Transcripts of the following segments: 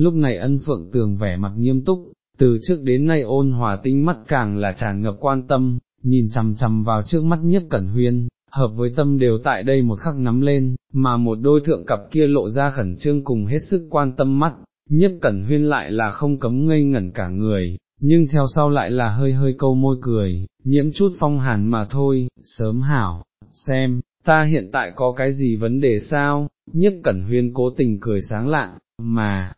lúc này ân phượng tường vẻ mặt nghiêm túc, từ trước đến nay ôn hòa tinh mắt càng là tràn ngập quan tâm, nhìn chằm chằm vào trước mắt nhiếp cẩn huyên, hợp với tâm đều tại đây một khắc nắm lên, mà một đôi thượng cặp kia lộ ra khẩn trương cùng hết sức quan tâm mắt, nhiếp cẩn huyên lại là không cấm ngây ngẩn cả người, nhưng theo sau lại là hơi hơi câu môi cười, nhiễm chút phong hàn mà thôi, sớm hảo, xem, ta hiện tại có cái gì vấn đề sao, nhất cẩn huyên cố tình cười sáng lạng, mà,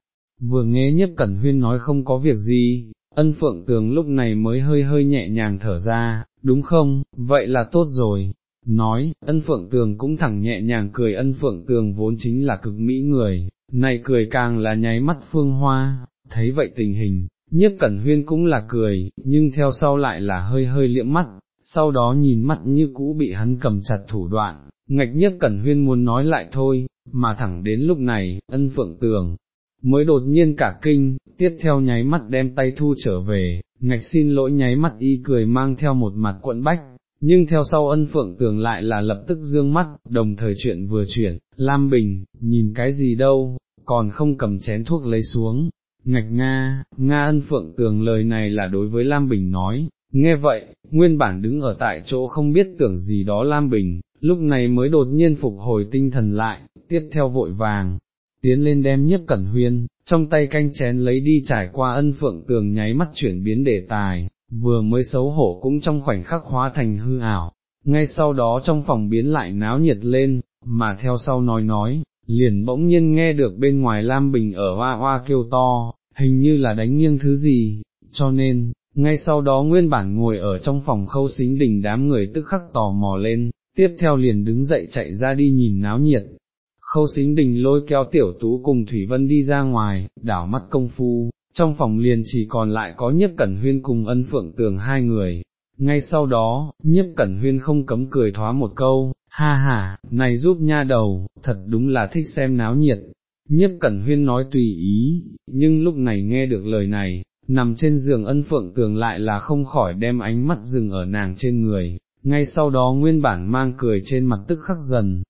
vừa nghe nhiếp cẩn huyên nói không có việc gì, ân phượng tường lúc này mới hơi hơi nhẹ nhàng thở ra, đúng không, vậy là tốt rồi. Nói, ân phượng tường cũng thẳng nhẹ nhàng cười ân phượng tường vốn chính là cực mỹ người, này cười càng là nháy mắt phương hoa, thấy vậy tình hình, nhiếp cẩn huyên cũng là cười, nhưng theo sau lại là hơi hơi liễm mắt, sau đó nhìn mắt như cũ bị hắn cầm chặt thủ đoạn, ngạch nhiếp cẩn huyên muốn nói lại thôi, mà thẳng đến lúc này, ân phượng tường, mới đột nhiên cả kinh, tiếp theo nháy mắt đem tay thu trở về, ngạch xin lỗi nháy mắt y cười mang theo một mặt quận bách, nhưng theo sau ân phượng tường lại là lập tức dương mắt, đồng thời chuyện vừa chuyển, Lam Bình, nhìn cái gì đâu, còn không cầm chén thuốc lấy xuống, ngạch Nga, Nga ân phượng tường lời này là đối với Lam Bình nói, nghe vậy, nguyên bản đứng ở tại chỗ không biết tưởng gì đó Lam Bình, lúc này mới đột nhiên phục hồi tinh thần lại, tiếp theo vội vàng, tiến lên đem nhiếp cẩn huyên, trong tay canh chén lấy đi trải qua ân phượng tường nháy mắt chuyển biến đề tài, vừa mới xấu hổ cũng trong khoảnh khắc hóa thành hư ảo, ngay sau đó trong phòng biến lại náo nhiệt lên, mà theo sau nói nói, liền bỗng nhiên nghe được bên ngoài Lam Bình ở hoa hoa kêu to, hình như là đánh nghiêng thứ gì, cho nên, ngay sau đó nguyên bản ngồi ở trong phòng khâu xính đỉnh đám người tức khắc tò mò lên, tiếp theo liền đứng dậy chạy ra đi nhìn náo nhiệt. Khâu xính đình lôi kéo tiểu tú cùng Thủy Vân đi ra ngoài, đảo mắt công phu, trong phòng liền chỉ còn lại có nhiếp cẩn huyên cùng ân phượng tường hai người. Ngay sau đó, nhiếp cẩn huyên không cấm cười thoá một câu, ha ha, này giúp nha đầu, thật đúng là thích xem náo nhiệt. Nhiếp cẩn huyên nói tùy ý, nhưng lúc này nghe được lời này, nằm trên giường ân phượng tường lại là không khỏi đem ánh mắt dừng ở nàng trên người, ngay sau đó nguyên bản mang cười trên mặt tức khắc dần,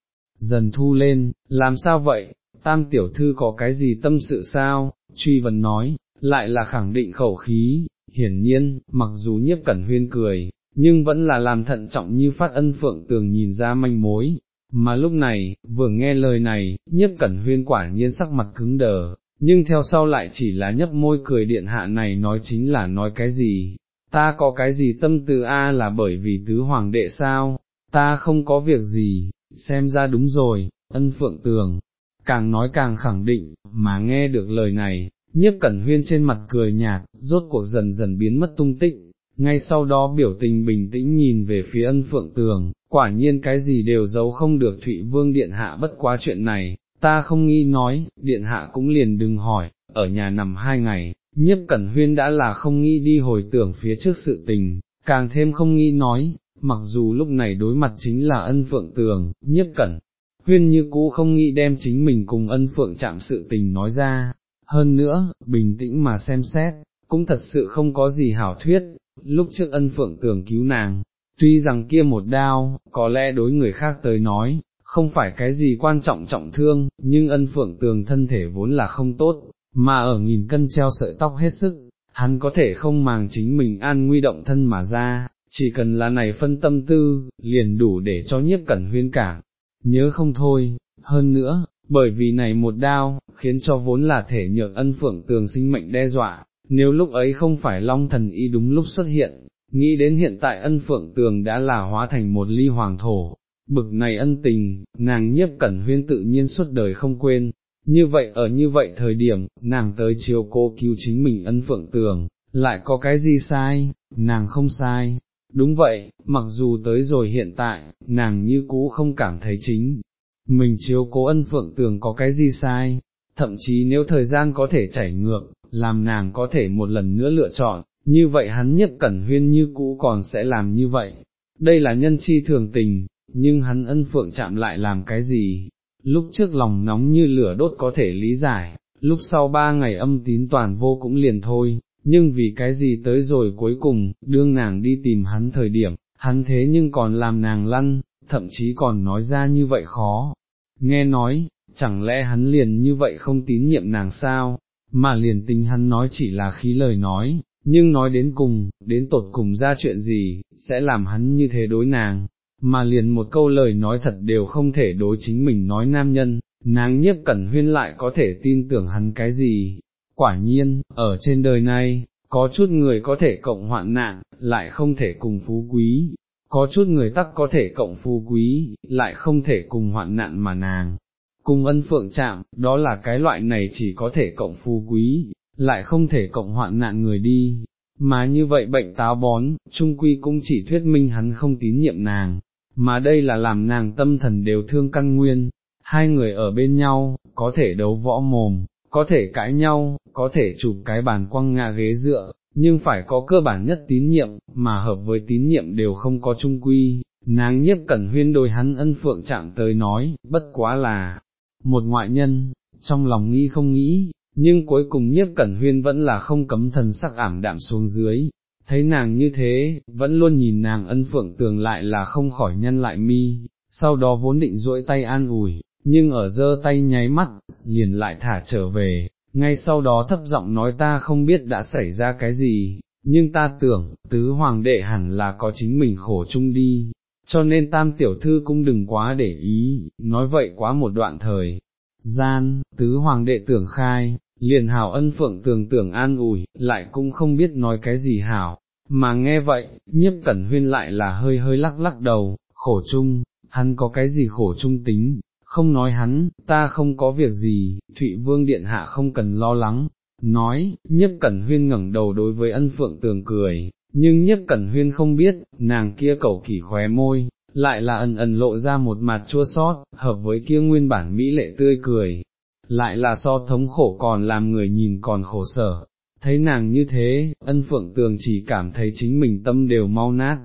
dần thu lên, làm sao vậy, tam tiểu thư có cái gì tâm sự sao, truy vấn nói, lại là khẳng định khẩu khí, hiển nhiên, mặc dù nhiếp cẩn huyên cười, nhưng vẫn là làm thận trọng như phát ân phượng tường nhìn ra manh mối, mà lúc này, vừa nghe lời này, nhiếp cẩn huyên quả nhiên sắc mặt cứng đờ, nhưng theo sau lại chỉ là nhấp môi cười điện hạ này nói chính là nói cái gì, ta có cái gì tâm tư A là bởi vì tứ hoàng đệ sao, ta không có việc gì, xem ra đúng rồi, ân phượng tường, càng nói càng khẳng định, mà nghe được lời này, nhiếp cẩn huyên trên mặt cười nhạt, rốt cuộc dần dần biến mất tung tích, ngay sau đó biểu tình bình tĩnh nhìn về phía ân phượng tường, quả nhiên cái gì đều giấu không được Thụy Vương Điện Hạ bất quá chuyện này, ta không nghĩ nói, Điện Hạ cũng liền đừng hỏi, ở nhà nằm hai ngày, nhiếp cẩn huyên đã là không nghĩ đi hồi tưởng phía trước sự tình, càng thêm không nghĩ nói, mặc dù lúc này đối mặt chính là ân phượng tường, nhiếp cẩn. Huyên như cũ không nghĩ đem chính mình cùng ân phượng chạm sự tình nói ra, hơn nữa, bình tĩnh mà xem xét, cũng thật sự không có gì hảo thuyết, lúc trước ân phượng tường cứu nàng, tuy rằng kia một đao, có lẽ đối người khác tới nói, không phải cái gì quan trọng trọng thương, nhưng ân phượng tường thân thể vốn là không tốt, mà ở nghìn cân treo sợi tóc hết sức, hắn có thể không màng chính mình an nguy động thân mà ra, chỉ cần là này phân tâm tư, liền đủ để cho nhiếp cẩn huyên cả. Nhớ không thôi, hơn nữa, bởi vì này một đao, khiến cho vốn là thể nhược ân phượng tường sinh mệnh đe dọa, nếu lúc ấy không phải long thần y đúng lúc xuất hiện, nghĩ đến hiện tại ân phượng tường đã là hóa thành một ly hoàng thổ, bực này ân tình, nàng nhiếp cẩn huyên tự nhiên suốt đời không quên, như vậy ở như vậy thời điểm, nàng tới chiều cô cứu chính mình ân phượng tường, lại có cái gì sai, nàng không sai. Đúng vậy, mặc dù tới rồi hiện tại, nàng như cũ không cảm thấy chính, mình chiếu cố ân phượng tường có cái gì sai, thậm chí nếu thời gian có thể chảy ngược, làm nàng có thể một lần nữa lựa chọn, như vậy hắn nhất cẩn huyên như cũ còn sẽ làm như vậy. Đây là nhân chi thường tình, nhưng hắn ân phượng chạm lại làm cái gì, lúc trước lòng nóng như lửa đốt có thể lý giải, lúc sau ba ngày âm tín toàn vô cũng liền thôi, nhưng vì cái gì tới rồi cuối cùng, đương nàng đi tìm hắn thời điểm, hắn thế nhưng còn làm nàng lăn, thậm chí còn nói ra như vậy khó. Nghe nói, chẳng lẽ hắn liền như vậy không tín nhiệm nàng sao, mà liền tính hắn nói chỉ là khí lời nói, nhưng nói đến cùng, đến tột cùng ra chuyện gì, sẽ làm hắn như thế đối nàng, mà liền một câu lời nói thật đều không thể đối chính mình nói nam nhân, nàng nhiếp cẩn huyên lại có thể tin tưởng hắn cái gì. Quả nhiên, ở trên đời này, có chút người có thể cộng hoạn nạn, lại không thể cùng phú quý, có chút người tắc có thể cộng phú quý, lại không thể cùng hoạn nạn mà nàng. Cùng ân phượng chạm, đó là cái loại này chỉ có thể cộng phú quý, lại không thể cộng hoạn nạn người đi, mà như vậy bệnh táo bón, trung quy cũng chỉ thuyết minh hắn không tín nhiệm nàng, mà đây là làm nàng tâm thần đều thương căn nguyên, hai người ở bên nhau, có thể đấu võ mồm, có thể cãi nhau, có thể chụp cái bàn quăng ngã ghế dựa, nhưng phải có cơ bản nhất tín nhiệm, mà hợp với tín nhiệm đều không có trung quy, nàng nhiếp cẩn huyên đôi hắn ân phượng chạm tới nói, bất quá là một ngoại nhân, trong lòng nghĩ không nghĩ, nhưng cuối cùng nhiếp cẩn huyên vẫn là không cấm thần sắc ảm đạm xuống dưới, thấy nàng như thế, vẫn luôn nhìn nàng ân phượng tường lại là không khỏi nhân lại mi, sau đó vốn định duỗi tay an ủi, nhưng ở giơ tay nháy mắt, liền lại thả trở về, ngay sau đó thấp giọng nói ta không biết đã xảy ra cái gì, nhưng ta tưởng, tứ hoàng đệ hẳn là có chính mình khổ chung đi, cho nên tam tiểu thư cũng đừng quá để ý, nói vậy quá một đoạn thời. Gian, tứ hoàng đệ tưởng khai, liền hảo ân phượng tưởng tưởng an ủi, lại cũng không biết nói cái gì hảo, mà nghe vậy, nhiếp cẩn huyên lại là hơi hơi lắc lắc đầu, khổ chung, hắn có cái gì khổ chung tính, không nói hắn, ta không có việc gì, Thụy Vương Điện Hạ không cần lo lắng, nói, nhất cẩn huyên ngẩng đầu đối với ân phượng tường cười, nhưng nhất cẩn huyên không biết, nàng kia cầu kỳ khóe môi, lại là ẩn ẩn lộ ra một mặt chua sót, hợp với kia nguyên bản mỹ lệ tươi cười, lại là so thống khổ còn làm người nhìn còn khổ sở. Thấy nàng như thế, ân phượng tường chỉ cảm thấy chính mình tâm đều mau nát,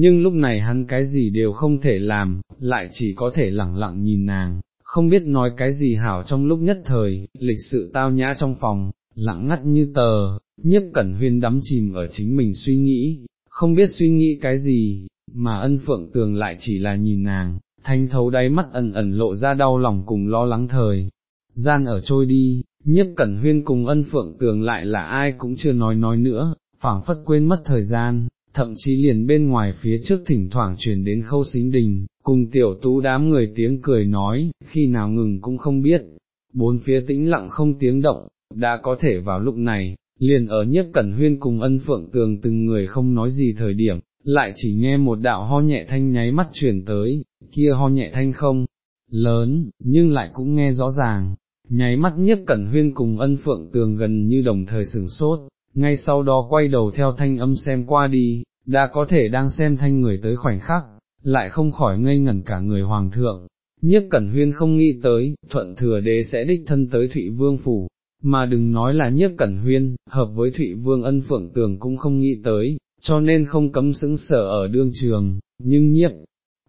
nhưng lúc này hắn cái gì đều không thể làm, lại chỉ có thể lẳng lặng nhìn nàng, không biết nói cái gì hảo trong lúc nhất thời, lịch sự tao nhã trong phòng, lặng ngắt như tờ, nhiếp cẩn huyên đắm chìm ở chính mình suy nghĩ, không biết suy nghĩ cái gì, mà ân phượng tường lại chỉ là nhìn nàng, thanh thấu đáy mắt ẩn ẩn lộ ra đau lòng cùng lo lắng thời. Gian ở trôi đi, nhiếp cẩn huyên cùng ân phượng tường lại là ai cũng chưa nói nói nữa, phảng phất quên mất thời gian, thậm chí liền bên ngoài phía trước thỉnh thoảng truyền đến khâu xính đình, cùng tiểu tú đám người tiếng cười nói, khi nào ngừng cũng không biết, bốn phía tĩnh lặng không tiếng động, đã có thể vào lúc này, liền ở nhiếp cẩn huyên cùng ân phượng tường từng người không nói gì thời điểm, lại chỉ nghe một đạo ho nhẹ thanh nháy mắt truyền tới, kia ho nhẹ thanh không, lớn, nhưng lại cũng nghe rõ ràng, nháy mắt nhiếp cẩn huyên cùng ân phượng tường gần như đồng thời sửng sốt, ngay sau đó quay đầu theo thanh âm xem qua đi, đã có thể đang xem thanh người tới khoảnh khắc, lại không khỏi ngây ngẩn cả người hoàng thượng. Nhiếp Cẩn Huyên không nghĩ tới, thuận thừa đế sẽ đích thân tới Thụy Vương Phủ, mà đừng nói là nhiếp Cẩn Huyên, hợp với Thụy Vương ân phượng tường cũng không nghĩ tới, cho nên không cấm xứng sở ở đương trường, nhưng nhiếp,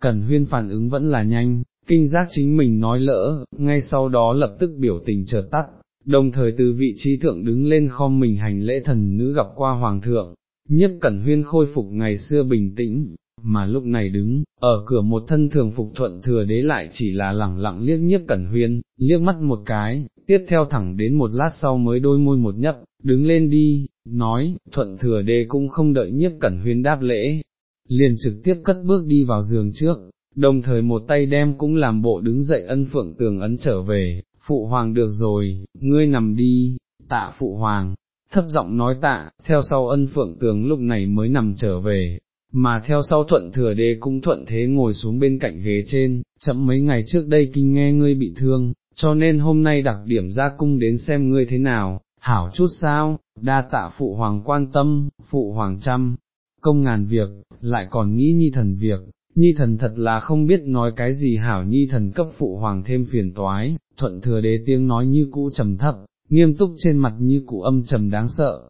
Cẩn Huyên phản ứng vẫn là nhanh, kinh giác chính mình nói lỡ, ngay sau đó lập tức biểu tình chợt tắt, đồng thời từ vị trí thượng đứng lên khom mình hành lễ thần nữ gặp qua hoàng thượng, nhiếp cẩn huyên khôi phục ngày xưa bình tĩnh, mà lúc này đứng, ở cửa một thân thường phục thuận thừa đế lại chỉ là lẳng lặng liếc nhiếp cẩn huyên, liếc mắt một cái, tiếp theo thẳng đến một lát sau mới đôi môi một nhấp, đứng lên đi, nói, thuận thừa đế cũng không đợi nhiếp cẩn huyên đáp lễ, liền trực tiếp cất bước đi vào giường trước, đồng thời một tay đem cũng làm bộ đứng dậy ân phượng tường ấn trở về, phụ hoàng được rồi, ngươi nằm đi, tạ phụ hoàng, thấp giọng nói tạ, theo sau ân phượng tường lúc này mới nằm trở về, mà theo sau thuận thừa đế cũng thuận thế ngồi xuống bên cạnh ghế trên, chậm mấy ngày trước đây kinh nghe ngươi bị thương, cho nên hôm nay đặc điểm ra cung đến xem ngươi thế nào, hảo chút sao, đa tạ phụ hoàng quan tâm, phụ hoàng chăm, công ngàn việc, lại còn nghĩ nhi thần việc, nhi thần thật là không biết nói cái gì hảo nhi thần cấp phụ hoàng thêm phiền toái, thuận thừa đế tiếng nói như cũ trầm thấp, nghiêm túc trên mặt như cụ âm trầm đáng sợ.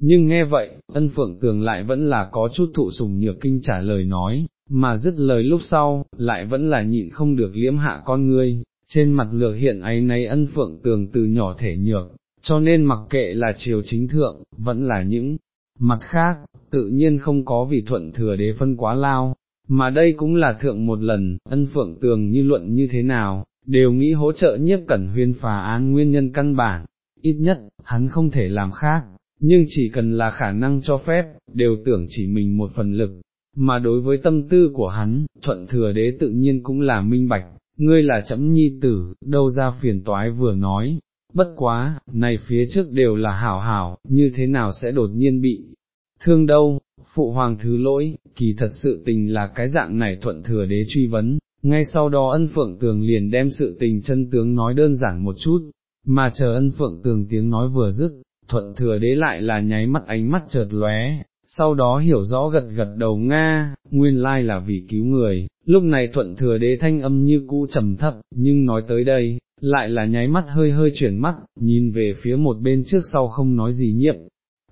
Nhưng nghe vậy, ân phượng tường lại vẫn là có chút thụ sùng nhược kinh trả lời nói, mà dứt lời lúc sau, lại vẫn là nhịn không được liễm hạ con ngươi, trên mặt lược hiện ấy nấy ân phượng tường từ nhỏ thể nhược, cho nên mặc kệ là triều chính thượng, vẫn là những mặt khác, tự nhiên không có vì thuận thừa đế phân quá lao, mà đây cũng là thượng một lần, ân phượng tường như luận như thế nào, đều nghĩ hỗ trợ nhiếp cẩn huyên phà án nguyên nhân căn bản, ít nhất, hắn không thể làm khác, nhưng chỉ cần là khả năng cho phép, đều tưởng chỉ mình một phần lực, mà đối với tâm tư của hắn, thuận thừa đế tự nhiên cũng là minh bạch, ngươi là chấm nhi tử, đâu ra phiền toái vừa nói, bất quá, này phía trước đều là hảo hảo, như thế nào sẽ đột nhiên bị thương đâu, phụ hoàng thứ lỗi, kỳ thật sự tình là cái dạng này thuận thừa đế truy vấn, ngay sau đó ân phượng tường liền đem sự tình chân tướng nói đơn giản một chút, mà chờ ân phượng tường tiếng nói vừa dứt, thuận thừa đế lại là nháy mắt ánh mắt chợt lóe, sau đó hiểu rõ gật gật đầu Nga, nguyên lai là vì cứu người, lúc này thuận thừa đế thanh âm như cũ trầm thấp, nhưng nói tới đây, lại là nháy mắt hơi hơi chuyển mắt, nhìn về phía một bên trước sau không nói gì nhiệm.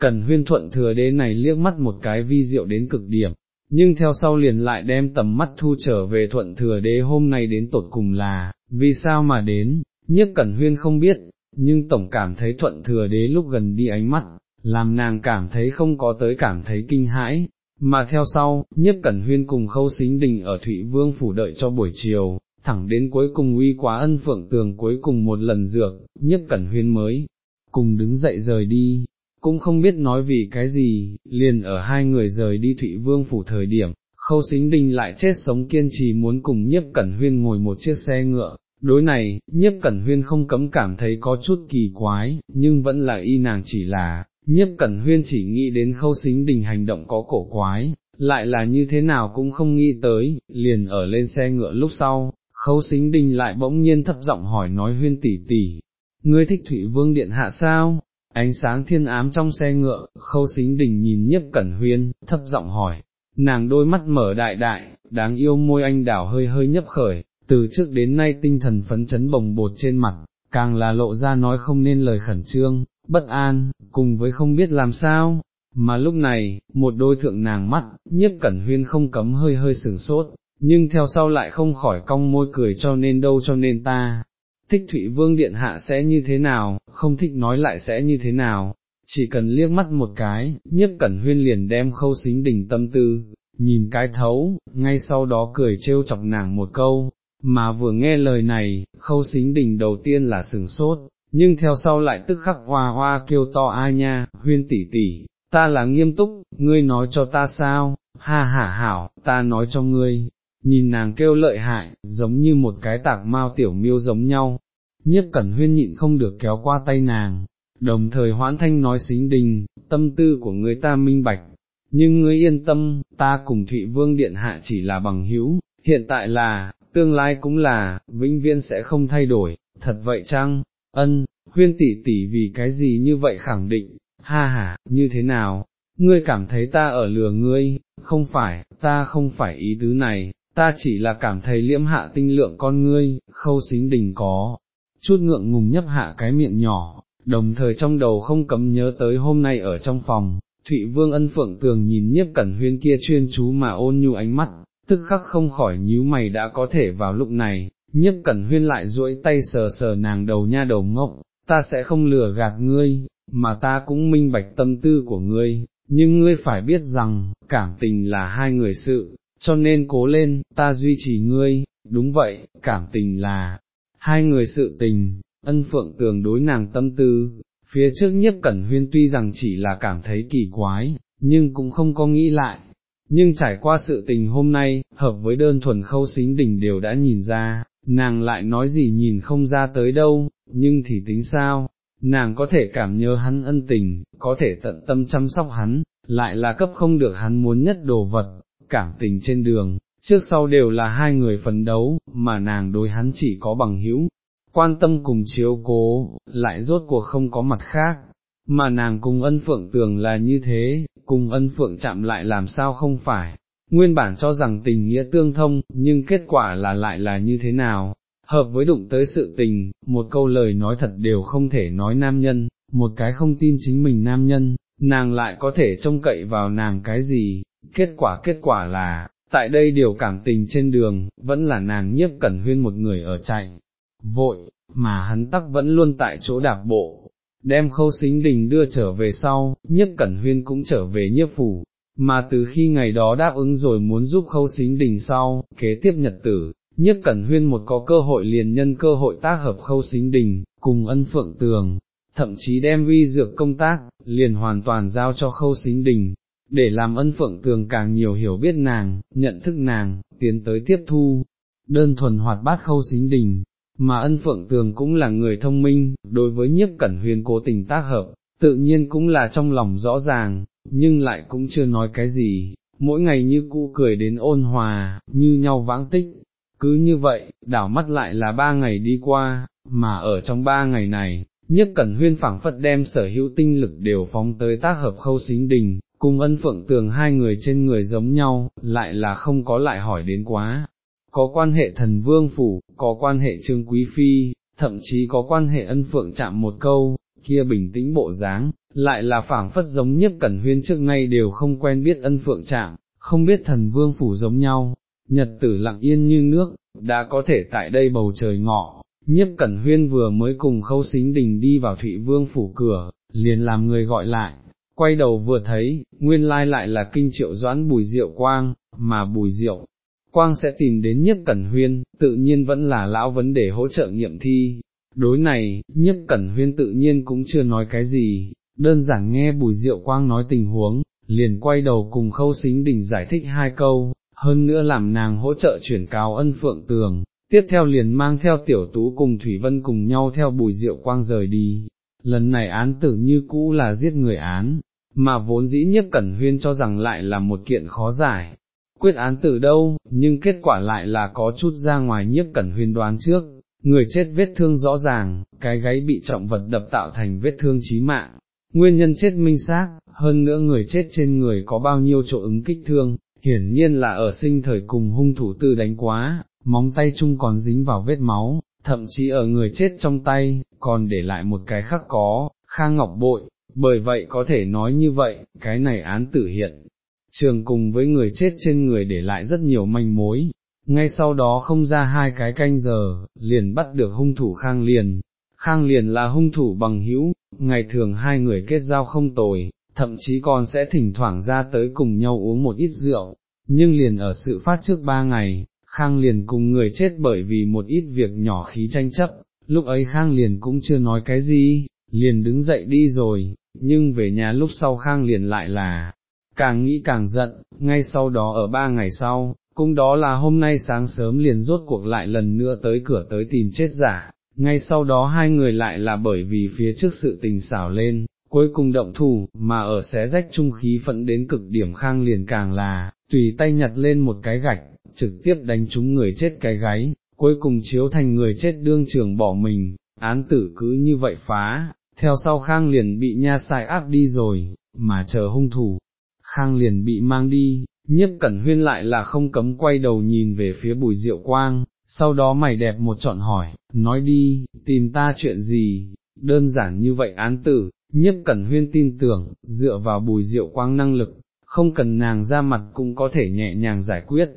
Cần huyên thuận thừa đế này liếc mắt một cái vi diệu đến cực điểm, nhưng theo sau liền lại đem tầm mắt thu trở về thuận thừa đế hôm nay đến tột cùng là, vì sao mà đến, nhiếp cẩn huyên không biết, nhưng tổng cảm thấy thuận thừa đế lúc gần đi ánh mắt, làm nàng cảm thấy không có tới cảm thấy kinh hãi, mà theo sau, nhiếp cẩn huyên cùng khâu xính đình ở Thụy Vương phủ đợi cho buổi chiều, thẳng đến cuối cùng uy quá ân phượng tường cuối cùng một lần dược, nhiếp cẩn huyên mới, cùng đứng dậy rời đi, cũng không biết nói vì cái gì, liền ở hai người rời đi Thụy Vương phủ thời điểm, khâu xính đình lại chết sống kiên trì muốn cùng nhiếp cẩn huyên ngồi một chiếc xe ngựa, đối này, nhiếp cẩn huyên không cấm cảm thấy có chút kỳ quái, nhưng vẫn là y nàng chỉ là, nhiếp cẩn huyên chỉ nghĩ đến khâu xính đình hành động có cổ quái, lại là như thế nào cũng không nghĩ tới, liền ở lên xe ngựa lúc sau, khâu xính đình lại bỗng nhiên thấp giọng hỏi nói huyên tỷ tỷ, ngươi thích thủy vương điện hạ sao? Ánh sáng thiên ám trong xe ngựa, khâu xính đình nhìn nhiếp cẩn huyên, thấp giọng hỏi, nàng đôi mắt mở đại đại, đáng yêu môi anh đảo hơi hơi nhấp khởi, từ trước đến nay tinh thần phấn chấn bồng bột trên mặt, càng là lộ ra nói không nên lời khẩn trương, bất an, cùng với không biết làm sao, mà lúc này, một đôi thượng nàng mắt, nhiếp cẩn huyên không cấm hơi hơi sửng sốt, nhưng theo sau lại không khỏi cong môi cười cho nên đâu cho nên ta, thích Thụy Vương Điện Hạ sẽ như thế nào, không thích nói lại sẽ như thế nào, chỉ cần liếc mắt một cái, nhiếp cẩn huyên liền đem khâu xính đỉnh tâm tư, nhìn cái thấu, ngay sau đó cười trêu chọc nàng một câu, mà vừa nghe lời này, khâu xính đình đầu tiên là sừng sốt, nhưng theo sau lại tức khắc hoa hoa kêu to ai nha, huyên tỷ tỷ, ta là nghiêm túc, ngươi nói cho ta sao, ha ha hảo, ta nói cho ngươi, nhìn nàng kêu lợi hại, giống như một cái tạc mao tiểu miêu giống nhau, nhiếp cẩn huyên nhịn không được kéo qua tay nàng, đồng thời hoãn thanh nói xính đình, tâm tư của người ta minh bạch, nhưng ngươi yên tâm, ta cùng Thụy Vương Điện Hạ chỉ là bằng hữu, hiện tại là, tương lai cũng là, vĩnh viên sẽ không thay đổi, thật vậy chăng, ân, huyên tỷ tỷ vì cái gì như vậy khẳng định, ha ha, như thế nào, ngươi cảm thấy ta ở lừa ngươi, không phải, ta không phải ý tứ này, ta chỉ là cảm thấy liễm hạ tinh lượng con ngươi, khâu xính đình có, chút ngượng ngùng nhấp hạ cái miệng nhỏ, đồng thời trong đầu không cấm nhớ tới hôm nay ở trong phòng, Thụy Vương ân phượng tường nhìn nhiếp cẩn huyên kia chuyên chú mà ôn nhu ánh mắt, tức khắc không khỏi nhíu mày đã có thể vào lúc này, nhiếp cẩn huyên lại duỗi tay sờ sờ nàng đầu nha đầu ngốc, ta sẽ không lừa gạt ngươi, mà ta cũng minh bạch tâm tư của ngươi, nhưng ngươi phải biết rằng, cảm tình là hai người sự, cho nên cố lên, ta duy trì ngươi, đúng vậy, cảm tình là hai người sự tình, ân phượng tường đối nàng tâm tư, phía trước nhiếp cẩn huyên tuy rằng chỉ là cảm thấy kỳ quái, nhưng cũng không có nghĩ lại, nhưng trải qua sự tình hôm nay, hợp với đơn thuần khâu xính đỉnh đều đã nhìn ra, nàng lại nói gì nhìn không ra tới đâu, nhưng thì tính sao, nàng có thể cảm nhớ hắn ân tình, có thể tận tâm chăm sóc hắn, lại là cấp không được hắn muốn nhất đồ vật, cảm tình trên đường, trước sau đều là hai người phấn đấu, mà nàng đối hắn chỉ có bằng hữu, quan tâm cùng chiếu cố, lại rốt cuộc không có mặt khác, mà nàng cùng ân phượng tường là như thế, cùng ân phượng chạm lại làm sao không phải, nguyên bản cho rằng tình nghĩa tương thông, nhưng kết quả là lại là như thế nào, hợp với đụng tới sự tình, một câu lời nói thật đều không thể nói nam nhân, một cái không tin chính mình nam nhân, nàng lại có thể trông cậy vào nàng cái gì, kết quả kết quả là, tại đây điều cảm tình trên đường, vẫn là nàng nhiếp cẩn huyên một người ở chạy, vội, mà hắn tắc vẫn luôn tại chỗ đạp bộ, đem khâu xính đình đưa trở về sau, nhiếp cẩn huyên cũng trở về nhiếp phủ, mà từ khi ngày đó đáp ứng rồi muốn giúp khâu xính đình sau, kế tiếp nhật tử, nhiếp cẩn huyên một có cơ hội liền nhân cơ hội tác hợp khâu xính đình, cùng ân phượng tường, thậm chí đem vi dược công tác, liền hoàn toàn giao cho khâu xính đình, để làm ân phượng tường càng nhiều hiểu biết nàng, nhận thức nàng, tiến tới tiếp thu, đơn thuần hoạt bát khâu xính đình, mà ân phượng tường cũng là người thông minh, đối với nhiếp cẩn huyền cố tình tác hợp, tự nhiên cũng là trong lòng rõ ràng, nhưng lại cũng chưa nói cái gì, mỗi ngày như cũ cười đến ôn hòa, như nhau vãng tích. Cứ như vậy, đảo mắt lại là ba ngày đi qua, mà ở trong ba ngày này, nhất cẩn huyên phảng phất đem sở hữu tinh lực đều phóng tới tác hợp khâu xính đình, cùng ân phượng tường hai người trên người giống nhau, lại là không có lại hỏi đến quá. Có quan hệ thần vương phủ, có quan hệ trương quý phi, thậm chí có quan hệ ân phượng chạm một câu, kia bình tĩnh bộ dáng, lại là phảng phất giống nhất cẩn huyên trước nay đều không quen biết ân phượng chạm, không biết thần vương phủ giống nhau, nhật tử lặng yên như nước, đã có thể tại đây bầu trời ngọ, Nhếp cẩn huyên vừa mới cùng khâu xính đình đi vào thụy vương phủ cửa, liền làm người gọi lại, quay đầu vừa thấy, nguyên lai lại là kinh triệu doãn bùi diệu quang, mà bùi diệu. Quang sẽ tìm đến nhiếp cẩn huyên, tự nhiên vẫn là lão vấn đề hỗ trợ nghiệm thi, đối này, nhiếp cẩn huyên tự nhiên cũng chưa nói cái gì, đơn giản nghe bùi diệu quang nói tình huống, liền quay đầu cùng khâu xính đình giải thích hai câu, hơn nữa làm nàng hỗ trợ chuyển cáo ân phượng tường, tiếp theo liền mang theo tiểu tú cùng Thủy Vân cùng nhau theo bùi diệu quang rời đi, lần này án tử như cũ là giết người án, mà vốn dĩ nhiếp cẩn huyên cho rằng lại là một kiện khó giải. Quyết án tử đâu, nhưng kết quả lại là có chút ra ngoài nhiếp cẩn huyên đoán trước, người chết vết thương rõ ràng, cái gáy bị trọng vật đập tạo thành vết thương chí mạng, nguyên nhân chết minh xác, hơn nữa người chết trên người có bao nhiêu chỗ ứng kích thương, hiển nhiên là ở sinh thời cùng hung thủ tư đánh quá, móng tay chung còn dính vào vết máu, thậm chí ở người chết trong tay, còn để lại một cái khắc có, khang ngọc bội, bởi vậy có thể nói như vậy, cái này án tử hiện. Trường cùng với người chết trên người để lại rất nhiều manh mối, ngay sau đó không ra hai cái canh giờ, liền bắt được hung thủ Khang Liền. Khang Liền là hung thủ bằng hữu, ngày thường hai người kết giao không tồi, thậm chí còn sẽ thỉnh thoảng ra tới cùng nhau uống một ít rượu, nhưng liền ở sự phát trước ba ngày, Khang liền cùng người chết bởi vì một ít việc nhỏ khí tranh chấp, lúc ấy Khang liền cũng chưa nói cái gì, liền đứng dậy đi rồi, nhưng về nhà lúc sau Khang liền lại là, càng nghĩ càng giận, ngay sau đó ở ba ngày sau, cũng đó là hôm nay sáng sớm liền rốt cuộc lại lần nữa tới cửa tới tìm chết giả, ngay sau đó hai người lại là bởi vì phía trước sự tình xảo lên, cuối cùng động thủ, mà ở xé rách trung khí phận đến cực điểm khang liền càng là, tùy tay nhặt lên một cái gạch, trực tiếp đánh trúng người chết cái gáy, cuối cùng chiếu thành người chết đương trường bỏ mình, án tử cứ như vậy phá, theo sau khang liền bị nha sai áp đi rồi, mà chờ hung thủ, khang liền bị mang đi, nhiếp cẩn huyên lại là không cấm quay đầu nhìn về phía bùi diệu quang, sau đó mày đẹp một chọn hỏi, nói đi, tìm ta chuyện gì, đơn giản như vậy án tử, nhiếp cẩn huyên tin tưởng, dựa vào bùi diệu quang năng lực, không cần nàng ra mặt cũng có thể nhẹ nhàng giải quyết.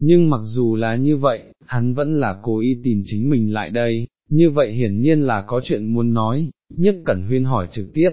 Nhưng mặc dù là như vậy, hắn vẫn là cố ý tìm chính mình lại đây, như vậy hiển nhiên là có chuyện muốn nói, nhiếp cẩn huyên hỏi trực tiếp,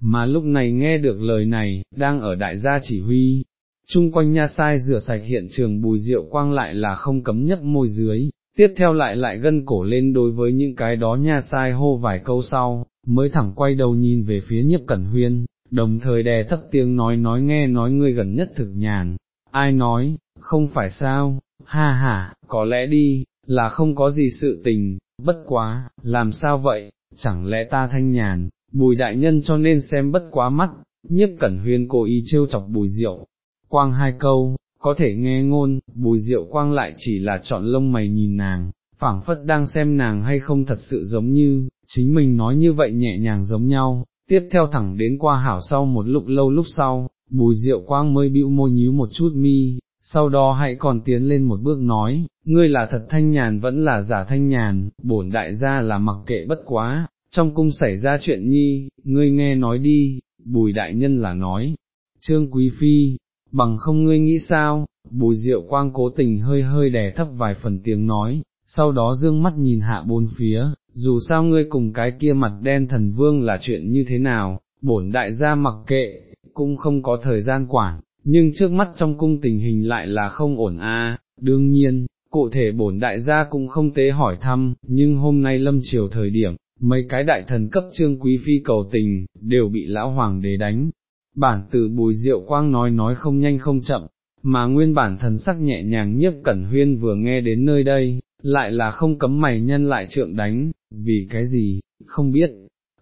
mà lúc này nghe được lời này, đang ở đại gia chỉ huy, chung quanh nha sai rửa sạch hiện trường bùi rượu quang lại là không cấm nhấp môi dưới, tiếp theo lại lại gân cổ lên đối với những cái đó nha sai hô vài câu sau, mới thẳng quay đầu nhìn về phía nhiếp cẩn huyên, đồng thời đè thấp tiếng nói nói nghe nói ngươi gần nhất thực nhàn, ai nói, không phải sao, ha ha, có lẽ đi, là không có gì sự tình, bất quá, làm sao vậy, chẳng lẽ ta thanh nhàn, bùi đại nhân cho nên xem bất quá mắt, nhiếp cẩn huyên cố ý trêu chọc bùi rượu, quang hai câu, có thể nghe ngôn, bùi diệu quang lại chỉ là chọn lông mày nhìn nàng, phảng phất đang xem nàng hay không thật sự giống như, chính mình nói như vậy nhẹ nhàng giống nhau, tiếp theo thẳng đến qua hảo sau một lúc lâu lúc sau, bùi diệu quang mới bĩu môi nhíu một chút mi, sau đó hãy còn tiến lên một bước nói, ngươi là thật thanh nhàn vẫn là giả thanh nhàn, bổn đại gia là mặc kệ bất quá, trong cung xảy ra chuyện nhi, ngươi nghe nói đi, bùi đại nhân là nói, trương quý phi, bằng không ngươi nghĩ sao, bùi diệu quang cố tình hơi hơi đè thấp vài phần tiếng nói, sau đó dương mắt nhìn hạ bốn phía, dù sao ngươi cùng cái kia mặt đen thần vương là chuyện như thế nào, bổn đại gia mặc kệ, cũng không có thời gian quản, nhưng trước mắt trong cung tình hình lại là không ổn a. đương nhiên, cụ thể bổn đại gia cũng không tế hỏi thăm, nhưng hôm nay lâm chiều thời điểm, mấy cái đại thần cấp trương quý phi cầu tình, đều bị lão hoàng đế đánh. Bản từ bùi diệu quang nói nói không nhanh không chậm, mà nguyên bản thần sắc nhẹ nhàng nhiếp cẩn huyên vừa nghe đến nơi đây, lại là không cấm mày nhân lại trượng đánh, vì cái gì, không biết,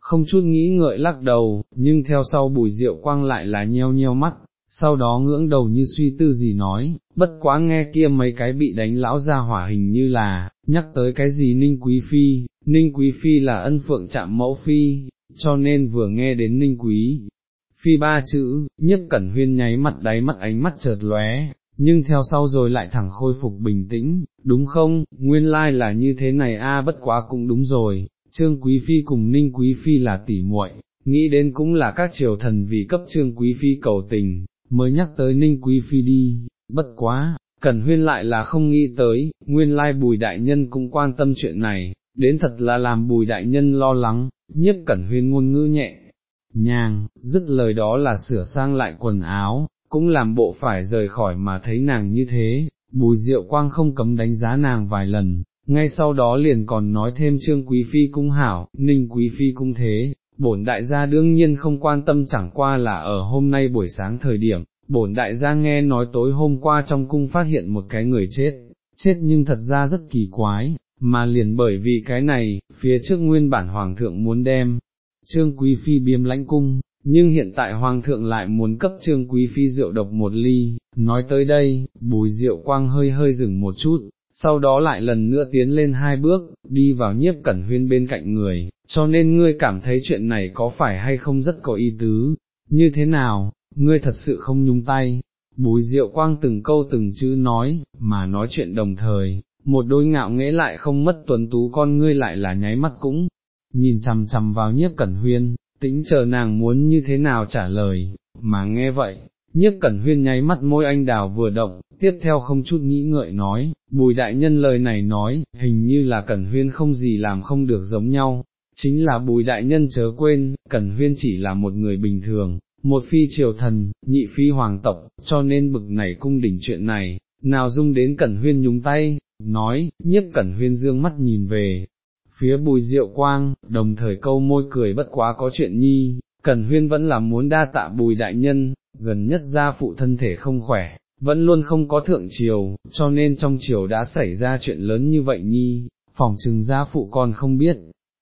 không chút nghĩ ngợi lắc đầu, nhưng theo sau bùi diệu quang lại là nheo nheo mắt, sau đó ngưỡng đầu như suy tư gì nói, bất quá nghe kia mấy cái bị đánh lão ra hỏa hình như là, nhắc tới cái gì ninh quý phi, ninh quý phi là ân phượng chạm mẫu phi, cho nên vừa nghe đến ninh quý. Phi ba chữ, nhất cẩn huyên nháy mặt đáy mắt ánh mắt chợt lóe, nhưng theo sau rồi lại thẳng khôi phục bình tĩnh, đúng không, nguyên lai là như thế này a bất quá cũng đúng rồi, Trương Quý Phi cùng Ninh Quý Phi là tỉ muội, nghĩ đến cũng là các triều thần vì cấp Trương Quý Phi cầu tình, mới nhắc tới Ninh Quý Phi đi, bất quá, Cẩn Huyên lại là không nghĩ tới, nguyên lai bùi đại nhân cũng quan tâm chuyện này, đến thật là làm bùi đại nhân lo lắng, nhiếp Cẩn Huyên ngôn ngữ nhẹ, nhàng, dứt lời đó là sửa sang lại quần áo, cũng làm bộ phải rời khỏi mà thấy nàng như thế, bùi diệu quang không cấm đánh giá nàng vài lần, ngay sau đó liền còn nói thêm trương quý phi cung hảo, ninh quý phi cung thế, bổn đại gia đương nhiên không quan tâm chẳng qua là ở hôm nay buổi sáng thời điểm, bổn đại gia nghe nói tối hôm qua trong cung phát hiện một cái người chết, chết nhưng thật ra rất kỳ quái, mà liền bởi vì cái này, phía trước nguyên bản hoàng thượng muốn đem, trương quý phi biếm lãnh cung, nhưng hiện tại hoàng thượng lại muốn cấp trương quý phi rượu độc một ly, nói tới đây, bùi rượu quang hơi hơi dừng một chút, sau đó lại lần nữa tiến lên hai bước, đi vào nhiếp cẩn huyên bên cạnh người, cho nên ngươi cảm thấy chuyện này có phải hay không rất có ý tứ, như thế nào, ngươi thật sự không nhung tay. Bùi diệu quang từng câu từng chữ nói, mà nói chuyện đồng thời, một đôi ngạo nghễ lại không mất tuấn tú con ngươi lại là nháy mắt cũng, nhìn chằm chằm vào nhiếp cẩn huyên, tĩnh chờ nàng muốn như thế nào trả lời, mà nghe vậy, nhiếp cẩn huyên nháy mắt môi anh đào vừa động, tiếp theo không chút nghĩ ngợi nói, bùi đại nhân lời này nói, hình như là cẩn huyên không gì làm không được giống nhau, chính là bùi đại nhân chớ quên, cẩn huyên chỉ là một người bình thường, một phi triều thần, nhị phi hoàng tộc, cho nên bực này cung đỉnh chuyện này, nào dung đến cẩn huyên nhúng tay, nói, nhiếp cẩn huyên dương mắt nhìn về, phía bùi diệu quang, đồng thời câu môi cười bất quá có chuyện nhi, cẩn huyên vẫn là muốn đa tạ bùi đại nhân, gần nhất gia phụ thân thể không khỏe, vẫn luôn không có thượng triều, cho nên trong triều đã xảy ra chuyện lớn như vậy nhi, phòng trừng gia phụ còn không biết,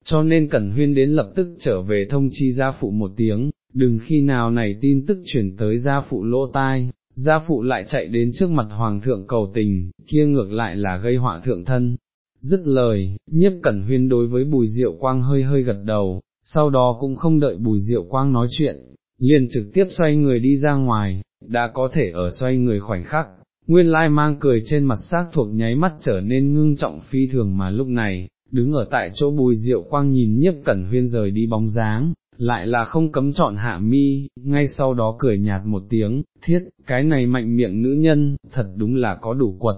cho nên Cẩn Huyên đến lập tức trở về thông chi gia phụ một tiếng, đừng khi nào này tin tức chuyển tới gia phụ lỗ tai, gia phụ lại chạy đến trước mặt hoàng thượng cầu tình, kia ngược lại là gây họa thượng thân. Dứt lời, nhiếp Cẩn Huyên đối với bùi diệu quang hơi hơi gật đầu, sau đó cũng không đợi bùi diệu quang nói chuyện, liền trực tiếp xoay người đi ra ngoài, đã có thể ở xoay người khoảnh khắc, nguyên lai mang cười trên mặt xác thuộc nháy mắt trở nên ngưng trọng phi thường mà lúc này, đứng ở tại chỗ bùi rượu quang nhìn nhiếp cẩn huyên rời đi bóng dáng, lại là không cấm chọn hạ mi, ngay sau đó cười nhạt một tiếng, thiết, cái này mạnh miệng nữ nhân, thật đúng là có đủ quật.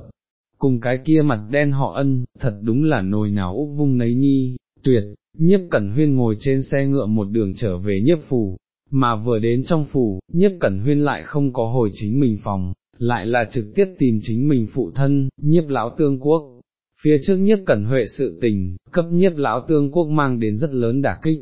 Cùng cái kia mặt đen họ ân, thật đúng là nồi nào úp vung nấy nhi, tuyệt, nhiếp cẩn huyên ngồi trên xe ngựa một đường trở về nhiếp phủ, mà vừa đến trong phủ, nhiếp cẩn huyên lại không có hồi chính mình phòng, lại là trực tiếp tìm chính mình phụ thân, nhiếp lão tương quốc. Phía trước nhiếp cẩn huệ sự tình, cấp nhiếp lão tương quốc mang đến rất lớn đả kích,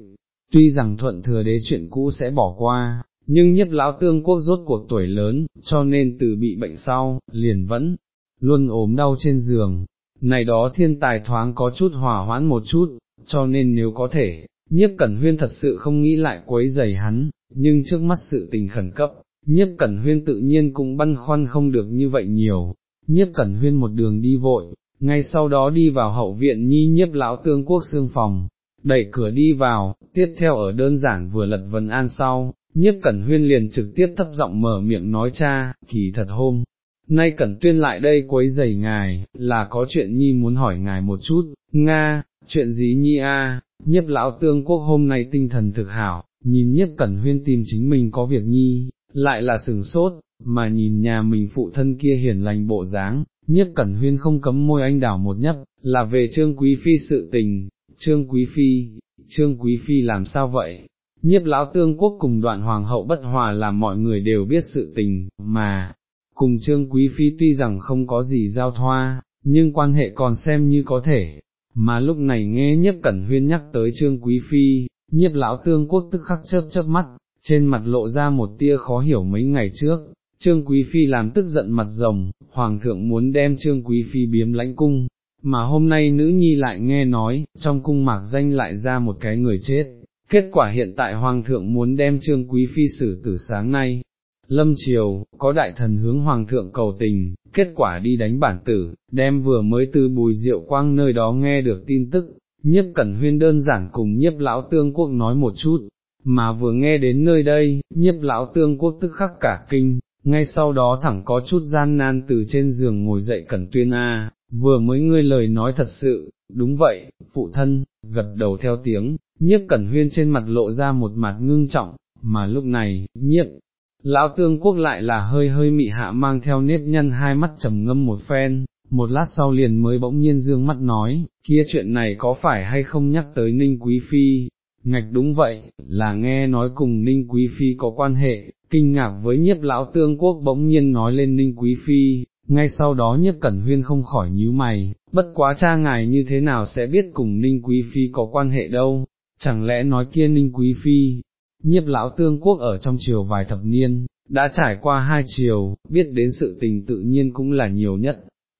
tuy rằng thuận thừa đế chuyện cũ sẽ bỏ qua, nhưng nhiếp lão tương quốc rốt cuộc tuổi lớn, cho nên từ bị bệnh sau, liền vẫn, luôn ốm đau trên giường, này đó thiên tài thoáng có chút hỏa hoãn một chút, cho nên nếu có thể, nhiếp cẩn huyên thật sự không nghĩ lại quấy giày hắn, nhưng trước mắt sự tình khẩn cấp, nhiếp cẩn huyên tự nhiên cũng băn khoăn không được như vậy nhiều, nhiếp cẩn huyên một đường đi vội, ngay sau đó đi vào hậu viện nhi nhiếp lão tương quốc xương phòng, đẩy cửa đi vào, tiếp theo ở đơn giản vừa lật vần an sau, nhiếp cẩn huyên liền trực tiếp thấp giọng mở miệng nói cha, kỳ thật hôm. Nay cẩn tuyên lại đây quấy giày ngài, là có chuyện nhi muốn hỏi ngài một chút, Nga, chuyện gì nhi a? nhiếp lão tương quốc hôm nay tinh thần thực hảo, nhìn nhiếp cẩn huyên tìm chính mình có việc nhi, lại là sừng sốt, mà nhìn nhà mình phụ thân kia hiền lành bộ dáng, nhiếp cẩn huyên không cấm môi anh đảo một nhấp, là về trương quý phi sự tình, trương quý phi, trương quý phi làm sao vậy? Nhiếp lão tương quốc cùng đoạn hoàng hậu bất hòa làm mọi người đều biết sự tình, mà, cùng trương quý phi tuy rằng không có gì giao thoa, nhưng quan hệ còn xem như có thể, mà lúc này nghe nhiếp cẩn huyên nhắc tới trương quý phi, nhiếp lão tương quốc tức khắc chớp chớp mắt, trên mặt lộ ra một tia khó hiểu mấy ngày trước, trương quý phi làm tức giận mặt rồng, hoàng thượng muốn đem trương quý phi biếm lãnh cung, mà hôm nay nữ nhi lại nghe nói, trong cung mạc danh lại ra một cái người chết, kết quả hiện tại hoàng thượng muốn đem trương quý phi xử tử sáng nay. Lâm Triều, có đại thần hướng hoàng thượng cầu tình, kết quả đi đánh bản tử, đem vừa mới từ bùi diệu quang nơi đó nghe được tin tức, nhiếp cẩn huyên đơn giản cùng nhiếp lão tương quốc nói một chút, mà vừa nghe đến nơi đây, nhiếp lão tương quốc tức khắc cả kinh, ngay sau đó thẳng có chút gian nan từ trên giường ngồi dậy cẩn tuyên a, vừa mới ngươi lời nói thật sự, đúng vậy, phụ thân, gật đầu theo tiếng, nhiếp cẩn huyên trên mặt lộ ra một mặt ngưng trọng, mà lúc này, nhiếp, lão tương quốc lại là hơi hơi mị hạ mang theo nếp nhăn hai mắt trầm ngâm một phen, một lát sau liền mới bỗng nhiên dương mắt nói, kia chuyện này có phải hay không nhắc tới Ninh Quý Phi, ngạch đúng vậy, là nghe nói cùng Ninh Quý Phi có quan hệ, kinh ngạc với nhiếp lão tương quốc bỗng nhiên nói lên Ninh Quý Phi, ngay sau đó nhiếp cẩn huyên không khỏi nhíu mày, bất quá cha ngài như thế nào sẽ biết cùng Ninh Quý Phi có quan hệ đâu, chẳng lẽ nói kia Ninh Quý Phi, nhiếp lão tương quốc ở trong triều vài thập niên, đã trải qua hai triều, biết đến sự tình tự nhiên cũng là nhiều nhất,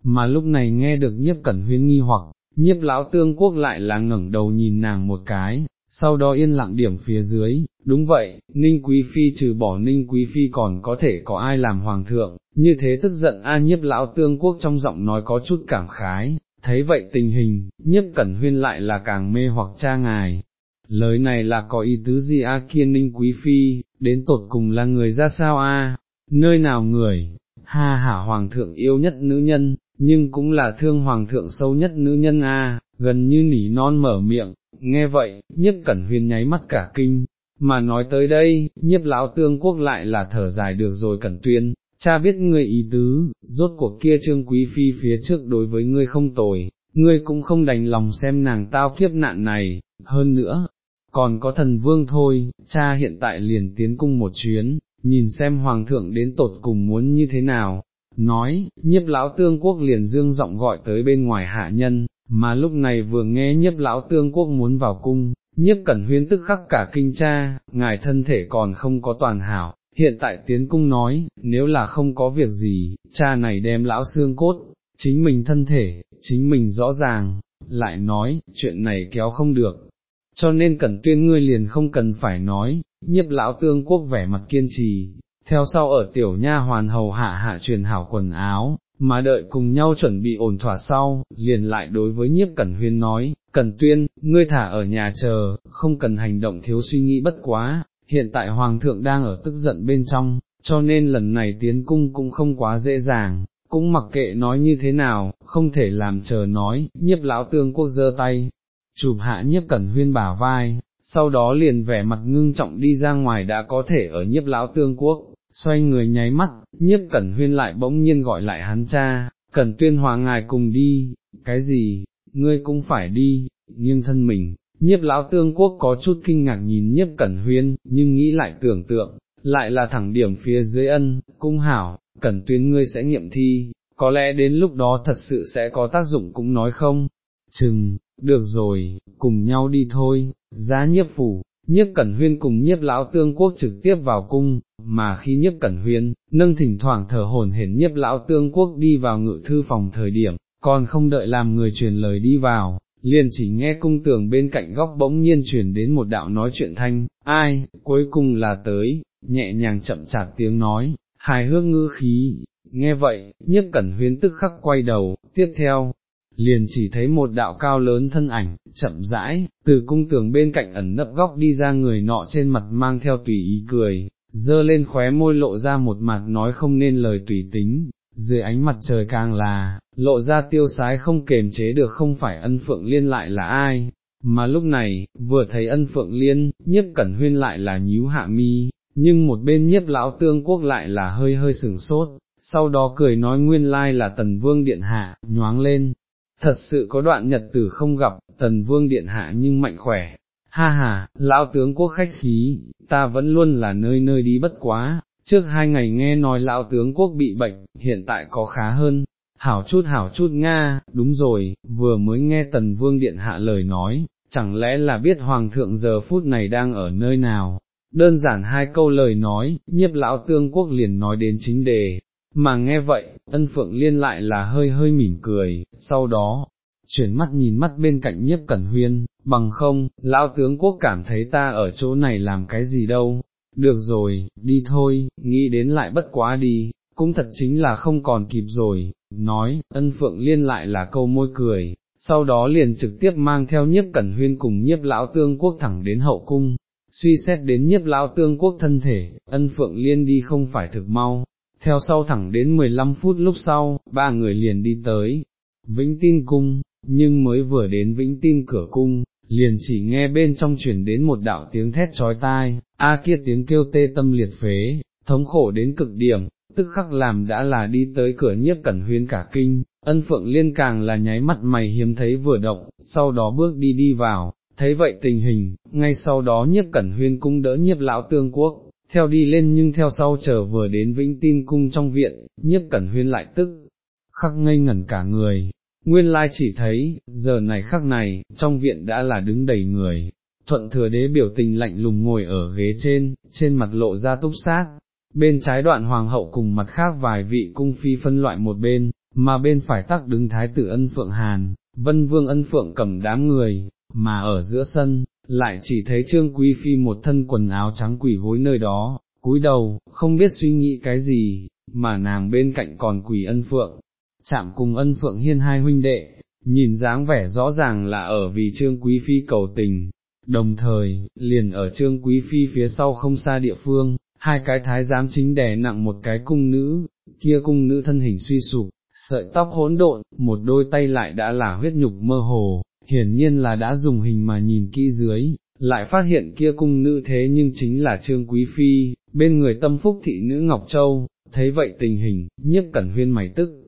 mà lúc này nghe được nhiếp cẩn huyên nghi hoặc, nhiếp lão tương quốc lại là ngẩng đầu nhìn nàng một cái, sau đó yên lặng điểm phía dưới, đúng vậy, Ninh Quý Phi trừ bỏ Ninh Quý Phi còn có thể có ai làm hoàng thượng, như thế tức giận A nhiếp lão tương quốc trong giọng nói có chút cảm khái, thấy vậy tình hình, nhiếp cẩn huyên lại là càng mê hoặc cha ngài. Lời này là có ý tứ gì A kia Ninh Quý Phi, đến tột cùng là người ra sao A, nơi nào người, ha hả hoàng thượng yêu nhất nữ nhân, nhưng cũng là thương hoàng thượng sâu nhất nữ nhân A, gần như nỉ non mở miệng, nghe vậy, nhiếp cẩn huyền nháy mắt cả kinh, mà nói tới đây, nhiếp lão tương quốc lại là thở dài được rồi cẩn tuyên, cha biết ngươi ý tứ, rốt cuộc kia trương quý phi phía trước đối với ngươi không tồi, ngươi cũng không đành lòng xem nàng tao kiếp nạn này, hơn nữa, còn có thần vương thôi, cha hiện tại liền tiến cung một chuyến, nhìn xem hoàng thượng đến tột cùng muốn như thế nào, nói, nhiếp lão tương quốc liền dương giọng gọi tới bên ngoài hạ nhân, mà lúc này vừa nghe nhiếp lão tương quốc muốn vào cung, nhiếp cẩn huyên tức khắc cả kinh cha, ngài thân thể còn không có toàn hảo, hiện tại tiến cung nói, nếu là không có việc gì, cha này đem lão xương cốt, chính mình thân thể, chính mình rõ ràng, lại nói, chuyện này kéo không được, cho nên cẩn tuyên ngươi liền không cần phải nói, nhiếp lão tương quốc vẻ mặt kiên trì, theo sau ở tiểu nha hoàn hầu hạ hạ truyền hảo quần áo, mà đợi cùng nhau chuẩn bị ổn thỏa sau, liền lại đối với nhiếp cẩn huyên nói, cẩn tuyên, ngươi thả ở nhà chờ, không cần hành động thiếu suy nghĩ bất quá, hiện tại hoàng thượng đang ở tức giận bên trong, cho nên lần này tiến cung cũng không quá dễ dàng, cũng mặc kệ nói như thế nào, không thể làm chờ nói, nhiếp lão tương quốc giơ tay, chụp hạ nhiếp cẩn huyên bả vai, sau đó liền vẻ mặt ngưng trọng đi ra ngoài đã có thể ở nhiếp lão tương quốc, xoay người nháy mắt, nhiếp cẩn huyên lại bỗng nhiên gọi lại hắn cha, cẩn tuyên hòa ngài cùng đi, cái gì, ngươi cũng phải đi, nghiêng thân mình, nhiếp lão tương quốc có chút kinh ngạc nhìn nhiếp cẩn huyên, nhưng nghĩ lại tưởng tượng, lại là thẳng điểm phía dưới ân, cung hảo, cẩn tuyên ngươi sẽ nghiệm thi, có lẽ đến lúc đó thật sự sẽ có tác dụng cũng nói không, chừng, được rồi, cùng nhau đi thôi, giá nhiếp phủ, nhiếp cẩn huyên cùng nhiếp lão tương quốc trực tiếp vào cung, mà khi nhiếp cẩn huyên, nâng thỉnh thoảng thở hồn hển nhiếp lão tương quốc đi vào ngự thư phòng thời điểm, còn không đợi làm người truyền lời đi vào, liền chỉ nghe cung tường bên cạnh góc bỗng nhiên truyền đến một đạo nói chuyện thanh, ai, cuối cùng là tới, nhẹ nhàng chậm chạp tiếng nói, hài hước ngữ khí, nghe vậy, nhiếp cẩn huyên tức khắc quay đầu, tiếp theo, liền chỉ thấy một đạo cao lớn thân ảnh, chậm rãi, từ cung tường bên cạnh ẩn nấp góc đi ra người nọ trên mặt mang theo tùy ý cười, dơ lên khóe môi lộ ra một mặt nói không nên lời tùy tính, dưới ánh mặt trời càng là, lộ ra tiêu sái không kềm chế được không phải ân phượng liên lại là ai, mà lúc này, vừa thấy ân phượng liên, nhiếp cẩn huyên lại là nhíu hạ mi, nhưng một bên nhiếp lão tương quốc lại là hơi hơi sừng sốt, sau đó cười nói nguyên lai là tần vương điện hạ, nhoáng lên, thật sự có đoạn nhật tử không gặp, tần vương điện hạ nhưng mạnh khỏe, ha ha, lão tướng quốc khách khí, ta vẫn luôn là nơi nơi đi bất quá, trước hai ngày nghe nói lão tướng quốc bị bệnh, hiện tại có khá hơn, hảo chút hảo chút Nga, đúng rồi, vừa mới nghe tần vương điện hạ lời nói, chẳng lẽ là biết hoàng thượng giờ phút này đang ở nơi nào, đơn giản hai câu lời nói, nhiếp lão tương quốc liền nói đến chính đề, mà nghe vậy, ân phượng liên lại là hơi hơi mỉm cười, sau đó, chuyển mắt nhìn mắt bên cạnh nhiếp cẩn huyên, bằng không, lão tướng quốc cảm thấy ta ở chỗ này làm cái gì đâu, được rồi, đi thôi, nghĩ đến lại bất quá đi, cũng thật chính là không còn kịp rồi, nói, ân phượng liên lại là câu môi cười, sau đó liền trực tiếp mang theo nhiếp cẩn huyên cùng nhiếp lão tương quốc thẳng đến hậu cung, suy xét đến nhiếp lão tương quốc thân thể, ân phượng liên đi không phải thực mau, theo sau thẳng đến 15 phút lúc sau, ba người liền đi tới, vĩnh tin cung, nhưng mới vừa đến vĩnh tin cửa cung, liền chỉ nghe bên trong chuyển đến một đạo tiếng thét trói tai, a kia tiếng kêu tê tâm liệt phế, thống khổ đến cực điểm, tức khắc làm đã là đi tới cửa nhiếp cẩn huyên cả kinh, ân phượng liên càng là nháy mắt mày hiếm thấy vừa động, sau đó bước đi đi vào, thấy vậy tình hình, ngay sau đó nhiếp cẩn huyên cung đỡ nhiếp lão tương quốc, theo đi lên nhưng theo sau trở vừa đến vĩnh tin cung trong viện, nhiếp cẩn huyên lại tức, khắc ngây ngẩn cả người, nguyên lai chỉ thấy, giờ này khắc này, trong viện đã là đứng đầy người, thuận thừa đế biểu tình lạnh lùng ngồi ở ghế trên, trên mặt lộ ra túc sát, bên trái đoạn hoàng hậu cùng mặt khác vài vị cung phi phân loại một bên, mà bên phải tắc đứng thái tử ân phượng hàn, vân vương ân phượng cầm đám người, mà ở giữa sân, lại chỉ thấy trương quý phi một thân quần áo trắng quỷ gối nơi đó, cúi đầu, không biết suy nghĩ cái gì, mà nàng bên cạnh còn quỷ ân phượng, chạm cùng ân phượng hiên hai huynh đệ, nhìn dáng vẻ rõ ràng là ở vì trương quý phi cầu tình, đồng thời, liền ở trương quý phi phía sau không xa địa phương, hai cái thái giám chính đè nặng một cái cung nữ, kia cung nữ thân hình suy sụp, sợi tóc hỗn độn, một đôi tay lại đã là huyết nhục mơ hồ, hiển nhiên là đã dùng hình mà nhìn kỹ dưới, lại phát hiện kia cung nữ thế nhưng chính là Trương Quý Phi, bên người tâm phúc thị nữ Ngọc Châu, thấy vậy tình hình, nhiếp cẩn huyên mày tức,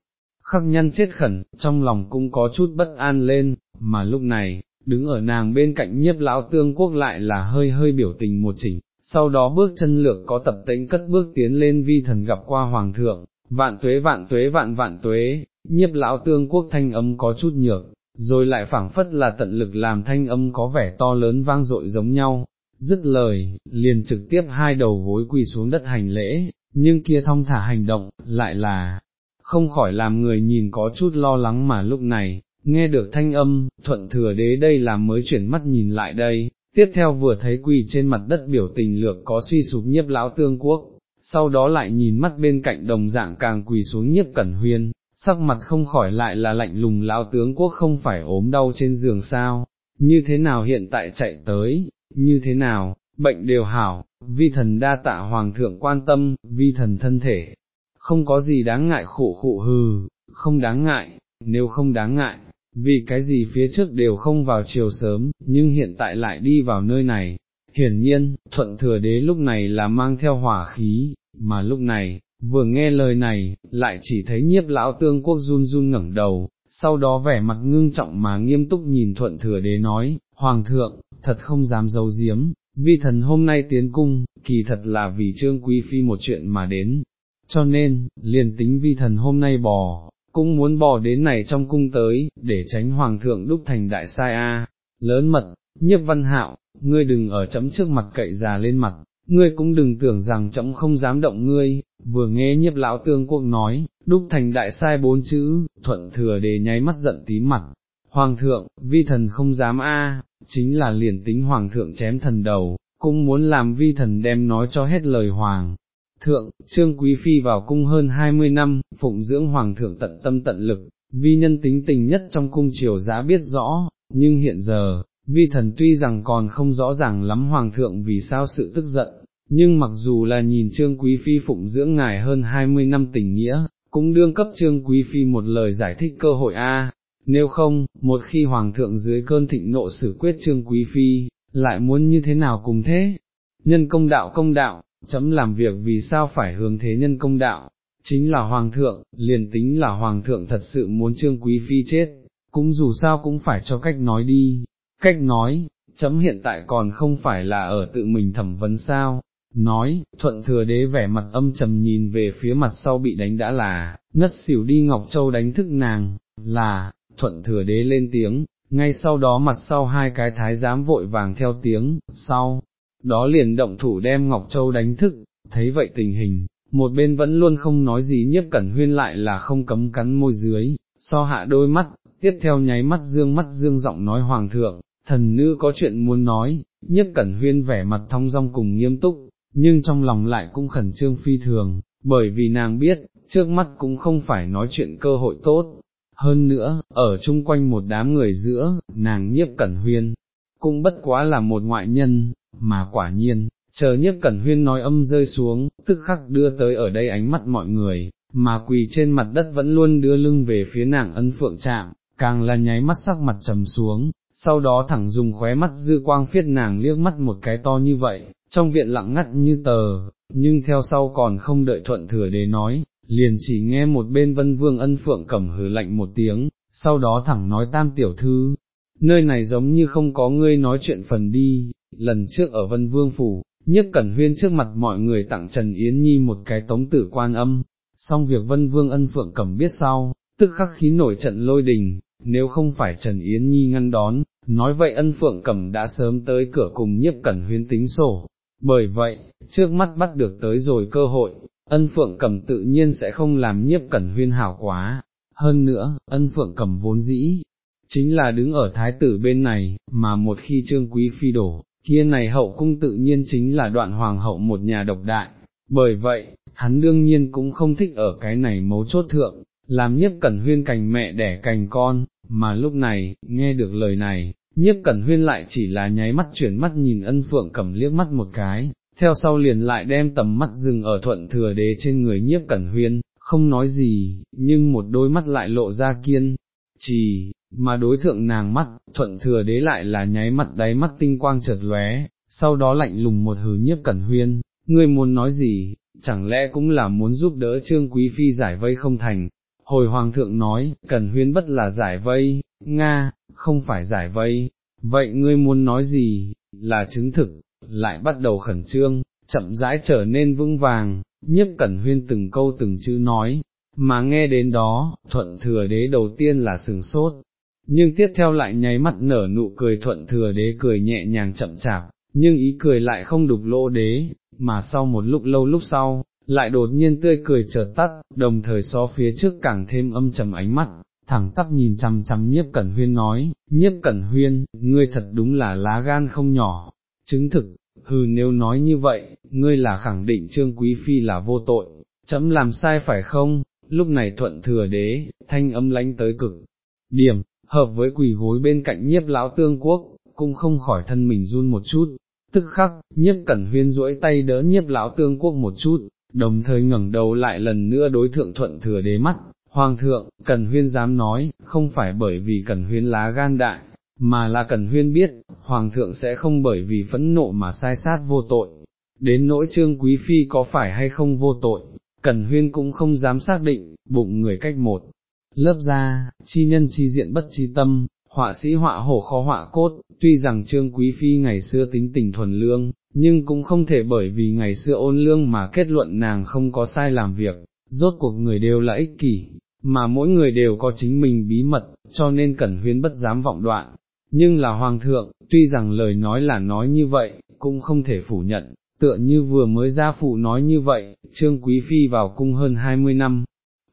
khắc nhăn chết khẩn, trong lòng cũng có chút bất an lên, mà lúc này, đứng ở nàng bên cạnh nhiếp lão tương quốc lại là hơi hơi biểu tình một chỉnh, sau đó bước chân lược có tập tĩnh cất bước tiến lên vi thần gặp qua hoàng thượng, vạn tuế vạn tuế vạn vạn tuế, nhiếp lão tương quốc thanh âm có chút nhược, rồi lại phảng phất là tận lực làm thanh âm có vẻ to lớn vang dội giống nhau, dứt lời, liền trực tiếp hai đầu gối quỳ xuống đất hành lễ, nhưng kia thong thả hành động, lại là, không khỏi làm người nhìn có chút lo lắng mà lúc này, nghe được thanh âm, thuận thừa đế đây là mới chuyển mắt nhìn lại đây, tiếp theo vừa thấy quỳ trên mặt đất biểu tình lược có suy sụp nhiếp lão tương quốc, sau đó lại nhìn mắt bên cạnh đồng dạng càng quỳ xuống nhiếp cẩn huyên, sắc mặt không khỏi lại là lạnh lùng lão tướng quốc không phải ốm đau trên giường sao, như thế nào hiện tại chạy tới, như thế nào, bệnh đều hảo, vi thần đa tạ hoàng thượng quan tâm, vi thần thân thể, không có gì đáng ngại khổ khụ hừ, không đáng ngại, nếu không đáng ngại, vì cái gì phía trước đều không vào chiều sớm, nhưng hiện tại lại đi vào nơi này. Hiển nhiên, thuận thừa đế lúc này là mang theo hỏa khí, mà lúc này, vừa nghe lời này, lại chỉ thấy nhiếp lão tương quốc run run ngẩng đầu, sau đó vẻ mặt ngưng trọng mà nghiêm túc nhìn thuận thừa đế nói, Hoàng thượng, thật không dám giấu giếm, vi thần hôm nay tiến cung, kỳ thật là vì trương quý phi một chuyện mà đến, cho nên, liền tính vi thần hôm nay bò, cũng muốn bò đến này trong cung tới, để tránh hoàng thượng đúc thành đại sai a. Lớn mật, nhiếp văn hạo, ngươi đừng ở chấm trước mặt cậy già lên mặt, ngươi cũng đừng tưởng rằng trẫm không dám động ngươi, vừa nghe nhiếp lão tương quốc nói, đúc thành đại sai bốn chữ, thuận thừa để nháy mắt giận tí mặt. Hoàng thượng, vi thần không dám a, chính là liền tính hoàng thượng chém thần đầu, cũng muốn làm vi thần đem nói cho hết lời hoàng, Thượng, Trương Quý Phi vào cung hơn 20 năm, phụng dưỡng Hoàng thượng tận tâm tận lực, vi nhân tính tình nhất trong cung triều giá biết rõ, nhưng hiện giờ, vi thần tuy rằng còn không rõ ràng lắm Hoàng thượng vì sao sự tức giận, nhưng mặc dù là nhìn Trương Quý Phi phụng dưỡng ngài hơn 20 năm tình nghĩa, cũng đương cấp Trương Quý Phi một lời giải thích cơ hội a. Nếu không, một khi Hoàng thượng dưới cơn thịnh nộ xử quyết Trương Quý Phi, lại muốn như thế nào cùng thế? Nhân công đạo công đạo, chấm làm việc vì sao phải hướng thế nhân công đạo, chính là hoàng thượng, liền tính là hoàng thượng thật sự muốn trương quý phi chết, cũng dù sao cũng phải cho cách nói đi, cách nói, chấm hiện tại còn không phải là ở tự mình thẩm vấn sao, nói, thuận thừa đế vẻ mặt âm trầm nhìn về phía mặt sau bị đánh đã là, ngất xỉu đi Ngọc Châu đánh thức nàng, là, thuận thừa đế lên tiếng, ngay sau đó mặt sau hai cái thái giám vội vàng theo tiếng, sau, đó liền động thủ đem Ngọc Châu đánh thức, thấy vậy tình hình, một bên vẫn luôn không nói gì nhiếp cẩn huyên lại là không cấm cắn môi dưới, so hạ đôi mắt, tiếp theo nháy mắt dương mắt dương giọng nói hoàng thượng, thần nữ có chuyện muốn nói, nhiếp cẩn huyên vẻ mặt thong dong cùng nghiêm túc, nhưng trong lòng lại cũng khẩn trương phi thường, bởi vì nàng biết, trước mắt cũng không phải nói chuyện cơ hội tốt. Hơn nữa, ở chung quanh một đám người giữa, nàng nhiếp cẩn huyên, cũng bất quá là một ngoại nhân, mà quả nhiên, chờ nhiếp cẩn huyên nói âm rơi xuống, tức khắc đưa tới ở đây ánh mắt mọi người, mà quỳ trên mặt đất vẫn luôn đưa lưng về phía nàng ân phượng chạm, càng là nháy mắt sắc mặt trầm xuống, sau đó thẳng dùng khóe mắt dư quang phiết nàng liếc mắt một cái to như vậy, trong viện lặng ngắt như tờ, nhưng theo sau còn không đợi thuận thừa đế nói, liền chỉ nghe một bên vân vương ân phượng cầm hừ lạnh một tiếng, sau đó thẳng nói tam tiểu thư, nơi này giống như không có ngươi nói chuyện phần đi, lần trước ở vân vương phủ, nhất cẩn huyên trước mặt mọi người tặng Trần Yến Nhi một cái tống tử quan âm, xong việc vân vương ân phượng cầm biết sau, tức khắc khí nổi trận lôi đình, nếu không phải Trần Yến Nhi ngăn đón, nói vậy ân phượng cầm đã sớm tới cửa cùng nhiếp cẩn huyên tính sổ, bởi vậy, trước mắt bắt được tới rồi cơ hội, ân phượng cầm tự nhiên sẽ không làm nhiếp cẩn huyên hảo quá, hơn nữa, ân phượng cầm vốn dĩ, chính là đứng ở thái tử bên này, mà một khi trương quý phi đổ, kia này hậu cung tự nhiên chính là đoạn hoàng hậu một nhà độc đại, bởi vậy, hắn đương nhiên cũng không thích ở cái này mấu chốt thượng, làm nhiếp cẩn huyên cành mẹ đẻ cành con, mà lúc này, nghe được lời này, nhiếp cẩn huyên lại chỉ là nháy mắt chuyển mắt nhìn ân phượng cầm liếc mắt một cái, theo sau liền lại đem tầm mắt dừng ở thuận thừa đế trên người nhiếp cẩn huyên, không nói gì, nhưng một đôi mắt lại lộ ra kiên, trì. mà đối thượng nàng mắt, thuận thừa đế lại là nháy mắt đáy mắt tinh quang chợt lóe, sau đó lạnh lùng một hứ nhiếp cẩn huyên, ngươi muốn nói gì, chẳng lẽ cũng là muốn giúp đỡ trương quý phi giải vây không thành, hồi hoàng thượng nói, cẩn huyên bất là giải vây, Nga, không phải giải vây, vậy ngươi muốn nói gì, là chứng thực, lại bắt đầu khẩn trương, chậm rãi trở nên vững vàng, nhiếp cẩn huyên từng câu từng chữ nói, mà nghe đến đó, thuận thừa đế đầu tiên là sừng sốt, nhưng tiếp theo lại nháy mắt nở nụ cười thuận thừa đế cười nhẹ nhàng chậm chạp, nhưng ý cười lại không đục lỗ đế, mà sau một lúc lâu lúc sau, lại đột nhiên tươi cười chợt tắt, đồng thời so phía trước càng thêm âm trầm ánh mắt, thẳng tắp nhìn chằm chằm nhiếp cẩn huyên nói, nhiếp cẩn huyên, ngươi thật đúng là lá gan không nhỏ, chứng thực, hừ nếu nói như vậy, ngươi là khẳng định trương quý phi là vô tội, chấm làm sai phải không, lúc này thuận thừa đế, thanh âm lánh tới cực, điểm, hợp với quỷ gối bên cạnh nhiếp lão tương quốc, cũng không khỏi thân mình run một chút, tức khắc, nhiếp cẩn huyên duỗi tay đỡ nhiếp lão tương quốc một chút, đồng thời ngẩng đầu lại lần nữa đối thượng thuận thừa đế mắt, Hoàng thượng, Cần Huyên dám nói, không phải bởi vì Cần Huyên lá gan đại, mà là Cần Huyên biết, Hoàng thượng sẽ không bởi vì phẫn nộ mà sai sát vô tội. Đến nỗi trương quý phi có phải hay không vô tội, Cần Huyên cũng không dám xác định, bụng người cách một. Lớp ra, chi nhân chi diện bất chi tâm, họa sĩ họa hổ khó họa cốt, tuy rằng trương quý phi ngày xưa tính tình thuần lương, nhưng cũng không thể bởi vì ngày xưa ôn lương mà kết luận nàng không có sai làm việc, rốt cuộc người đều là ích kỷ, mà mỗi người đều có chính mình bí mật, cho nên Cẩn huyến bất dám vọng đoạn. Nhưng là Hoàng thượng, tuy rằng lời nói là nói như vậy, cũng không thể phủ nhận, tựa như vừa mới ra phụ nói như vậy, Trương Quý Phi vào cung hơn 20 năm,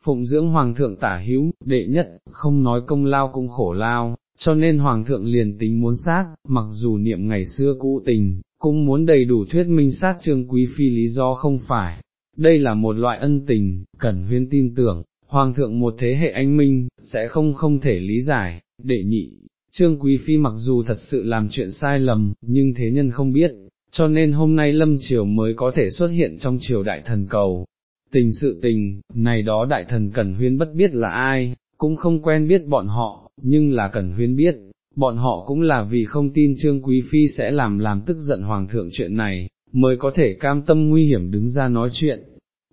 phụng dưỡng Hoàng thượng tả hữu, đệ nhất, không nói công lao cũng khổ lao, cho nên Hoàng thượng liền tính muốn sát, mặc dù niệm ngày xưa cũ tình, cũng muốn đầy đủ thuyết minh sát Trương Quý Phi lý do không phải. Đây là một loại ân tình, Cẩn Huyên tin tưởng, Hoàng thượng một thế hệ anh minh, sẽ không không thể lý giải, đệ nhị, Trương Quý Phi mặc dù thật sự làm chuyện sai lầm, nhưng thế nhân không biết, cho nên hôm nay Lâm Triều mới có thể xuất hiện trong triều đại thần cầu. Tình sự tình, này đó đại thần Cẩn Huyên bất biết là ai, cũng không quen biết bọn họ, nhưng là Cẩn Huyên biết, bọn họ cũng là vì không tin Trương Quý Phi sẽ làm làm tức giận Hoàng thượng chuyện này, mới có thể cam tâm nguy hiểm đứng ra nói chuyện,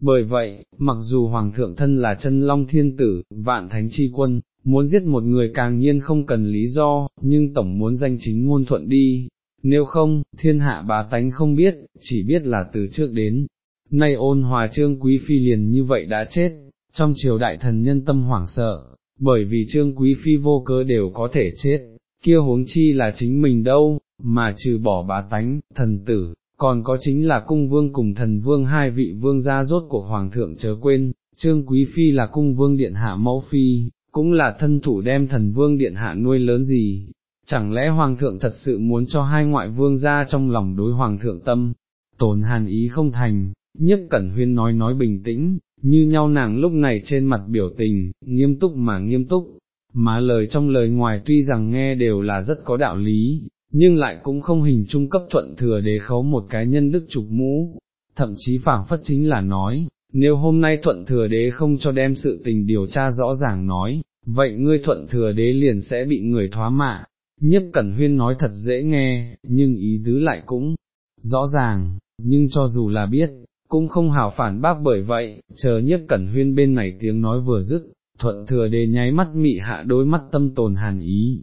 bởi vậy, mặc dù Hoàng thượng thân là chân long thiên tử, vạn thánh chi quân, muốn giết một người càng nhiên không cần lý do, nhưng tổng muốn danh chính ngôn thuận đi, nếu không, thiên hạ bá tánh không biết, chỉ biết là từ trước đến, nay ôn hòa trương quý phi liền như vậy đã chết, trong triều đại thần nhân tâm hoảng sợ, bởi vì trương quý phi vô cớ đều có thể chết, kia huống chi là chính mình đâu, mà trừ bỏ bá tánh, thần tử, còn có chính là cung vương cùng thần vương hai vị vương gia rốt của hoàng thượng chớ quên, trương quý phi là cung vương điện hạ mẫu phi, cũng là thân thủ đem thần vương điện hạ nuôi lớn gì, chẳng lẽ hoàng thượng thật sự muốn cho hai ngoại vương gia trong lòng đối hoàng thượng tâm, tồn hàn ý không thành, nhất cẩn huyên nói nói bình tĩnh, như nhau nàng lúc này trên mặt biểu tình, nghiêm túc mà nghiêm túc, mà lời trong lời ngoài tuy rằng nghe đều là rất có đạo lý, nhưng lại cũng không hình trung cấp thuận thừa đế khấu một cái nhân đức trục mũ, thậm chí phảng phất chính là nói, nếu hôm nay thuận thừa đế không cho đem sự tình điều tra rõ ràng nói, vậy ngươi thuận thừa đế liền sẽ bị người thoá mạ. Nhiếp Cẩn Huyên nói thật dễ nghe, nhưng ý tứ lại cũng rõ ràng, nhưng cho dù là biết, cũng không hào phản bác bởi vậy, chờ Nhiếp Cẩn Huyên bên này tiếng nói vừa dứt, thuận thừa đế nháy mắt mị hạ đôi mắt tâm tồn hàn ý.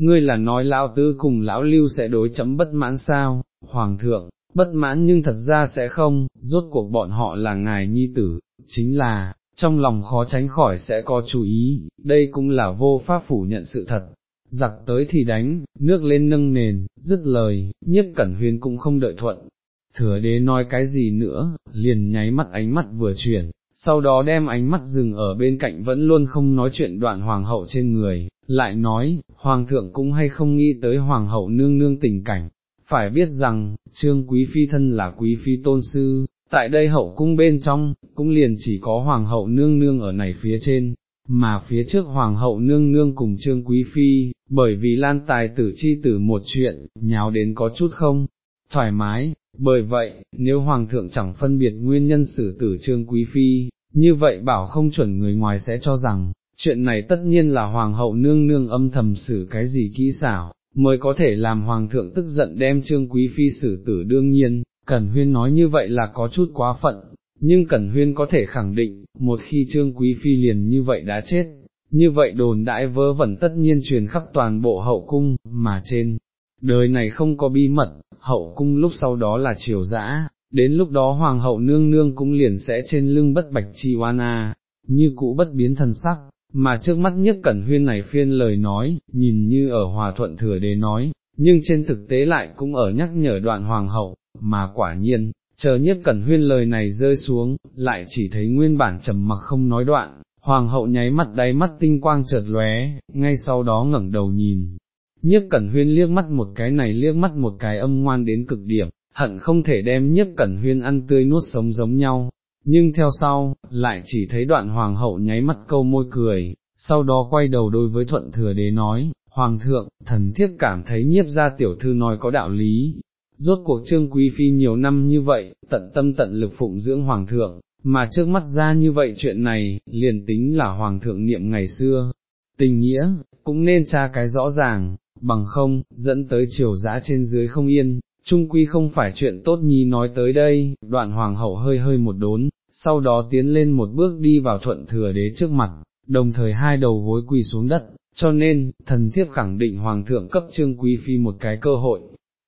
Ngươi là nói lão tứ cùng lão lưu sẽ đối chấm bất mãn sao, hoàng thượng, bất mãn nhưng thật ra sẽ không, rốt cuộc bọn họ là ngài nhi tử, chính là, trong lòng khó tránh khỏi sẽ có chú ý, đây cũng là vô pháp phủ nhận sự thật. Giặc tới thì đánh, nước lên nâng nền, dứt lời, nhiếp cẩn huyên cũng không đợi thuận. Thừa đế nói cái gì nữa, liền nháy mắt ánh mắt vừa chuyển, sau đó đem ánh mắt dừng ở bên cạnh vẫn luôn không nói chuyện đoạn hoàng hậu trên người, lại nói, hoàng thượng cũng hay không nghĩ tới hoàng hậu nương nương tình cảnh, phải biết rằng, trương quý phi thân là quý phi tôn sư, tại đây hậu cung bên trong, cũng liền chỉ có hoàng hậu nương nương ở này phía trên, mà phía trước hoàng hậu nương nương cùng trương quý phi, bởi vì lan tài tử chi tử một chuyện, nháo đến có chút không, thoải mái, bởi vậy, nếu hoàng thượng chẳng phân biệt nguyên nhân xử tử trương quý phi, như vậy bảo không chuẩn người ngoài sẽ cho rằng, chuyện này tất nhiên là hoàng hậu nương nương âm thầm xử cái gì kỹ xảo, mới có thể làm hoàng thượng tức giận đem trương quý phi xử tử đương nhiên, Cẩn Huyên nói như vậy là có chút quá phận, nhưng Cẩn Huyên có thể khẳng định, một khi trương quý phi liền như vậy đã chết, như vậy đồn đại vớ vẩn tất nhiên truyền khắp toàn bộ hậu cung, mà trên đời này không có bí mật, hậu cung lúc sau đó là triều dã, đến lúc đó hoàng hậu nương nương cũng liền sẽ trên lưng bất bạch chi oan a, như cũ bất biến thần sắc, mà trước mắt nhất cẩn huyên này phiên lời nói, nhìn như ở hòa thuận thừa đế nói, nhưng trên thực tế lại cũng ở nhắc nhở đoạn hoàng hậu, mà quả nhiên, chờ nhất cẩn huyên lời này rơi xuống, lại chỉ thấy nguyên bản trầm mặc không nói đoạn, hoàng hậu nháy mặt đáy mắt tinh quang chợt lóe, ngay sau đó ngẩng đầu nhìn. Nhiếp cẩn huyên liếc mắt một cái này liếc mắt một cái âm ngoan đến cực điểm, hận không thể đem nhiếp cẩn huyên ăn tươi nuốt sống giống nhau, nhưng theo sau, lại chỉ thấy đoạn hoàng hậu nháy mắt câu môi cười, sau đó quay đầu đối với thuận thừa đế nói, Hoàng thượng, thần thiết cảm thấy nhiếp ra tiểu thư nói có đạo lý, rốt cuộc trương quý phi nhiều năm như vậy, tận tâm tận lực phụng dưỡng Hoàng thượng, mà trước mắt ra như vậy chuyện này, liền tính là Hoàng thượng niệm ngày xưa, tình nghĩa, cũng nên tra cái rõ ràng, bằng không, dẫn tới chiều giã trên dưới không yên, trung quy không phải chuyện tốt nhi nói tới đây, đoạn hoàng hậu hơi hơi một đốn, sau đó tiến lên một bước đi vào thuận thừa đế trước mặt, đồng thời hai đầu gối quỳ xuống đất, cho nên, thần thiếp khẳng định hoàng thượng cấp trương quý phi một cái cơ hội.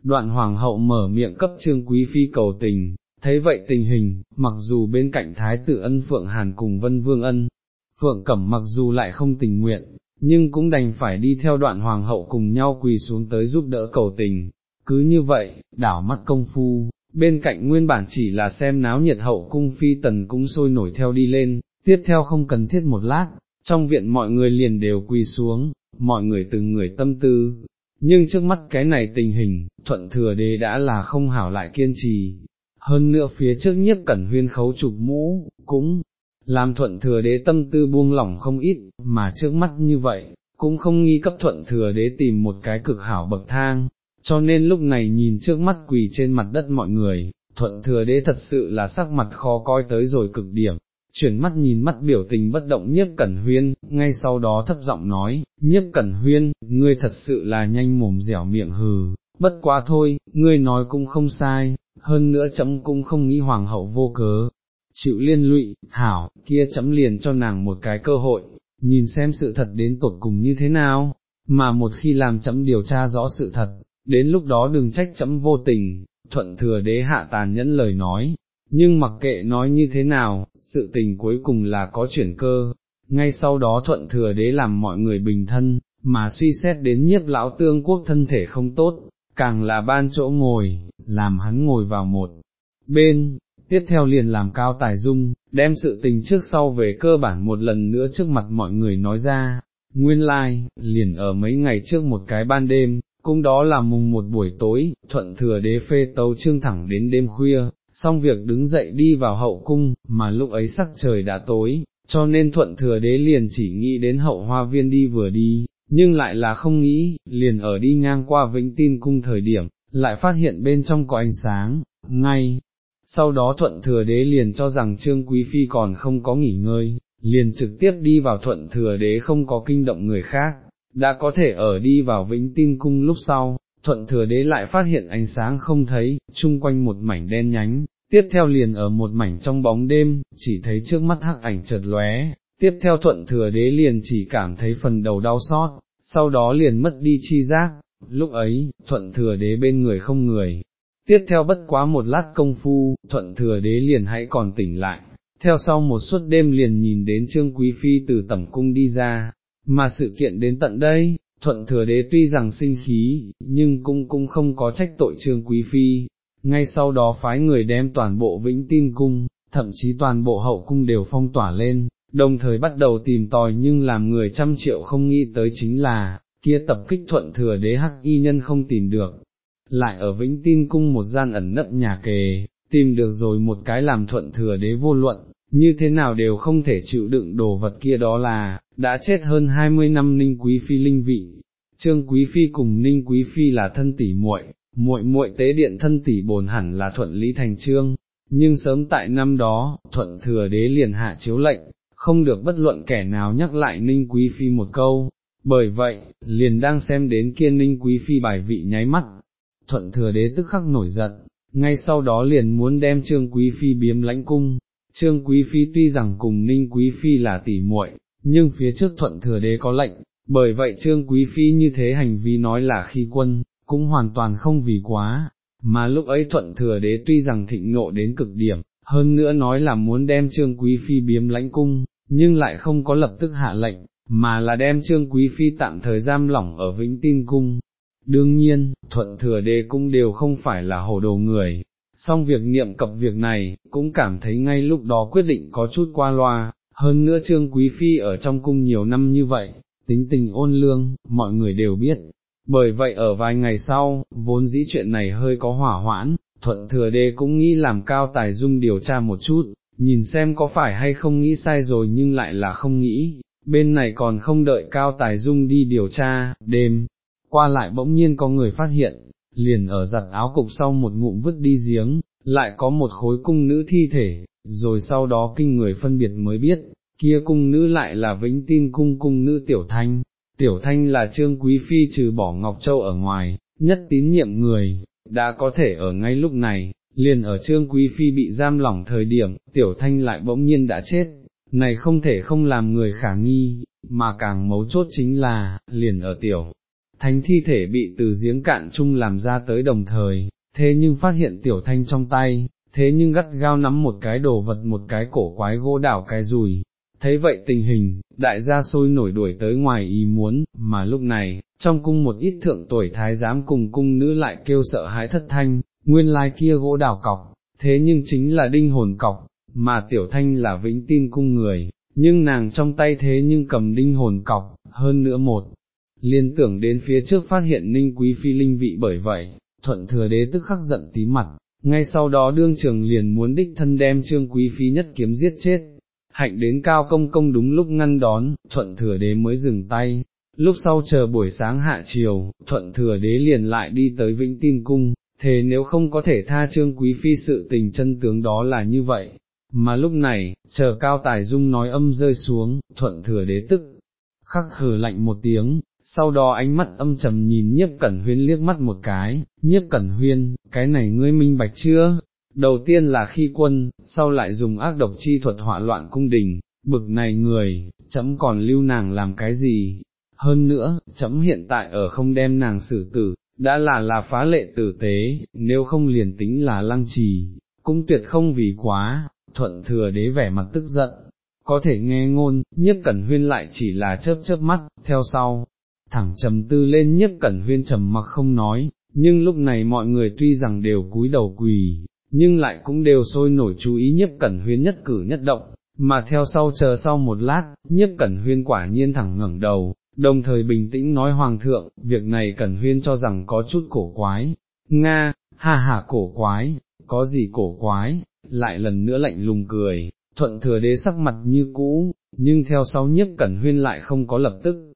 Đoạn hoàng hậu mở miệng cấp trương quý phi cầu tình, thấy vậy tình hình, mặc dù bên cạnh thái tử ân Phượng Hàn cùng Vân Vương ân, Phượng Cẩm mặc dù lại không tình nguyện, nhưng cũng đành phải đi theo đoạn hoàng hậu cùng nhau quỳ xuống tới giúp đỡ cầu tình. Cứ như vậy, đảo mắt công phu, bên cạnh nguyên bản chỉ là xem náo nhiệt hậu cung phi tần cũng sôi nổi theo đi lên, tiếp theo không cần thiết một lát, trong viện mọi người liền đều quỳ xuống, mọi người từng người tâm tư, nhưng trước mắt cái này tình hình, thuận thừa đế đã là không hảo lại kiên trì, hơn nữa phía trước nhiếp cẩn huyên khấu chụp mũ, cũng làm thuận thừa đế tâm tư buông lỏng không ít, mà trước mắt như vậy, cũng không nghi cấp thuận thừa đế tìm một cái cực hảo bậc thang, cho nên lúc này nhìn trước mắt quỳ trên mặt đất mọi người, thuận thừa đế thật sự là sắc mặt khó coi tới rồi cực điểm, chuyển mắt nhìn mắt biểu tình bất động nhiếp cẩn huyên, ngay sau đó thấp giọng nói, nhiếp cẩn huyên, ngươi thật sự là nhanh mồm dẻo miệng hừ, bất quá thôi, ngươi nói cũng không sai, hơn nữa chấm cũng không nghĩ hoàng hậu vô cớ, chịu liên lụy, hảo, kia chấm liền cho nàng một cái cơ hội, nhìn xem sự thật đến tột cùng như thế nào, mà một khi làm chấm điều tra rõ sự thật, đến lúc đó đừng trách chấm vô tình, thuận thừa đế hạ tàn nhẫn lời nói, nhưng mặc kệ nói như thế nào, sự tình cuối cùng là có chuyển cơ, ngay sau đó thuận thừa đế làm mọi người bình thân, mà suy xét đến nhiếp lão tương quốc thân thể không tốt, càng là ban chỗ ngồi, làm hắn ngồi vào một bên, tiếp theo liền làm cao tài dung, đem sự tình trước sau về cơ bản một lần nữa trước mặt mọi người nói ra, nguyên lai, like, liền ở mấy ngày trước một cái ban đêm, cũng đó là mùng một buổi tối, thuận thừa đế phê tấu trương thẳng đến đêm khuya, xong việc đứng dậy đi vào hậu cung, mà lúc ấy sắc trời đã tối, cho nên thuận thừa đế liền chỉ nghĩ đến hậu hoa viên đi vừa đi, nhưng lại là không nghĩ, liền ở đi ngang qua vĩnh tin cung thời điểm, lại phát hiện bên trong có ánh sáng, ngay. Sau đó thuận thừa đế liền cho rằng trương quý phi còn không có nghỉ ngơi, liền trực tiếp đi vào thuận thừa đế không có kinh động người khác, đã có thể ở đi vào vĩnh tin cung lúc sau, thuận thừa đế lại phát hiện ánh sáng không thấy, chung quanh một mảnh đen nhánh, tiếp theo liền ở một mảnh trong bóng đêm, chỉ thấy trước mắt hắc ảnh chợt lóe, tiếp theo thuận thừa đế liền chỉ cảm thấy phần đầu đau xót, sau đó liền mất đi chi giác, lúc ấy, thuận thừa đế bên người không người. Tiếp theo bất quá một lát công phu, thuận thừa đế liền hãy còn tỉnh lại, theo sau một suốt đêm liền nhìn đến Trương Quý Phi từ tẩm cung đi ra, mà sự kiện đến tận đây, thuận thừa đế tuy rằng sinh khí, nhưng cũng cũng không có trách tội Trương Quý Phi, ngay sau đó phái người đem toàn bộ vĩnh tin cung, thậm chí toàn bộ hậu cung đều phong tỏa lên, đồng thời bắt đầu tìm tòi nhưng làm người trăm triệu không nghĩ tới chính là, kia tập kích thuận thừa đế hắc y nhân không tìm được, lại ở vĩnh tin cung một gian ẩn nấp nhà kề, tìm được rồi một cái làm thuận thừa đế vô luận, như thế nào đều không thể chịu đựng đồ vật kia đó là, đã chết hơn 20 năm ninh quý phi linh vị, trương quý phi cùng ninh quý phi là thân tỷ muội, muội muội tế điện thân tỷ bồn hẳn là thuận lý thành trương, nhưng sớm tại năm đó, thuận thừa đế liền hạ chiếu lệnh, không được bất luận kẻ nào nhắc lại ninh quý phi một câu, bởi vậy, liền đang xem đến kia ninh quý phi bài vị nháy mắt, thuận thừa đế tức khắc nổi giận, ngay sau đó liền muốn đem trương quý phi biếm lãnh cung, trương quý phi tuy rằng cùng ninh quý phi là tỷ muội, nhưng phía trước thuận thừa đế có lệnh, bởi vậy trương quý phi như thế hành vi nói là khi quân, cũng hoàn toàn không vì quá, mà lúc ấy thuận thừa đế tuy rằng thịnh nộ đến cực điểm, hơn nữa nói là muốn đem trương quý phi biếm lãnh cung, nhưng lại không có lập tức hạ lệnh, mà là đem trương quý phi tạm thời giam lỏng ở vĩnh tin cung. Đương nhiên, thuận thừa đế cũng đều không phải là hồ đồ người, song việc niệm cập việc này, cũng cảm thấy ngay lúc đó quyết định có chút qua loa, hơn nữa trương quý phi ở trong cung nhiều năm như vậy, tính tình ôn lương, mọi người đều biết. Bởi vậy ở vài ngày sau, vốn dĩ chuyện này hơi có hỏa hoãn, thuận thừa đế cũng nghĩ làm cao tài dung điều tra một chút, nhìn xem có phải hay không nghĩ sai rồi nhưng lại là không nghĩ, bên này còn không đợi cao tài dung đi điều tra, đêm, qua lại bỗng nhiên có người phát hiện, liền ở giặt áo cục sau một ngụm vứt đi giếng, lại có một khối cung nữ thi thể, rồi sau đó kinh người phân biệt mới biết, kia cung nữ lại là vĩnh tin cung cung nữ tiểu thanh, tiểu thanh là trương quý phi trừ bỏ Ngọc Châu ở ngoài, nhất tín nhiệm người, đã có thể ở ngay lúc này, liền ở trương quý phi bị giam lỏng thời điểm, tiểu thanh lại bỗng nhiên đã chết, này không thể không làm người khả nghi, mà càng mấu chốt chính là, liền ở tiểu thánh thi thể bị từ giếng cạn chung làm ra tới đồng thời, thế nhưng phát hiện tiểu thanh trong tay, thế nhưng gắt gao nắm một cái đồ vật một cái cổ quái gỗ đảo cái rùi. Thấy vậy tình hình, đại gia sôi nổi đuổi tới ngoài ý muốn, mà lúc này, trong cung một ít thượng tuổi thái giám cùng cung nữ lại kêu sợ hãi thất thanh, nguyên lai kia gỗ đảo cọc, thế nhưng chính là đinh hồn cọc, mà tiểu thanh là vĩnh tin cung người, nhưng nàng trong tay thế nhưng cầm đinh hồn cọc, hơn nữa một, liên tưởng đến phía trước phát hiện ninh quý phi linh vị bởi vậy, thuận thừa đế tức khắc giận tí mặt, ngay sau đó đương trường liền muốn đích thân đem trương quý phi nhất kiếm giết chết, hạnh đến cao công công đúng lúc ngăn đón, thuận thừa đế mới dừng tay. Lúc sau chờ buổi sáng hạ chiều, thuận thừa đế liền lại đi tới Vĩnh Tin Cung, thế nếu không có thể tha trương quý phi sự tình chân tướng đó là như vậy, mà lúc này, chờ cao tài dung nói âm rơi xuống, thuận thừa đế tức, khắc khử lạnh một tiếng, sau đó ánh mắt âm trầm nhìn nhiếp cẩn huyên liếc mắt một cái, nhiếp cẩn huyên, cái này ngươi minh bạch chưa? Đầu tiên là khi quân, sau lại dùng ác độc chi thuật họa loạn cung đình, bực này người, chấm còn lưu nàng làm cái gì? Hơn nữa, chấm hiện tại ở không đem nàng xử tử, đã là là phá lệ tử tế, nếu không liền tính là lăng trì, cũng tuyệt không vì quá, thuận thừa đế vẻ mặt tức giận, có thể nghe ngôn, nhiếp cẩn huyên lại chỉ là chớp chớp mắt, theo sau, thẳng trầm tư lên nhiếp cẩn huyên trầm mặc không nói, nhưng lúc này mọi người tuy rằng đều cúi đầu quỳ, nhưng lại cũng đều sôi nổi chú ý nhiếp cẩn huyên nhất cử nhất động, mà theo sau chờ sau một lát, nhiếp cẩn huyên quả nhiên thẳng ngẩng đầu, đồng thời bình tĩnh nói hoàng thượng, việc này cẩn huyên cho rằng có chút cổ quái, Nga, ha ha cổ quái, có gì cổ quái, lại lần nữa lạnh lùng cười, thuận thừa đế sắc mặt như cũ, nhưng theo sau nhiếp cẩn huyên lại không có lập tức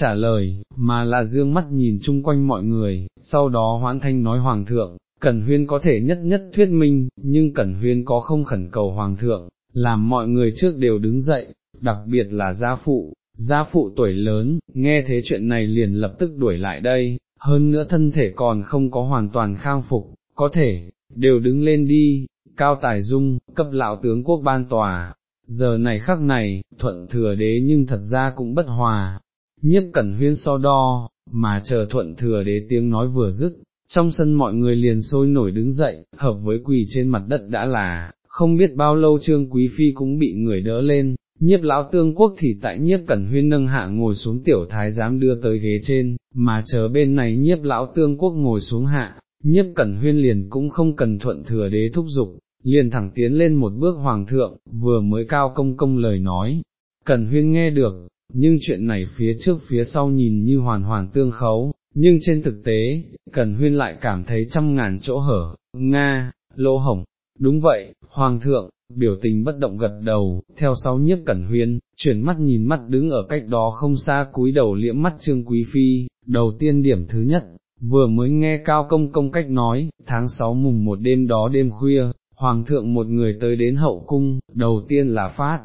trả lời, mà là dương mắt nhìn chung quanh mọi người, sau đó hoãn thanh nói hoàng thượng, Cẩn Huyên có thể nhất nhất thuyết minh, nhưng Cẩn Huyên có không khẩn cầu Hoàng thượng, làm mọi người trước đều đứng dậy, đặc biệt là gia phụ, gia phụ tuổi lớn, nghe thế chuyện này liền lập tức đuổi lại đây, hơn nữa thân thể còn không có hoàn toàn khang phục, có thể, đều đứng lên đi, cao tài dung, cấp lão tướng quốc ban tòa, giờ này khắc này, thuận thừa đế nhưng thật ra cũng bất hòa, nhiếp cẩn huyên so đo, mà chờ thuận thừa đế tiếng nói vừa dứt, trong sân mọi người liền sôi nổi đứng dậy, hợp với quỳ trên mặt đất đã là, không biết bao lâu trương quý phi cũng bị người đỡ lên, nhiếp lão tương quốc thì tại nhiếp cẩn huyên nâng hạ ngồi xuống tiểu thái giám đưa tới ghế trên, mà chờ bên này nhiếp lão tương quốc ngồi xuống hạ, nhiếp cẩn huyên liền cũng không cần thuận thừa đế thúc giục, liền thẳng tiến lên một bước hoàng thượng, vừa mới cao công công lời nói, cẩn huyên nghe được, nhưng chuyện này phía trước phía sau nhìn như hoàn hoàn tương khấu, nhưng trên thực tế, Cần Huyên lại cảm thấy trăm ngàn chỗ hở, Nga, lỗ hổng, đúng vậy, Hoàng thượng, biểu tình bất động gật đầu, theo sau nhiếp Cẩn Huyên, chuyển mắt nhìn mắt đứng ở cách đó không xa cúi đầu liễm mắt Trương Quý Phi, đầu tiên điểm thứ nhất, vừa mới nghe Cao Công Công cách nói, tháng 6 mùng một đêm đó đêm khuya, Hoàng thượng một người tới đến hậu cung, đầu tiên là phát,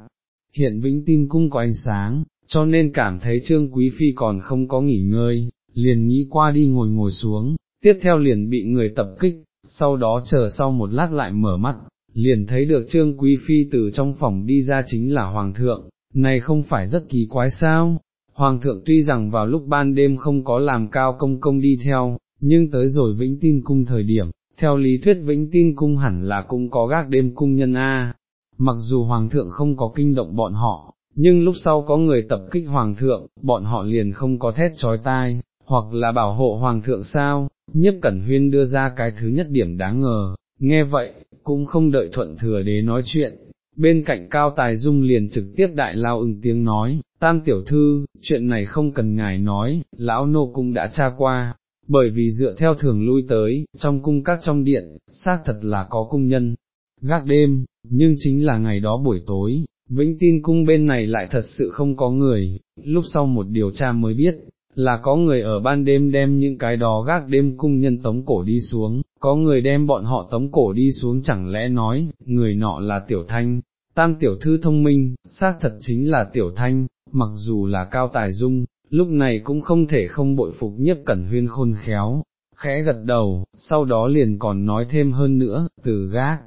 hiện vĩnh tin cung có ánh sáng, cho nên cảm thấy Trương Quý Phi còn không có nghỉ ngơi, liền nghĩ qua đi ngồi ngồi xuống, tiếp theo liền bị người tập kích, sau đó chờ sau một lát lại mở mắt, liền thấy được Trương Quý Phi từ trong phòng đi ra chính là Hoàng thượng, này không phải rất kỳ quái sao? Hoàng thượng tuy rằng vào lúc ban đêm không có làm cao công công đi theo, nhưng tới rồi vĩnh tin cung thời điểm, theo lý thuyết vĩnh tin cung hẳn là cũng có gác đêm cung nhân A, mặc dù Hoàng thượng không có kinh động bọn họ, nhưng lúc sau có người tập kích Hoàng thượng, bọn họ liền không có thét trói tai, hoặc là bảo hộ hoàng thượng sao, nhiếp cẩn huyên đưa ra cái thứ nhất điểm đáng ngờ, nghe vậy, cũng không đợi thuận thừa đế nói chuyện, bên cạnh cao tài dung liền trực tiếp đại lao ưng tiếng nói, tam tiểu thư, chuyện này không cần ngài nói, lão nô cũng đã tra qua, bởi vì dựa theo thường lui tới, trong cung các trong điện, xác thật là có cung nhân, gác đêm, nhưng chính là ngày đó buổi tối, vĩnh tin cung bên này lại thật sự không có người, lúc sau một điều tra mới biết, là có người ở ban đêm đem những cái đó gác đêm cung nhân tống cổ đi xuống, có người đem bọn họ tống cổ đi xuống chẳng lẽ nói, người nọ là tiểu thanh, tam tiểu thư thông minh, xác thật chính là tiểu thanh, mặc dù là cao tài dung, lúc này cũng không thể không bội phục nhất cẩn huyên khôn khéo, khẽ gật đầu, sau đó liền còn nói thêm hơn nữa, từ gác.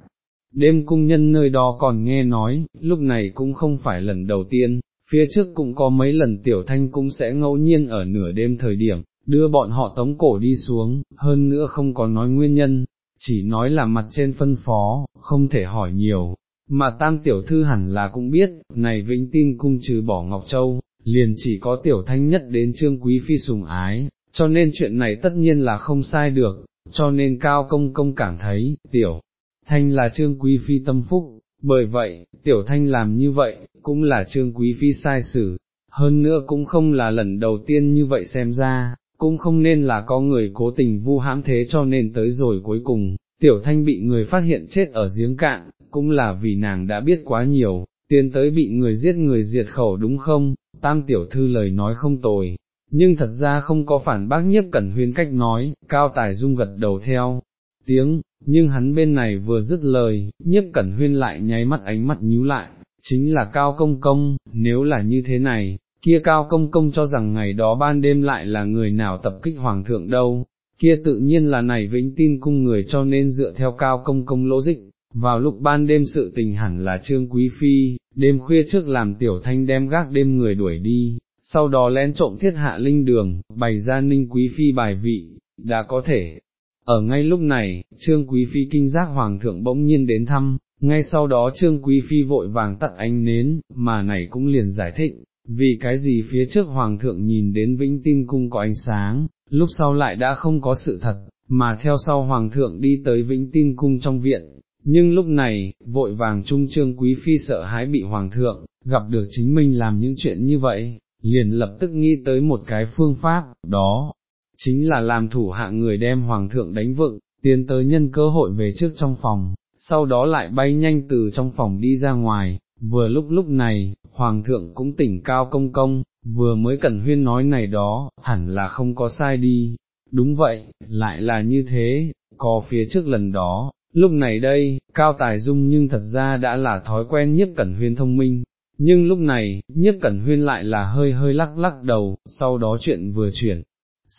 Đêm cung nhân nơi đó còn nghe nói, lúc này cũng không phải lần đầu tiên, phía trước cũng có mấy lần tiểu thanh cũng sẽ ngẫu nhiên ở nửa đêm thời điểm, đưa bọn họ tống cổ đi xuống, hơn nữa không có nói nguyên nhân, chỉ nói là mặt trên phân phó, không thể hỏi nhiều, mà tam tiểu thư hẳn là cũng biết, này vĩnh tin cung trừ bỏ Ngọc Châu, liền chỉ có tiểu thanh nhất đến trương quý phi sùng ái, cho nên chuyện này tất nhiên là không sai được, cho nên cao công công cảm thấy, tiểu thanh là trương quý phi tâm phúc, bởi vậy, tiểu thanh làm như vậy, cũng là trương quý phi sai xử, hơn nữa cũng không là lần đầu tiên như vậy xem ra, cũng không nên là có người cố tình vu hãm thế cho nên tới rồi cuối cùng, tiểu thanh bị người phát hiện chết ở giếng cạn, cũng là vì nàng đã biết quá nhiều, tiến tới bị người giết người diệt khẩu đúng không, tam tiểu thư lời nói không tồi. Nhưng thật ra không có phản bác nhiếp cẩn huyên cách nói, cao tài dung gật đầu theo, tiếng, nhưng hắn bên này vừa dứt lời, nhiếp cẩn huyên lại nháy mắt ánh mắt nhíu lại, chính là cao công công, nếu là như thế này, kia cao công công cho rằng ngày đó ban đêm lại là người nào tập kích hoàng thượng đâu, kia tự nhiên là này vĩnh tin cung người cho nên dựa theo cao công công lỗ dịch, vào lúc ban đêm sự tình hẳn là trương quý phi, đêm khuya trước làm tiểu thanh đem gác đêm người đuổi đi, sau đó lén trộm thiết hạ linh đường, bày ra ninh quý phi bài vị, đã có thể. Ở ngay lúc này, Trương Quý Phi kinh giác Hoàng thượng bỗng nhiên đến thăm, ngay sau đó Trương Quý Phi vội vàng tắt ánh nến, mà này cũng liền giải thích, vì cái gì phía trước Hoàng thượng nhìn đến Vĩnh Tin Cung có ánh sáng, lúc sau lại đã không có sự thật, mà theo sau Hoàng thượng đi tới Vĩnh Tin Cung trong viện, nhưng lúc này, vội vàng Trung Trương Quý Phi sợ hãi bị Hoàng thượng, gặp được chính mình làm những chuyện như vậy, liền lập tức nghĩ tới một cái phương pháp, đó, chính là làm thủ hạ người đem Hoàng thượng đánh vựng, tiến tới nhân cơ hội về trước trong phòng, sau đó lại bay nhanh từ trong phòng đi ra ngoài, vừa lúc lúc này, Hoàng thượng cũng tỉnh cao công công, vừa mới cẩn huyên nói này đó, hẳn là không có sai đi, đúng vậy, lại là như thế, có phía trước lần đó, lúc này đây, cao tài dung nhưng thật ra đã là thói quen nhất cẩn huyên thông minh, nhưng lúc này, nhất cẩn huyên lại là hơi hơi lắc lắc đầu, sau đó chuyện vừa chuyển.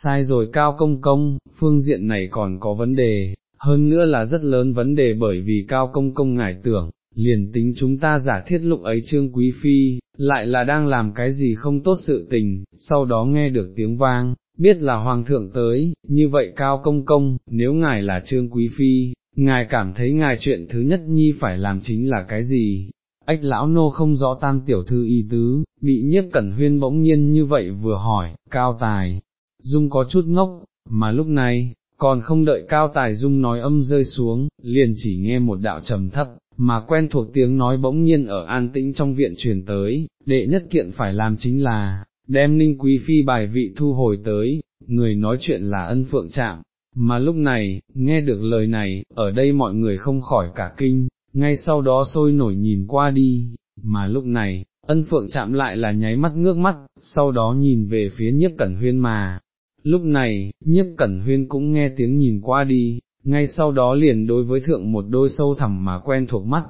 Sai rồi cao công công, phương diện này còn có vấn đề, hơn nữa là rất lớn vấn đề bởi vì cao công công ngải tưởng, liền tính chúng ta giả thiết lúc ấy trương quý phi, lại là đang làm cái gì không tốt sự tình, sau đó nghe được tiếng vang, biết là hoàng thượng tới, như vậy cao công công, nếu ngài là trương quý phi, ngài cảm thấy ngài chuyện thứ nhất nhi phải làm chính là cái gì? Ách lão nô không rõ tam tiểu thư y tứ, bị nhiếp cẩn huyên bỗng nhiên như vậy vừa hỏi, cao tài, dung có chút ngốc, mà lúc này, còn không đợi cao tài dung nói âm rơi xuống, liền chỉ nghe một đạo trầm thấp, mà quen thuộc tiếng nói bỗng nhiên ở an tĩnh trong viện truyền tới, đệ nhất kiện phải làm chính là, đem ninh quý phi bài vị thu hồi tới, người nói chuyện là ân phượng trạm, mà lúc này, nghe được lời này, ở đây mọi người không khỏi cả kinh, ngay sau đó sôi nổi nhìn qua đi, mà lúc này, ân phượng chạm lại là nháy mắt ngước mắt, sau đó nhìn về phía nhiếp cẩn huyên mà. Lúc này, nhiếp cẩn huyên cũng nghe tiếng nhìn qua đi, ngay sau đó liền đối với thượng một đôi sâu thẳm mà quen thuộc mắt,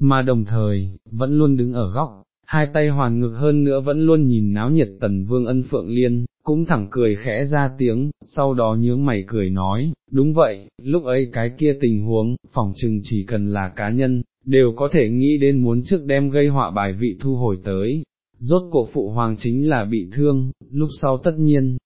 mà đồng thời, vẫn luôn đứng ở góc, hai tay hoàn ngực hơn nữa vẫn luôn nhìn náo nhiệt tần vương ân phượng liên, cũng thẳng cười khẽ ra tiếng, sau đó nhướng mày cười nói, đúng vậy, lúc ấy cái kia tình huống, phòng trừng chỉ cần là cá nhân, đều có thể nghĩ đến muốn trước đem gây họa bài vị thu hồi tới, rốt cuộc phụ hoàng chính là bị thương, lúc sau tất nhiên,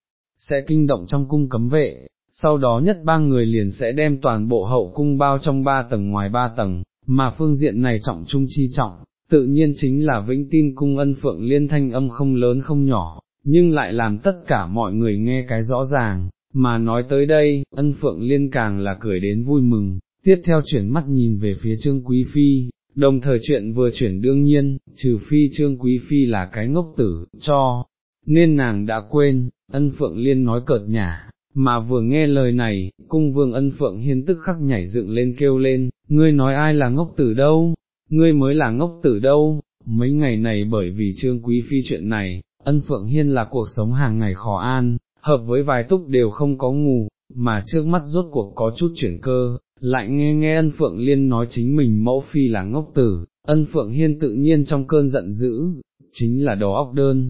sẽ kinh động trong cung cấm vệ, sau đó nhất ba người liền sẽ đem toàn bộ hậu cung bao trong ba tầng ngoài ba tầng, mà phương diện này trọng trung chi trọng, tự nhiên chính là vĩnh tin cung ân phượng liên thanh âm không lớn không nhỏ, nhưng lại làm tất cả mọi người nghe cái rõ ràng, mà nói tới đây, ân phượng liên càng là cười đến vui mừng, tiếp theo chuyển mắt nhìn về phía trương quý phi, đồng thời chuyện vừa chuyển đương nhiên, trừ phi trương quý phi là cái ngốc tử, cho, nên nàng đã quên, ân phượng liên nói cợt nhả. Mà vừa nghe lời này, cung vương ân phượng hiên tức khắc nhảy dựng lên kêu lên, ngươi nói ai là ngốc tử đâu, ngươi mới là ngốc tử đâu, mấy ngày này bởi vì trương quý phi chuyện này, ân phượng hiên là cuộc sống hàng ngày khó an, hợp với vài túc đều không có ngủ, mà trước mắt rốt cuộc có chút chuyển cơ, lại nghe nghe ân phượng liên nói chính mình mẫu phi là ngốc tử, ân phượng hiên tự nhiên trong cơn giận dữ, chính là đó óc đơn.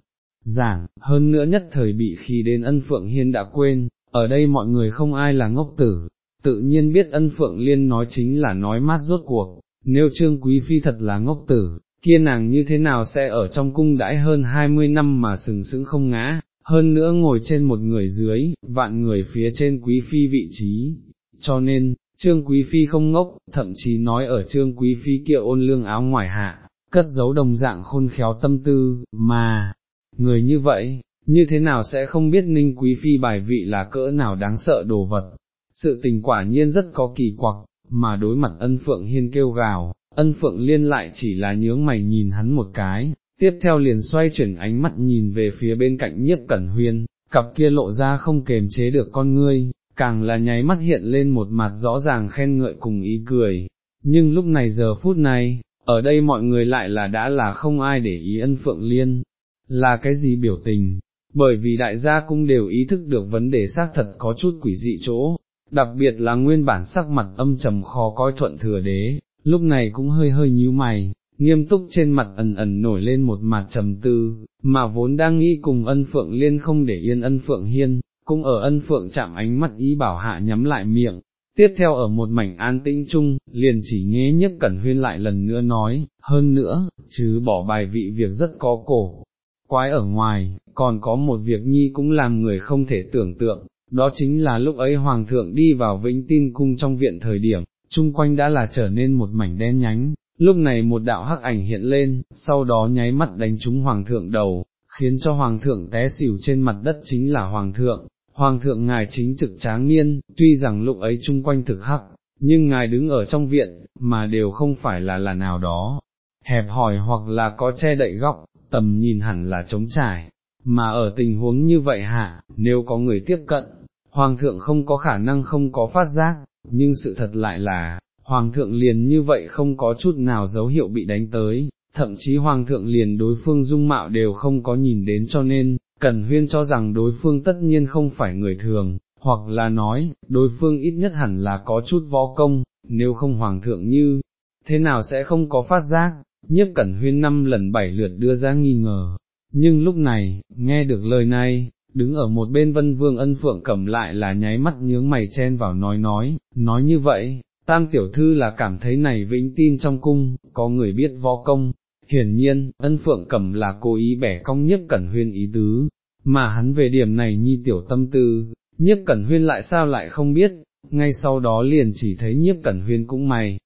Giảng, hơn nữa nhất thời bị khi đến ân phượng hiên đã quên, ở đây mọi người không ai là ngốc tử, tự nhiên biết ân phượng liên nói chính là nói mát rốt cuộc, nếu trương quý phi thật là ngốc tử, kia nàng như thế nào sẽ ở trong cung đãi hơn 20 năm mà sừng sững không ngã, hơn nữa ngồi trên một người dưới, vạn người phía trên quý phi vị trí, cho nên, trương quý phi không ngốc, thậm chí nói ở trương quý phi kia ôn lương áo ngoài hạ, cất giấu đồng dạng khôn khéo tâm tư, mà, người như vậy, như thế nào sẽ không biết ninh quý phi bài vị là cỡ nào đáng sợ đồ vật, sự tình quả nhiên rất có kỳ quặc, mà đối mặt ân phượng hiên kêu gào, ân phượng liên lại chỉ là nhướng mày nhìn hắn một cái, tiếp theo liền xoay chuyển ánh mắt nhìn về phía bên cạnh nhiếp cẩn huyên, cặp kia lộ ra không kềm chế được con ngươi, càng là nháy mắt hiện lên một mặt rõ ràng khen ngợi cùng ý cười, nhưng lúc này giờ phút này, ở đây mọi người lại là đã là không ai để ý ân phượng liên, là cái gì biểu tình, bởi vì đại gia cũng đều ý thức được vấn đề xác thật có chút quỷ dị chỗ, đặc biệt là nguyên bản sắc mặt âm trầm khó coi thuận thừa đế, lúc này cũng hơi hơi nhíu mày, nghiêm túc trên mặt ẩn ẩn nổi lên một mặt trầm tư, mà vốn đang nghĩ cùng ân phượng liên không để yên ân phượng hiên, cũng ở ân phượng chạm ánh mắt ý bảo hạ nhắm lại miệng. Tiếp theo ở một mảnh an tĩnh chung, liền chỉ nghe nhất cẩn huyên lại lần nữa nói, hơn nữa, chứ bỏ bài vị việc rất có cổ, quái ở ngoài, còn có một việc nhi cũng làm người không thể tưởng tượng, đó chính là lúc ấy Hoàng thượng đi vào Vĩnh Tin Cung trong viện thời điểm, chung quanh đã là trở nên một mảnh đen nhánh, lúc này một đạo hắc ảnh hiện lên, sau đó nháy mắt đánh trúng Hoàng thượng đầu, khiến cho Hoàng thượng té xỉu trên mặt đất chính là Hoàng thượng. Hoàng thượng ngài chính trực tráng niên, tuy rằng lúc ấy chung quanh thực hắc, nhưng ngài đứng ở trong viện, mà đều không phải là là nào đó, hẹp hỏi hoặc là có che đậy góc, tầm nhìn hẳn là trống trải, mà ở tình huống như vậy hả, nếu có người tiếp cận, Hoàng thượng không có khả năng không có phát giác, nhưng sự thật lại là, Hoàng thượng liền như vậy không có chút nào dấu hiệu bị đánh tới, thậm chí Hoàng thượng liền đối phương dung mạo đều không có nhìn đến cho nên, Cần Huyên cho rằng đối phương tất nhiên không phải người thường, hoặc là nói, đối phương ít nhất hẳn là có chút võ công, nếu không Hoàng thượng như, thế nào sẽ không có phát giác, nhiếp Cẩn Huyên năm lần bảy lượt đưa ra nghi ngờ. Nhưng lúc này, nghe được lời này, đứng ở một bên vân vương ân phượng cầm lại là nháy mắt nhướng mày chen vào nói nói, nói như vậy, tam tiểu thư là cảm thấy này vĩnh tin trong cung, có người biết võ công, hiển nhiên, ân phượng cầm là cố ý bẻ cong nhiếp cẩn huyên ý tứ, mà hắn về điểm này nhi tiểu tâm tư, nhiếp cẩn huyên lại sao lại không biết, ngay sau đó liền chỉ thấy nhiếp cẩn huyên cũng mày.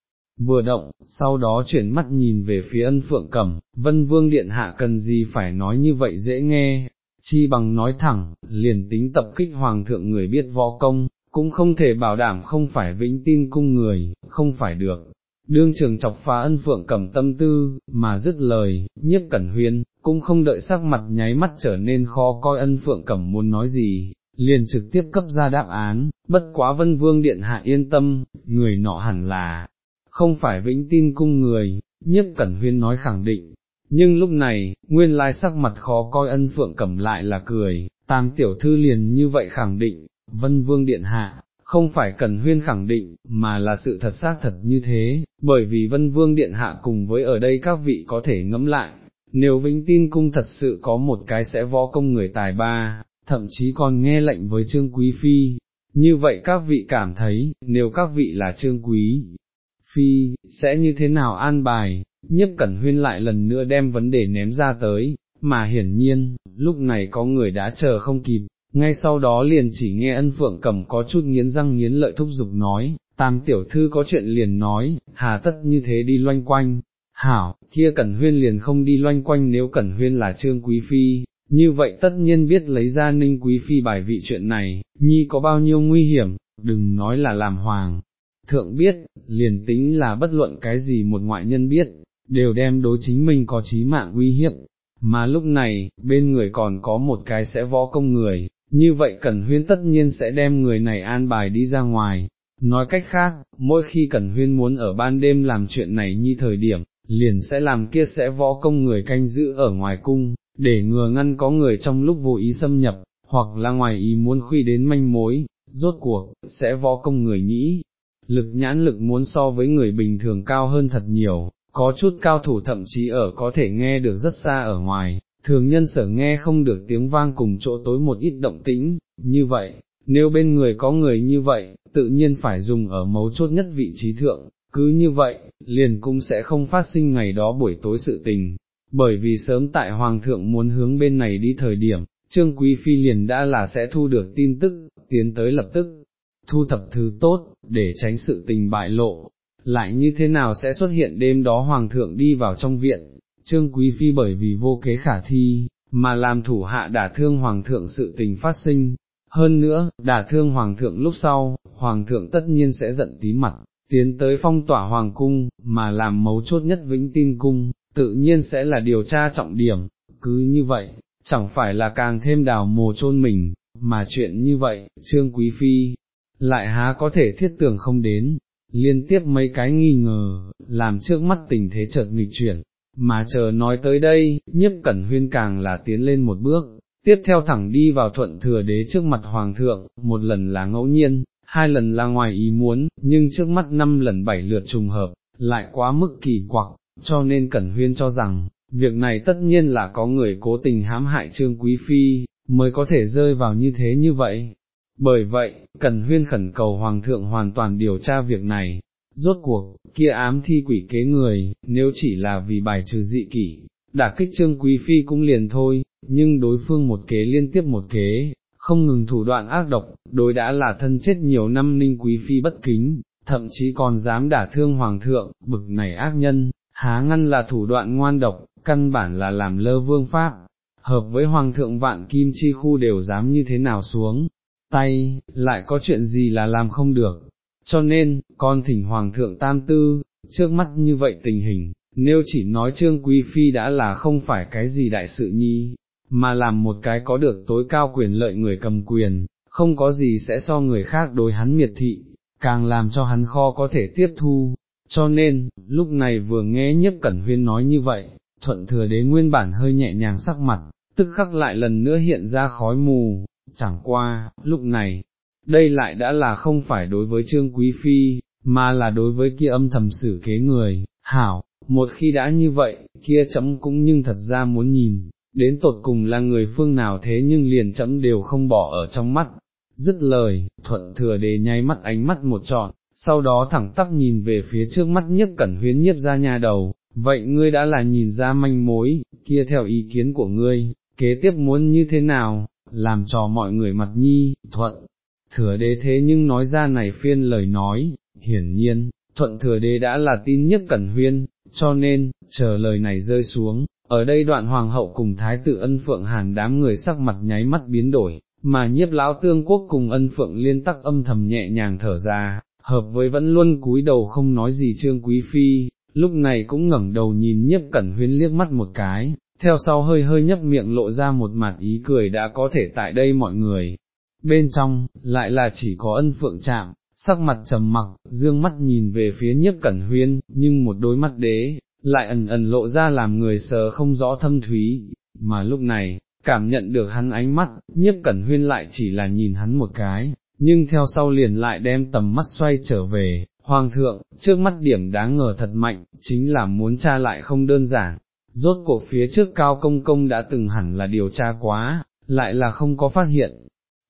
Vừa động, sau đó chuyển mắt nhìn về phía ân phượng cẩm, vân vương điện hạ cần gì phải nói như vậy dễ nghe, chi bằng nói thẳng, liền tính tập kích hoàng thượng người biết võ công, cũng không thể bảo đảm không phải vĩnh tin cung người, không phải được. Đương trường chọc phá ân phượng cầm tâm tư, mà dứt lời, nhiếp cẩn huyên, cũng không đợi sắc mặt nháy mắt trở nên khó coi ân phượng cầm muốn nói gì, liền trực tiếp cấp ra đáp án, bất quá vân vương điện hạ yên tâm, người nọ hẳn là, không phải vĩnh tin cung người, nhiếp cẩn huyên nói khẳng định, nhưng lúc này, nguyên lai sắc mặt khó coi ân phượng cẩm lại là cười, tam tiểu thư liền như vậy khẳng định, vân vương điện hạ, không phải cần huyên khẳng định, mà là sự thật xác thật như thế, bởi vì vân vương điện hạ cùng với ở đây các vị có thể ngẫm lại, nếu vĩnh tin cung thật sự có một cái sẽ võ công người tài ba, thậm chí còn nghe lệnh với trương quý phi, như vậy các vị cảm thấy, nếu các vị là trương quý phi, sẽ như thế nào an bài, nhiếp cẩn huyên lại lần nữa đem vấn đề ném ra tới, mà hiển nhiên, lúc này có người đã chờ không kịp, ngay sau đó liền chỉ nghe ân phượng cầm có chút nghiến răng nghiến lợi thúc giục nói, tam tiểu thư có chuyện liền nói, hà tất như thế đi loanh quanh, hảo, kia cẩn huyên liền không đi loanh quanh nếu cẩn huyên là trương quý phi. Như vậy tất nhiên biết lấy ra ninh quý phi bài vị chuyện này, nhi có bao nhiêu nguy hiểm, đừng nói là làm hoàng. Thượng biết, liền tính là bất luận cái gì một ngoại nhân biết, đều đem đối chính mình có chí mạng uy hiếp, mà lúc này, bên người còn có một cái sẽ võ công người, như vậy Cẩn Huyên tất nhiên sẽ đem người này an bài đi ra ngoài. Nói cách khác, mỗi khi Cẩn Huyên muốn ở ban đêm làm chuyện này như thời điểm, liền sẽ làm kia sẽ võ công người canh giữ ở ngoài cung, để ngừa ngăn có người trong lúc vô ý xâm nhập, hoặc là ngoài ý muốn khuy đến manh mối, rốt cuộc, sẽ võ công người nhĩ. Lực nhãn lực muốn so với người bình thường cao hơn thật nhiều, có chút cao thủ thậm chí ở có thể nghe được rất xa ở ngoài, thường nhân sở nghe không được tiếng vang cùng chỗ tối một ít động tĩnh, như vậy, nếu bên người có người như vậy, tự nhiên phải dùng ở mấu chốt nhất vị trí thượng, cứ như vậy, liền cũng sẽ không phát sinh ngày đó buổi tối sự tình, bởi vì sớm tại Hoàng thượng muốn hướng bên này đi thời điểm, Trương Quý Phi liền đã là sẽ thu được tin tức, tiến tới lập tức, thu thập thứ tốt, để tránh sự tình bại lộ, lại như thế nào sẽ xuất hiện đêm đó hoàng thượng đi vào trong viện, trương quý phi bởi vì vô kế khả thi, mà làm thủ hạ đả thương hoàng thượng sự tình phát sinh. Hơn nữa, đả thương hoàng thượng lúc sau, hoàng thượng tất nhiên sẽ giận tí mặt, tiến tới phong tỏa hoàng cung, mà làm mấu chốt nhất vĩnh tin cung, tự nhiên sẽ là điều tra trọng điểm, cứ như vậy, chẳng phải là càng thêm đào mồ chôn mình, mà chuyện như vậy, trương quý phi, lại há có thể thiết tưởng không đến, liên tiếp mấy cái nghi ngờ, làm trước mắt tình thế chợt nghịch chuyển, mà chờ nói tới đây, nhiếp cẩn huyên càng là tiến lên một bước, tiếp theo thẳng đi vào thuận thừa đế trước mặt hoàng thượng, một lần là ngẫu nhiên, hai lần là ngoài ý muốn, nhưng trước mắt năm lần bảy lượt trùng hợp, lại quá mức kỳ quặc, cho nên cẩn huyên cho rằng, việc này tất nhiên là có người cố tình hãm hại trương quý phi, mới có thể rơi vào như thế như vậy, bởi vậy, cần huyên khẩn cầu Hoàng thượng hoàn toàn điều tra việc này, rốt cuộc, kia ám thi quỷ kế người, nếu chỉ là vì bài trừ dị kỷ, đả kích trương quý phi cũng liền thôi, nhưng đối phương một kế liên tiếp một kế, không ngừng thủ đoạn ác độc, đối đã là thân chết nhiều năm ninh quý phi bất kính, thậm chí còn dám đả thương hoàng thượng, bực này ác nhân, há ngăn là thủ đoạn ngoan độc, căn bản là làm lơ vương pháp, hợp với hoàng thượng vạn kim chi khu đều dám như thế nào xuống, tay, lại có chuyện gì là làm không được, cho nên, con thỉnh hoàng thượng tam tư, trước mắt như vậy tình hình, nếu chỉ nói trương quý phi đã là không phải cái gì đại sự nhi, mà làm một cái có được tối cao quyền lợi người cầm quyền, không có gì sẽ so người khác đối hắn miệt thị, càng làm cho hắn kho có thể tiếp thu. Cho nên, lúc này vừa nghe nhất cẩn huyên nói như vậy, thuận thừa đế nguyên bản hơi nhẹ nhàng sắc mặt, tức khắc lại lần nữa hiện ra khói mù, chẳng qua, lúc này, đây lại đã là không phải đối với trương quý phi, mà là đối với kia âm thầm xử kế người, hảo, một khi đã như vậy, kia chấm cũng nhưng thật ra muốn nhìn, đến tột cùng là người phương nào thế nhưng liền chấm đều không bỏ ở trong mắt. Dứt lời, thuận thừa để nháy mắt ánh mắt một trọn, sau đó thẳng tắp nhìn về phía trước mắt nhất cẩn huyến nhiếp ra nhà đầu, vậy ngươi đã là nhìn ra manh mối, kia theo ý kiến của ngươi, kế tiếp muốn như thế nào, làm cho mọi người mặt nhi, thuận, thừa đế thế nhưng nói ra này phiên lời nói, hiển nhiên, thuận thừa đế đã là tin nhất cẩn huyên, cho nên, chờ lời này rơi xuống, ở đây đoạn hoàng hậu cùng thái tử ân phượng hàn đám người sắc mặt nháy mắt biến đổi, mà nhiếp lão tương quốc cùng ân phượng liên tắc âm thầm nhẹ nhàng thở ra, hợp với vẫn luôn cúi đầu không nói gì trương quý phi, lúc này cũng ngẩng đầu nhìn nhiếp cẩn huyên liếc mắt một cái, theo sau hơi hơi nhấp miệng lộ ra một mặt ý cười đã có thể tại đây mọi người. Bên trong, lại là chỉ có ân phượng chạm, sắc mặt trầm mặc, dương mắt nhìn về phía nhiếp cẩn huyên, nhưng một đôi mắt đế, lại ẩn ẩn lộ ra làm người sờ không rõ thâm thúy, mà lúc này, cảm nhận được hắn ánh mắt, nhiếp cẩn huyên lại chỉ là nhìn hắn một cái, nhưng theo sau liền lại đem tầm mắt xoay trở về, hoàng thượng, trước mắt điểm đáng ngờ thật mạnh, chính là muốn tra lại không đơn giản, rốt cuộc phía trước cao công công đã từng hẳn là điều tra quá, lại là không có phát hiện,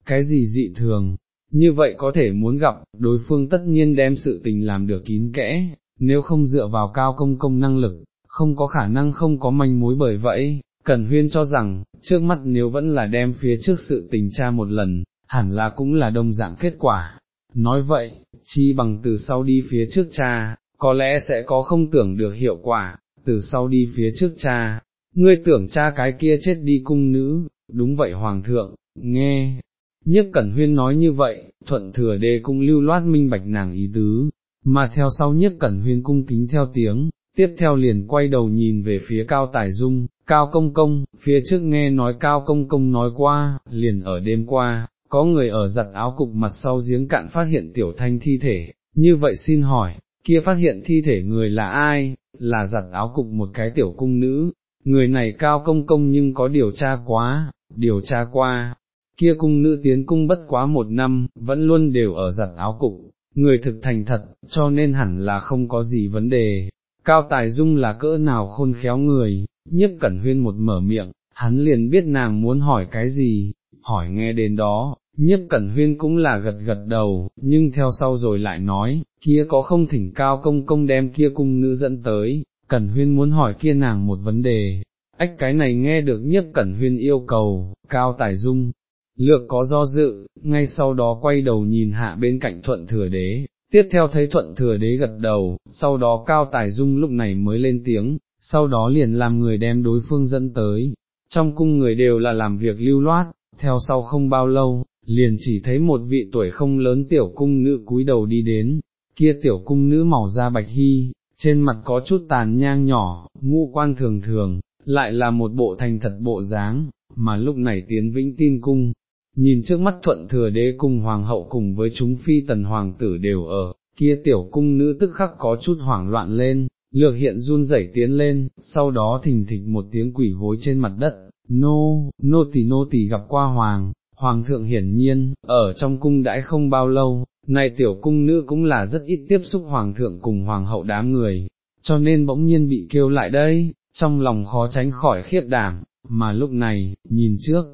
cái gì dị thường, như vậy có thể muốn gặp, đối phương tất nhiên đem sự tình làm được kín kẽ, nếu không dựa vào cao công công năng lực, không có khả năng không có manh mối bởi vậy, Cần Huyên cho rằng, trước mắt nếu vẫn là đem phía trước sự tình tra một lần, hẳn là cũng là đồng dạng kết quả. Nói vậy, chi bằng từ sau đi phía trước cha, có lẽ sẽ có không tưởng được hiệu quả, từ sau đi phía trước cha, ngươi tưởng cha cái kia chết đi cung nữ, đúng vậy hoàng thượng, nghe, nhất cẩn huyên nói như vậy, thuận thừa đê cung lưu loát minh bạch nàng ý tứ, mà theo sau nhất cẩn huyên cung kính theo tiếng, tiếp theo liền quay đầu nhìn về phía cao tài dung, cao công công, phía trước nghe nói cao công công nói qua, liền ở đêm qua, có người ở giặt áo cục mặt sau giếng cạn phát hiện tiểu thanh thi thể, như vậy xin hỏi, kia phát hiện thi thể người là ai, là giặt áo cục một cái tiểu cung nữ, người này cao công công nhưng có điều tra quá, điều tra qua, kia cung nữ tiến cung bất quá một năm, vẫn luôn đều ở giặt áo cục, người thực thành thật, cho nên hẳn là không có gì vấn đề. Cao Tài Dung là cỡ nào khôn khéo người, nhiếp cẩn huyên một mở miệng, hắn liền biết nàng muốn hỏi cái gì, hỏi nghe đến đó, nhiếp cẩn huyên cũng là gật gật đầu, nhưng theo sau rồi lại nói, kia có không thỉnh cao công công đem kia cung nữ dẫn tới, cẩn huyên muốn hỏi kia nàng một vấn đề, ách cái này nghe được nhiếp cẩn huyên yêu cầu, cao tài dung, lược có do dự, ngay sau đó quay đầu nhìn hạ bên cạnh thuận thừa đế, tiếp theo thấy thuận thừa đế gật đầu, sau đó cao tài dung lúc này mới lên tiếng, sau đó liền làm người đem đối phương dẫn tới, trong cung người đều là làm việc lưu loát, theo sau không bao lâu, liền chỉ thấy một vị tuổi không lớn tiểu cung nữ cúi đầu đi đến, kia tiểu cung nữ màu da bạch hy, trên mặt có chút tàn nhang nhỏ, ngũ quan thường thường, lại là một bộ thành thật bộ dáng, mà lúc này tiến vĩnh tin cung, nhìn trước mắt thuận thừa đế cung hoàng hậu cùng với chúng phi tần hoàng tử đều ở, kia tiểu cung nữ tức khắc có chút hoảng loạn lên, lược hiện run rẩy tiến lên, sau đó thình thịch một tiếng quỷ gối trên mặt đất, nô, nô tỳ nô tỳ gặp qua hoàng, hoàng thượng hiển nhiên, ở trong cung đãi không bao lâu, này tiểu cung nữ cũng là rất ít tiếp xúc hoàng thượng cùng hoàng hậu đám người, cho nên bỗng nhiên bị kêu lại đây, trong lòng khó tránh khỏi khiếp đảm, mà lúc này, nhìn trước,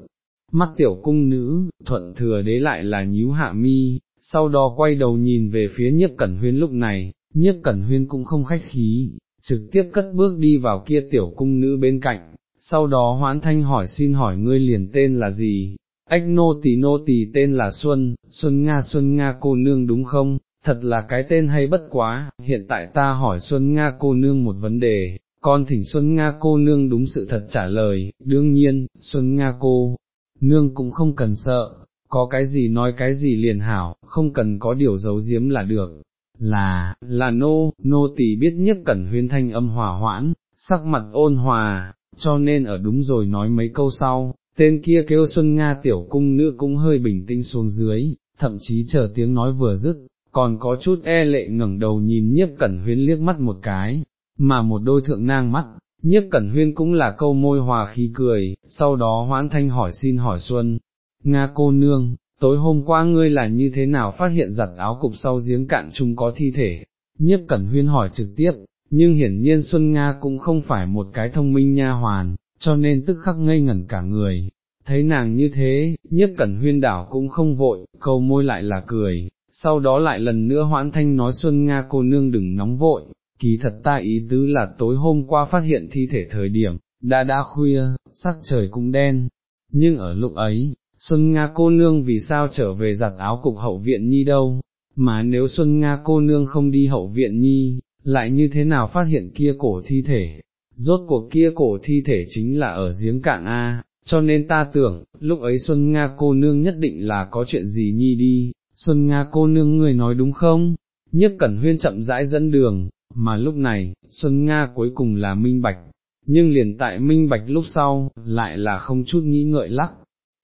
mắt tiểu cung nữ, thuận thừa đế lại là nhíu hạ mi, sau đó quay đầu nhìn về phía nhiếp cẩn huyên lúc này, nhiếp cẩn huyên cũng không khách khí, trực tiếp cất bước đi vào kia tiểu cung nữ bên cạnh, sau đó hoãn thanh hỏi xin hỏi ngươi liền tên là gì, ách nô tỳ nô tỳ tên là Xuân, Xuân Nga Xuân Nga cô nương đúng không, thật là cái tên hay bất quá, hiện tại ta hỏi Xuân Nga cô nương một vấn đề, con thỉnh Xuân Nga cô nương đúng sự thật trả lời, đương nhiên, Xuân Nga cô, nương cũng không cần sợ, có cái gì nói cái gì liền hảo, không cần có điều giấu giếm là được, là, là nô, nô tỳ biết nhất cẩn huyên thanh âm hòa hoãn, sắc mặt ôn hòa, cho nên ở đúng rồi nói mấy câu sau, tên kia kêu Xuân Nga tiểu cung nữ cũng hơi bình tĩnh xuống dưới, thậm chí chờ tiếng nói vừa dứt, còn có chút e lệ ngẩng đầu nhìn nhiếp cẩn huyên liếc mắt một cái, mà một đôi thượng nang mắt, nhiếp cẩn huyên cũng là câu môi hòa khí cười, sau đó hoãn thanh hỏi xin hỏi Xuân, Nga cô nương, tối hôm qua ngươi là như thế nào phát hiện giặt áo cục sau giếng cạn chung có thi thể, nhiếp cẩn huyên hỏi trực tiếp, nhưng hiển nhiên Xuân Nga cũng không phải một cái thông minh nha hoàn, cho nên tức khắc ngây ngẩn cả người. Thấy nàng như thế, nhiếp cẩn huyên đảo cũng không vội, câu môi lại là cười, sau đó lại lần nữa hoãn thanh nói Xuân Nga cô nương đừng nóng vội, kỳ thật ta ý tứ là tối hôm qua phát hiện thi thể thời điểm, đã đã khuya, sắc trời cũng đen, nhưng ở lúc ấy, Xuân Nga cô nương vì sao trở về giặt áo cục hậu viện nhi đâu, mà nếu Xuân Nga cô nương không đi hậu viện nhi, lại như thế nào phát hiện kia cổ thi thể, rốt cuộc kia cổ thi thể chính là ở giếng cạn A, cho nên ta tưởng, lúc ấy Xuân Nga cô nương nhất định là có chuyện gì nhi đi, Xuân Nga cô nương người nói đúng không? Nhất Cẩn Huyên chậm rãi dẫn đường, mà lúc này, Xuân Nga cuối cùng là minh bạch, nhưng liền tại minh bạch lúc sau, lại là không chút nghĩ ngợi lắc,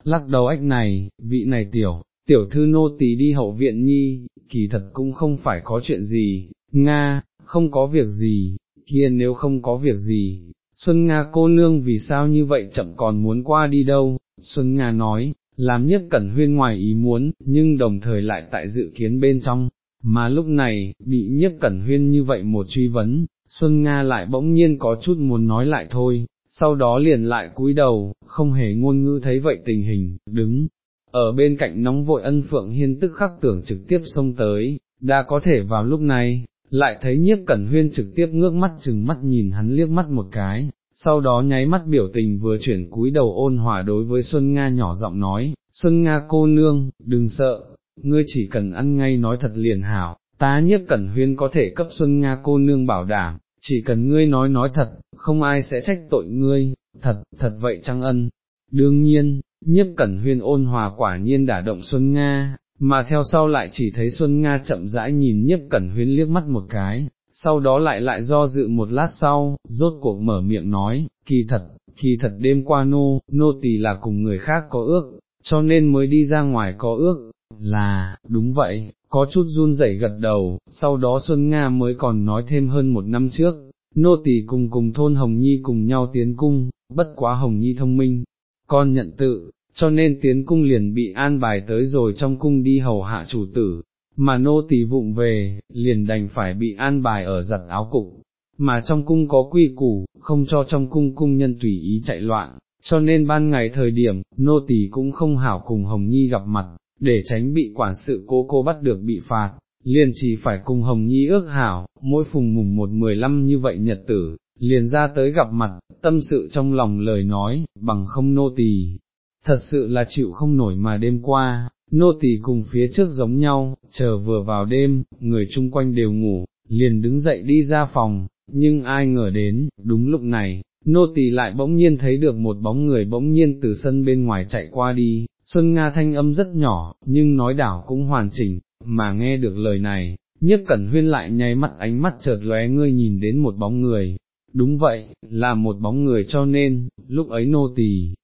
lắc đầu ách này, vị này tiểu, tiểu thư nô tỳ đi hậu viện nhi, kỳ thật cũng không phải có chuyện gì, Nga, không có việc gì, kia nếu không có việc gì, Xuân Nga cô nương vì sao như vậy chậm còn muốn qua đi đâu, Xuân Nga nói, làm nhất cẩn huyên ngoài ý muốn, nhưng đồng thời lại tại dự kiến bên trong, mà lúc này, bị nhất cẩn huyên như vậy một truy vấn, Xuân Nga lại bỗng nhiên có chút muốn nói lại thôi, sau đó liền lại cúi đầu, không hề ngôn ngữ thấy vậy tình hình, đứng, ở bên cạnh nóng vội ân phượng hiên tức khắc tưởng trực tiếp xông tới, đã có thể vào lúc này, lại thấy nhiếp cẩn huyên trực tiếp ngước mắt chừng mắt nhìn hắn liếc mắt một cái, sau đó nháy mắt biểu tình vừa chuyển cúi đầu ôn hòa đối với Xuân Nga nhỏ giọng nói, Xuân Nga cô nương, đừng sợ, ngươi chỉ cần ăn ngay nói thật liền hảo, ta nhiếp cẩn huyên có thể cấp Xuân Nga cô nương bảo đảm, chỉ cần ngươi nói nói thật, không ai sẽ trách tội ngươi, thật, thật vậy chăng ân. Đương nhiên, nhiếp cẩn huyên ôn hòa quả nhiên đả động Xuân Nga, mà theo sau lại chỉ thấy Xuân Nga chậm rãi nhìn nhiếp cẩn huyên liếc mắt một cái, sau đó lại lại do dự một lát sau, rốt cuộc mở miệng nói, kỳ thật, kỳ thật đêm qua nô, nô tỳ là cùng người khác có ước, cho nên mới đi ra ngoài có ước, là, đúng vậy, có chút run rẩy gật đầu, sau đó Xuân Nga mới còn nói thêm hơn một năm trước, nô tỳ cùng cùng thôn Hồng Nhi cùng nhau tiến cung, bất quá Hồng Nhi thông minh, con nhận tự, cho nên tiến cung liền bị an bài tới rồi trong cung đi hầu hạ chủ tử, mà nô tỳ vụng về, liền đành phải bị an bài ở giặt áo cục, mà trong cung có quy củ, không cho trong cung cung nhân tùy ý chạy loạn, cho nên ban ngày thời điểm, nô tỳ cũng không hảo cùng Hồng Nhi gặp mặt, để tránh bị quản sự cô cô bắt được bị phạt, liền chỉ phải cùng Hồng Nhi ước hảo, mỗi phùng mùng một mười lăm như vậy nhật tử, liền ra tới gặp mặt, tâm sự trong lòng lời nói, bằng không nô tỳ, thật sự là chịu không nổi mà đêm qua, nô tỳ cùng phía trước giống nhau, chờ vừa vào đêm, người chung quanh đều ngủ, liền đứng dậy đi ra phòng, nhưng ai ngờ đến, đúng lúc này, nô tỳ lại bỗng nhiên thấy được một bóng người bỗng nhiên từ sân bên ngoài chạy qua đi, Xuân Nga thanh âm rất nhỏ, nhưng nói đảo cũng hoàn chỉnh, mà nghe được lời này, nhất cẩn huyên lại nháy mắt ánh mắt chợt lóe ngươi nhìn đến một bóng người, đúng vậy, là một bóng người cho nên, lúc ấy nô tỳ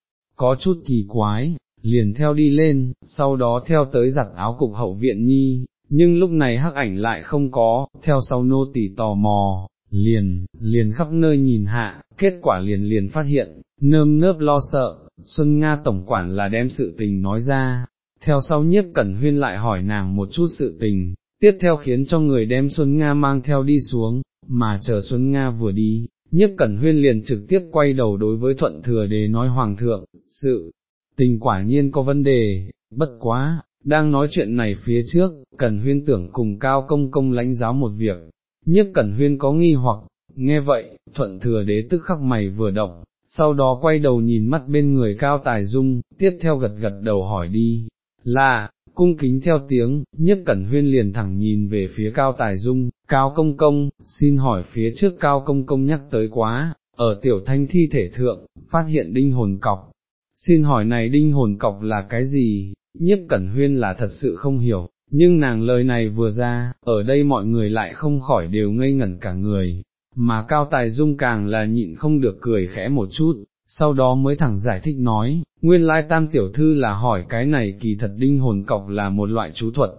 có chút kỳ quái, liền theo đi lên, sau đó theo tới giặt áo cục hậu viện nhi, nhưng lúc này hắc ảnh lại không có, theo sau nô tỳ tò mò, liền, liền khắp nơi nhìn hạ, kết quả liền liền phát hiện, nơm nớp lo sợ, Xuân Nga tổng quản là đem sự tình nói ra, theo sau nhiếp cẩn huyên lại hỏi nàng một chút sự tình, tiếp theo khiến cho người đem Xuân Nga mang theo đi xuống, mà chờ Xuân Nga vừa đi, nhiếp cẩn huyên liền trực tiếp quay đầu đối với thuận thừa để nói hoàng thượng, sự tình quả nhiên có vấn đề, bất quá, đang nói chuyện này phía trước, cẩn huyên tưởng cùng cao công công lãnh giáo một việc, nhiếp cẩn huyên có nghi hoặc, nghe vậy, thuận thừa đế tức khắc mày vừa động, sau đó quay đầu nhìn mắt bên người cao tài dung, tiếp theo gật gật đầu hỏi đi, là, cung kính theo tiếng, nhất cẩn huyên liền thẳng nhìn về phía cao tài dung, cao công công, xin hỏi phía trước cao công công nhắc tới quá, ở tiểu thanh thi thể thượng, phát hiện đinh hồn cọc, xin hỏi này đinh hồn cọc là cái gì, nhiếp cẩn huyên là thật sự không hiểu, nhưng nàng lời này vừa ra, ở đây mọi người lại không khỏi đều ngây ngẩn cả người, mà cao tài dung càng là nhịn không được cười khẽ một chút, sau đó mới thẳng giải thích nói, nguyên lai tam tiểu thư là hỏi cái này kỳ thật đinh hồn cọc là một loại chú thuật,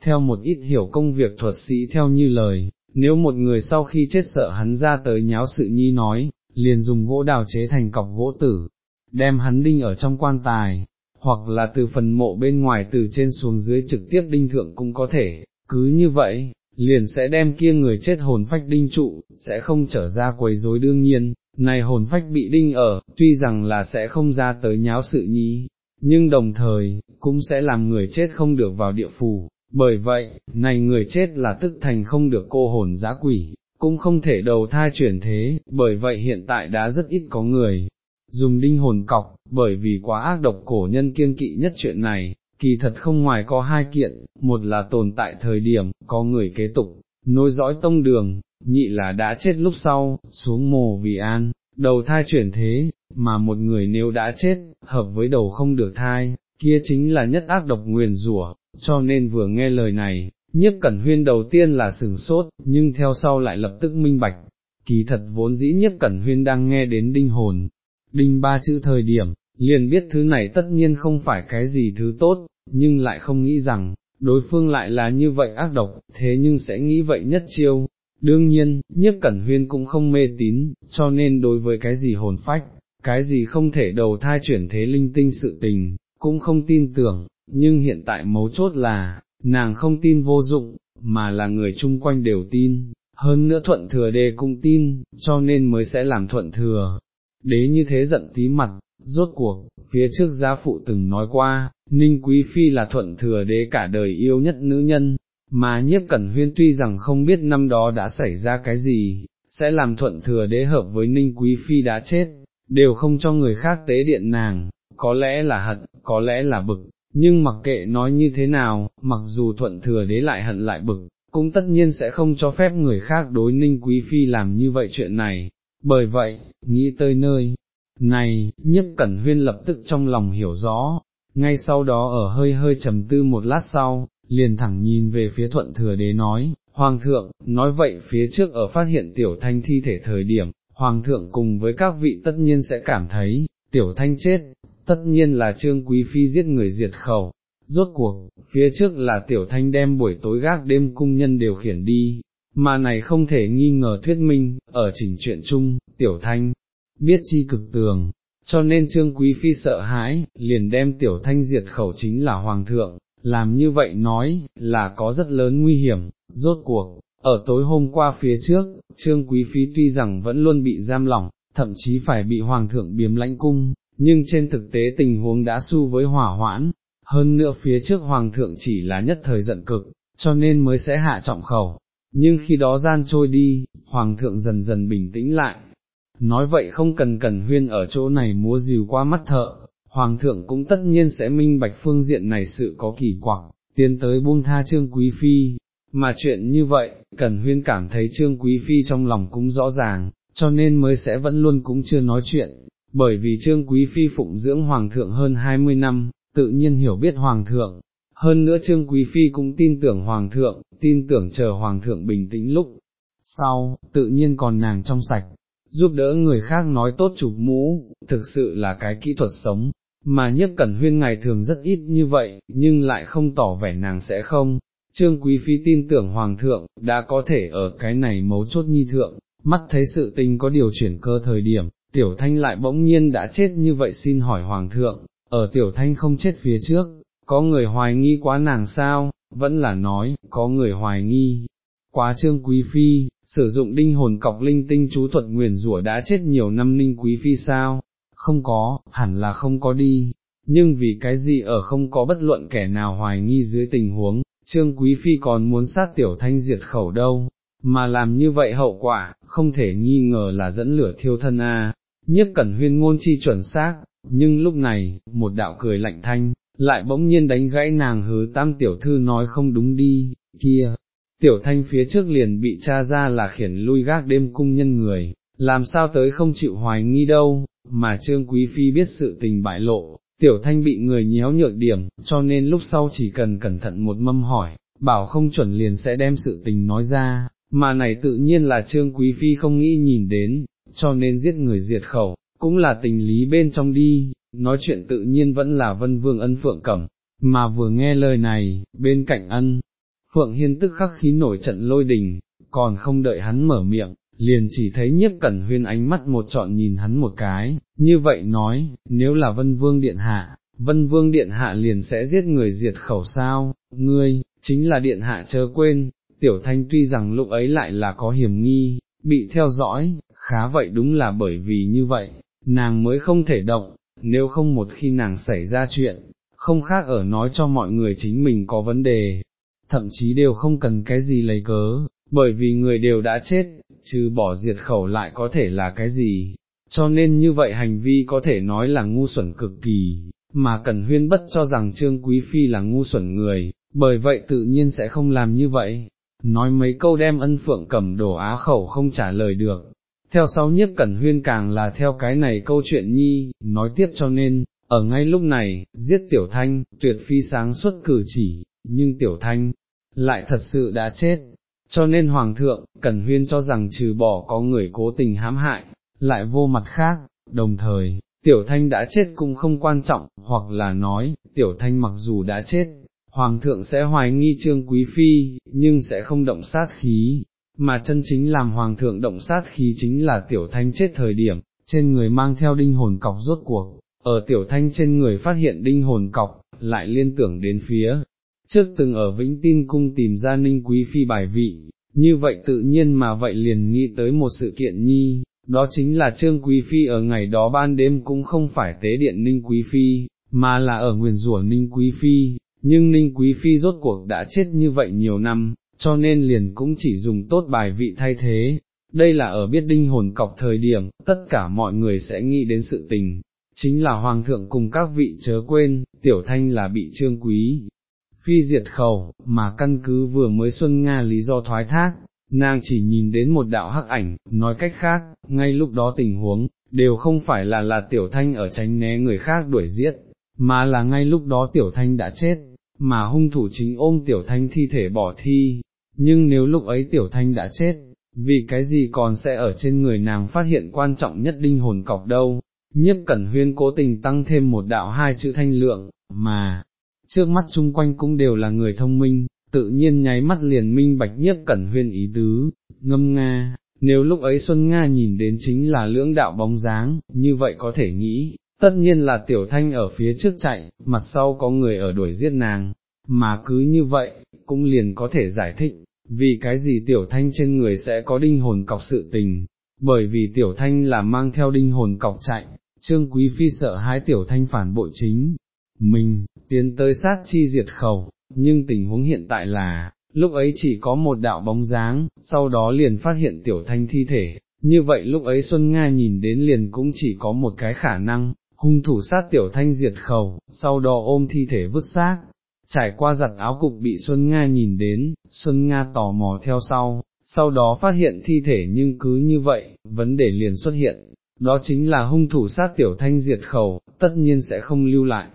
theo một ít hiểu công việc thuật sĩ theo như lời, nếu một người sau khi chết sợ hắn ra tới nháo sự nhi nói, liền dùng gỗ đào chế thành cọc gỗ tử, đem hắn đinh ở trong quan tài, hoặc là từ phần mộ bên ngoài từ trên xuống dưới trực tiếp đinh thượng cũng có thể, cứ như vậy, liền sẽ đem kia người chết hồn phách đinh trụ, sẽ không trở ra quấy rối đương nhiên, này hồn phách bị đinh ở, tuy rằng là sẽ không ra tới nháo sự nhí, nhưng đồng thời, cũng sẽ làm người chết không được vào địa phủ, bởi vậy, này người chết là tức thành không được cô hồn giã quỷ, cũng không thể đầu thai chuyển thế, bởi vậy hiện tại đã rất ít có người dùng đinh hồn cọc, bởi vì quá ác độc cổ nhân kiên kỵ nhất chuyện này, kỳ thật không ngoài có hai kiện, một là tồn tại thời điểm, có người kế tục, nối dõi tông đường, nhị là đã chết lúc sau, xuống mồ vì an, đầu thai chuyển thế, mà một người nếu đã chết, hợp với đầu không được thai, kia chính là nhất ác độc nguyền rủa, cho nên vừa nghe lời này, nhiếp cẩn huyên đầu tiên là sừng sốt, nhưng theo sau lại lập tức minh bạch, kỳ thật vốn dĩ nhiếp cẩn huyên đang nghe đến đinh hồn, đinh ba chữ thời điểm, liền biết thứ này tất nhiên không phải cái gì thứ tốt, nhưng lại không nghĩ rằng, đối phương lại là như vậy ác độc, thế nhưng sẽ nghĩ vậy nhất chiêu. Đương nhiên, nhiếp cẩn huyên cũng không mê tín, cho nên đối với cái gì hồn phách, cái gì không thể đầu thai chuyển thế linh tinh sự tình, cũng không tin tưởng, nhưng hiện tại mấu chốt là, nàng không tin vô dụng, mà là người chung quanh đều tin, hơn nữa thuận thừa đế cũng tin, cho nên mới sẽ làm thuận thừa. Đế như thế giận tí mặt, rốt cuộc, phía trước gia phụ từng nói qua, Ninh Quý Phi là thuận thừa đế cả đời yêu nhất nữ nhân, mà nhiếp cẩn huyên tuy rằng không biết năm đó đã xảy ra cái gì, sẽ làm thuận thừa đế hợp với Ninh Quý Phi đã chết, đều không cho người khác tế điện nàng, có lẽ là hận, có lẽ là bực, nhưng mặc kệ nói như thế nào, mặc dù thuận thừa đế lại hận lại bực, cũng tất nhiên sẽ không cho phép người khác đối Ninh Quý Phi làm như vậy chuyện này, bởi vậy, nghĩ tới nơi, này, nhiếp cẩn huyên lập tức trong lòng hiểu rõ, ngay sau đó ở hơi hơi trầm tư một lát sau, liền thẳng nhìn về phía thuận thừa đế nói, Hoàng thượng, nói vậy phía trước ở phát hiện tiểu thanh thi thể thời điểm, Hoàng thượng cùng với các vị tất nhiên sẽ cảm thấy, tiểu thanh chết, tất nhiên là trương quý phi giết người diệt khẩu. Rốt cuộc, phía trước là tiểu thanh đem buổi tối gác đêm cung nhân điều khiển đi, mà này không thể nghi ngờ thuyết minh, ở chỉnh chuyện chung, tiểu thanh, biết chi cực tường, cho nên trương quý phi sợ hãi, liền đem tiểu thanh diệt khẩu chính là hoàng thượng, làm như vậy nói, là có rất lớn nguy hiểm, rốt cuộc, ở tối hôm qua phía trước, trương quý phi tuy rằng vẫn luôn bị giam lỏng, thậm chí phải bị hoàng thượng biếm lãnh cung, nhưng trên thực tế tình huống đã su với hỏa hoãn, hơn nữa phía trước hoàng thượng chỉ là nhất thời giận cực, cho nên mới sẽ hạ trọng khẩu, nhưng khi đó gian trôi đi, hoàng thượng dần dần bình tĩnh lại, nói vậy không cần cần huyên ở chỗ này múa dìu qua mắt thợ, hoàng thượng cũng tất nhiên sẽ minh bạch phương diện này sự có kỳ quặc, tiến tới buông tha trương quý phi, mà chuyện như vậy, cần huyên cảm thấy trương quý phi trong lòng cũng rõ ràng, cho nên mới sẽ vẫn luôn cũng chưa nói chuyện, bởi vì trương quý phi phụng dưỡng hoàng thượng hơn 20 năm, tự nhiên hiểu biết hoàng thượng. Hơn nữa Trương Quý Phi cũng tin tưởng Hoàng thượng, tin tưởng chờ Hoàng thượng bình tĩnh lúc, sau, tự nhiên còn nàng trong sạch, giúp đỡ người khác nói tốt chụp mũ, thực sự là cái kỹ thuật sống, mà nhất cẩn huyên ngày thường rất ít như vậy, nhưng lại không tỏ vẻ nàng sẽ không. Trương Quý Phi tin tưởng Hoàng thượng, đã có thể ở cái này mấu chốt nhi thượng, mắt thấy sự tình có điều chuyển cơ thời điểm, Tiểu Thanh lại bỗng nhiên đã chết như vậy xin hỏi Hoàng thượng, ở Tiểu Thanh không chết phía trước, có người hoài nghi quá nàng sao, vẫn là nói, có người hoài nghi, quá Trương Quý Phi, sử dụng đinh hồn cọc linh tinh chú thuật nguyền rủa đã chết nhiều năm ninh quý phi sao, không có, hẳn là không có đi, nhưng vì cái gì ở không có bất luận kẻ nào hoài nghi dưới tình huống, trương quý phi còn muốn sát tiểu thanh diệt khẩu đâu, mà làm như vậy hậu quả, không thể nghi ngờ là dẫn lửa thiêu thân a. nhiếp cẩn huyên ngôn chi chuẩn xác, nhưng lúc này, một đạo cười lạnh thanh, lại bỗng nhiên đánh gãy nàng hứ tam tiểu thư nói không đúng đi, kia, tiểu thanh phía trước liền bị cha ra là khiển lui gác đêm cung nhân người, làm sao tới không chịu hoài nghi đâu, mà trương quý phi biết sự tình bại lộ, tiểu thanh bị người nhéo nhược điểm, cho nên lúc sau chỉ cần cẩn thận một mâm hỏi, bảo không chuẩn liền sẽ đem sự tình nói ra, mà này tự nhiên là trương quý phi không nghĩ nhìn đến, cho nên giết người diệt khẩu, cũng là tình lý bên trong đi, nói chuyện tự nhiên vẫn là vân vương ân phượng cẩm, mà vừa nghe lời này, bên cạnh ân, phượng hiên tức khắc khí nổi trận lôi đình, còn không đợi hắn mở miệng, liền chỉ thấy nhiếp cẩn huyên ánh mắt một trọn nhìn hắn một cái, như vậy nói, nếu là vân vương điện hạ, vân vương điện hạ liền sẽ giết người diệt khẩu sao, ngươi, chính là điện hạ chớ quên, tiểu thanh tuy rằng lúc ấy lại là có hiểm nghi, bị theo dõi, khá vậy đúng là bởi vì như vậy, nàng mới không thể động, nếu không một khi nàng xảy ra chuyện, không khác ở nói cho mọi người chính mình có vấn đề, thậm chí đều không cần cái gì lấy cớ, bởi vì người đều đã chết, trừ bỏ diệt khẩu lại có thể là cái gì, cho nên như vậy hành vi có thể nói là ngu xuẩn cực kỳ, mà Cần Huyên bất cho rằng Trương Quý Phi là ngu xuẩn người, bởi vậy tự nhiên sẽ không làm như vậy, nói mấy câu đem ân phượng cầm đổ á khẩu không trả lời được. Theo sau nhất Cẩn Huyên càng là theo cái này câu chuyện nhi, nói tiếp cho nên, ở ngay lúc này, giết Tiểu Thanh, tuyệt phi sáng suốt cử chỉ, nhưng Tiểu Thanh, lại thật sự đã chết, cho nên Hoàng thượng, Cẩn Huyên cho rằng trừ bỏ có người cố tình hãm hại, lại vô mặt khác, đồng thời, Tiểu Thanh đã chết cũng không quan trọng, hoặc là nói, Tiểu Thanh mặc dù đã chết, Hoàng thượng sẽ hoài nghi trương quý phi, nhưng sẽ không động sát khí, mà chân chính làm Hoàng thượng động sát khí chính là Tiểu Thanh chết thời điểm, trên người mang theo đinh hồn cọc rốt cuộc, ở Tiểu Thanh trên người phát hiện đinh hồn cọc, lại liên tưởng đến phía, trước từng ở Vĩnh Tin Cung tìm ra ninh quý phi bài vị, như vậy tự nhiên mà vậy liền nghĩ tới một sự kiện nhi, đó chính là Trương Quý Phi ở ngày đó ban đêm cũng không phải tế điện Ninh Quý Phi, mà là ở nguyền rủa Ninh Quý Phi, nhưng Ninh Quý Phi rốt cuộc đã chết như vậy nhiều năm, cho nên liền cũng chỉ dùng tốt bài vị thay thế. Đây là ở biết đinh hồn cọc thời điểm, tất cả mọi người sẽ nghĩ đến sự tình, chính là Hoàng thượng cùng các vị chớ quên, tiểu thanh là bị trương quý, phi diệt khẩu, mà căn cứ vừa mới Xuân Nga lý do thoái thác, nàng chỉ nhìn đến một đạo hắc ảnh, nói cách khác, ngay lúc đó tình huống, đều không phải là là tiểu thanh ở tránh né người khác đuổi giết, mà là ngay lúc đó tiểu thanh đã chết, mà hung thủ chính ôm tiểu thanh thi thể bỏ thi, nhưng nếu lúc ấy tiểu thanh đã chết, vì cái gì còn sẽ ở trên người nàng phát hiện quan trọng nhất đinh hồn cọc đâu, nhiếp cẩn huyên cố tình tăng thêm một đạo hai chữ thanh lượng, mà, trước mắt chung quanh cũng đều là người thông minh, tự nhiên nháy mắt liền minh bạch nhiếp cẩn huyên ý tứ, ngâm nga, nếu lúc ấy Xuân Nga nhìn đến chính là lưỡng đạo bóng dáng, như vậy có thể nghĩ, tất nhiên là tiểu thanh ở phía trước chạy, mặt sau có người ở đuổi giết nàng, mà cứ như vậy, cũng liền có thể giải thích, vì cái gì tiểu thanh trên người sẽ có đinh hồn cọc sự tình, bởi vì tiểu thanh là mang theo đinh hồn cọc chạy, trương quý phi sợ hãi tiểu thanh phản bội chính, mình, tiến tới sát chi diệt khẩu, nhưng tình huống hiện tại là, lúc ấy chỉ có một đạo bóng dáng, sau đó liền phát hiện tiểu thanh thi thể, như vậy lúc ấy Xuân Nga nhìn đến liền cũng chỉ có một cái khả năng, hung thủ sát tiểu thanh diệt khẩu, sau đó ôm thi thể vứt xác. Trải qua giặt áo cục bị Xuân Nga nhìn đến, Xuân Nga tò mò theo sau, sau đó phát hiện thi thể nhưng cứ như vậy, vấn đề liền xuất hiện, đó chính là hung thủ sát tiểu thanh diệt khẩu, tất nhiên sẽ không lưu lại.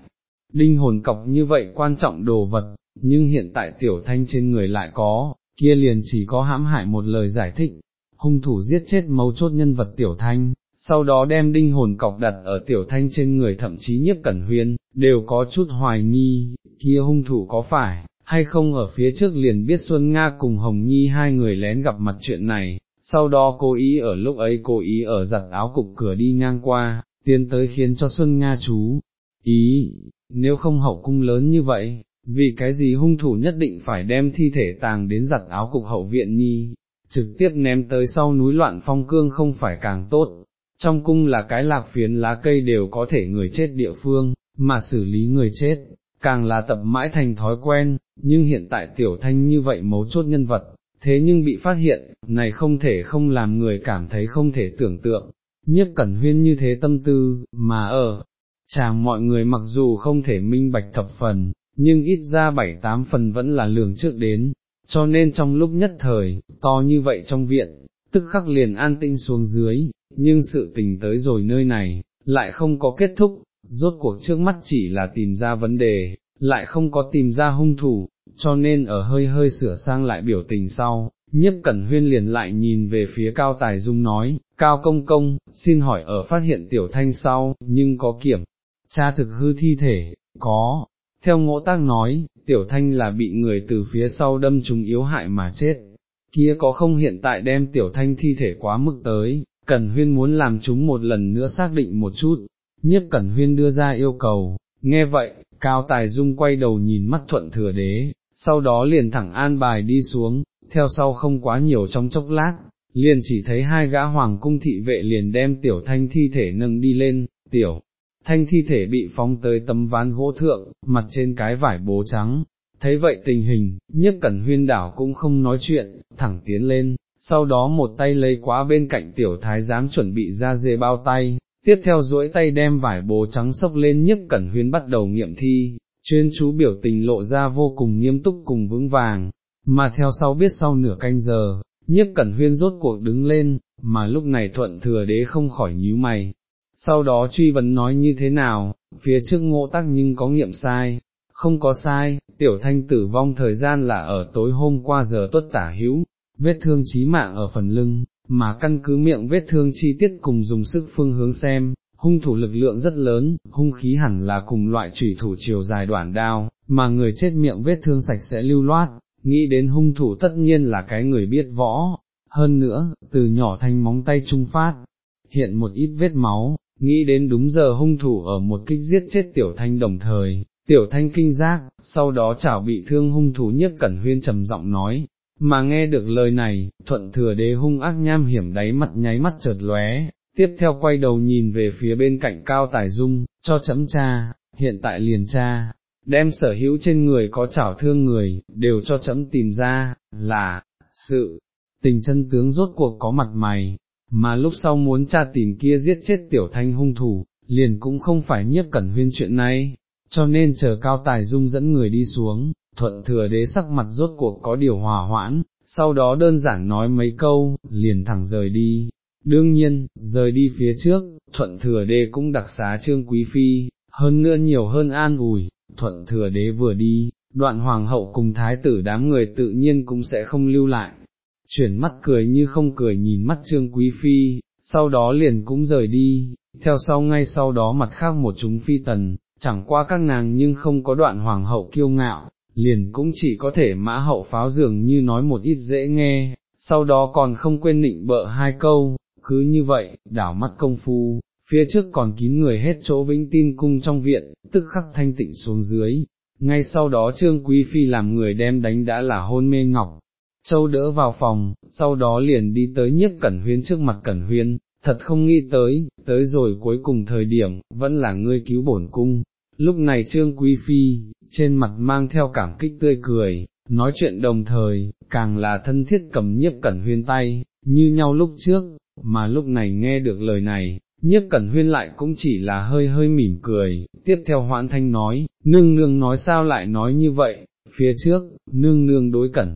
Đinh hồn cọc như vậy quan trọng đồ vật, nhưng hiện tại tiểu thanh trên người lại có, kia liền chỉ có hãm hại một lời giải thích, hung thủ giết chết mấu chốt nhân vật tiểu thanh, sau đó đem đinh hồn cọc đặt ở tiểu thanh trên người thậm chí nhiếp cẩn huyên, đều có chút hoài nghi, kia hung thủ có phải, hay không ở phía trước liền biết Xuân Nga cùng Hồng Nhi hai người lén gặp mặt chuyện này, sau đó cố ý ở lúc ấy cố ý ở giặt áo cục cửa đi ngang qua, tiến tới khiến cho Xuân Nga chú, ý, nếu không hậu cung lớn như vậy, vì cái gì hung thủ nhất định phải đem thi thể tàng đến giặt áo cục hậu viện nhi, trực tiếp ném tới sau núi loạn phong cương không phải càng tốt, trong cung là cái lạc phiến lá cây đều có thể người chết địa phương, mà xử lý người chết, càng là tập mãi thành thói quen, nhưng hiện tại tiểu thanh như vậy mấu chốt nhân vật, thế nhưng bị phát hiện, này không thể không làm người cảm thấy không thể tưởng tượng, nhiếp cẩn huyên như thế tâm tư, mà ở, chàng mọi người mặc dù không thể minh bạch thập phần, nhưng ít ra bảy tám phần vẫn là lường trước đến, cho nên trong lúc nhất thời, to như vậy trong viện, tức khắc liền an tinh xuống dưới, nhưng sự tình tới rồi nơi này, lại không có kết thúc, rốt cuộc trước mắt chỉ là tìm ra vấn đề, lại không có tìm ra hung thủ, cho nên ở hơi hơi sửa sang lại biểu tình sau, nhiếp cẩn huyên liền lại nhìn về phía cao tài dung nói, cao công công, xin hỏi ở phát hiện tiểu thanh sau, nhưng có kiểm, Cha thực hư thi thể, có, theo ngỗ tác nói, tiểu thanh là bị người từ phía sau đâm trúng yếu hại mà chết, kia có không hiện tại đem tiểu thanh thi thể quá mức tới, Cẩn Huyên muốn làm chúng một lần nữa xác định một chút, nhiếp Cẩn Huyên đưa ra yêu cầu, nghe vậy, Cao Tài Dung quay đầu nhìn mắt thuận thừa đế, sau đó liền thẳng an bài đi xuống, theo sau không quá nhiều trong chốc lát, liền chỉ thấy hai gã hoàng cung thị vệ liền đem tiểu thanh thi thể nâng đi lên, tiểu thanh thi thể bị phóng tới tấm ván gỗ thượng, mặt trên cái vải bố trắng. Thấy vậy tình hình, Nhất cẩn huyên đảo cũng không nói chuyện, thẳng tiến lên, sau đó một tay lấy quá bên cạnh tiểu thái giám chuẩn bị ra dê bao tay, tiếp theo duỗi tay đem vải bố trắng sốc lên Nhất cẩn huyên bắt đầu nghiệm thi, chuyên chú biểu tình lộ ra vô cùng nghiêm túc cùng vững vàng, mà theo sau biết sau nửa canh giờ, nhiếp cẩn huyên rốt cuộc đứng lên, mà lúc này thuận thừa đế không khỏi nhíu mày. Sau đó truy vấn nói như thế nào, phía trước ngộ tắc nhưng có nghiệm sai, không có sai, tiểu thanh tử vong thời gian là ở tối hôm qua giờ tuất tả hữu, vết thương chí mạng ở phần lưng, mà căn cứ miệng vết thương chi tiết cùng dùng sức phương hướng xem, hung thủ lực lượng rất lớn, hung khí hẳn là cùng loại chủy thủ chiều dài đoạn đao, mà người chết miệng vết thương sạch sẽ lưu loát, nghĩ đến hung thủ tất nhiên là cái người biết võ, hơn nữa, từ nhỏ thanh móng tay trung phát, hiện một ít vết máu, nghĩ đến đúng giờ hung thủ ở một kích giết chết tiểu thanh đồng thời, tiểu thanh kinh giác, sau đó chảo bị thương hung thủ nhất cẩn huyên trầm giọng nói, mà nghe được lời này, thuận thừa đế hung ác nham hiểm đáy mặt nháy mắt chợt lóe, tiếp theo quay đầu nhìn về phía bên cạnh cao tài dung, cho chấm cha, hiện tại liền cha, đem sở hữu trên người có chảo thương người, đều cho chấm tìm ra, là, sự, tình chân tướng rốt cuộc có mặt mày, mà lúc sau muốn cha tìm kia giết chết tiểu thanh hung thủ, liền cũng không phải nhiếp cẩn huyên chuyện này, cho nên chờ cao tài dung dẫn người đi xuống, thuận thừa đế sắc mặt rốt cuộc có điều hòa hoãn, sau đó đơn giản nói mấy câu, liền thẳng rời đi. Đương nhiên, rời đi phía trước, thuận thừa đế cũng đặc xá trương quý phi, hơn nữa nhiều hơn an ủi, thuận thừa đế vừa đi, đoạn hoàng hậu cùng thái tử đám người tự nhiên cũng sẽ không lưu lại. Chuyển mắt cười như không cười nhìn mắt trương quý phi, sau đó liền cũng rời đi, theo sau ngay sau đó mặt khác một chúng phi tần, chẳng qua các nàng nhưng không có đoạn hoàng hậu kiêu ngạo, liền cũng chỉ có thể mã hậu pháo dường như nói một ít dễ nghe, sau đó còn không quên nịnh bợ hai câu, cứ như vậy, đảo mắt công phu, phía trước còn kín người hết chỗ vĩnh tin cung trong viện, tức khắc thanh tịnh xuống dưới, ngay sau đó trương quý phi làm người đem đánh đã là hôn mê ngọc. Châu đỡ vào phòng, sau đó liền đi tới nhiếp cẩn huyên trước mặt cẩn huyên, thật không nghĩ tới, tới rồi cuối cùng thời điểm, vẫn là ngươi cứu bổn cung, Lúc này Trương Quý Phi, trên mặt mang theo cảm kích tươi cười, nói chuyện đồng thời, càng là thân thiết cầm nhiếp cẩn huyên tay, như nhau lúc trước, mà lúc này nghe được lời này, nhiếp cẩn huyên lại cũng chỉ là hơi hơi mỉm cười, tiếp theo hoãn thanh nói, nương nương nói sao lại nói như vậy, phía trước, nương nương đối cẩn,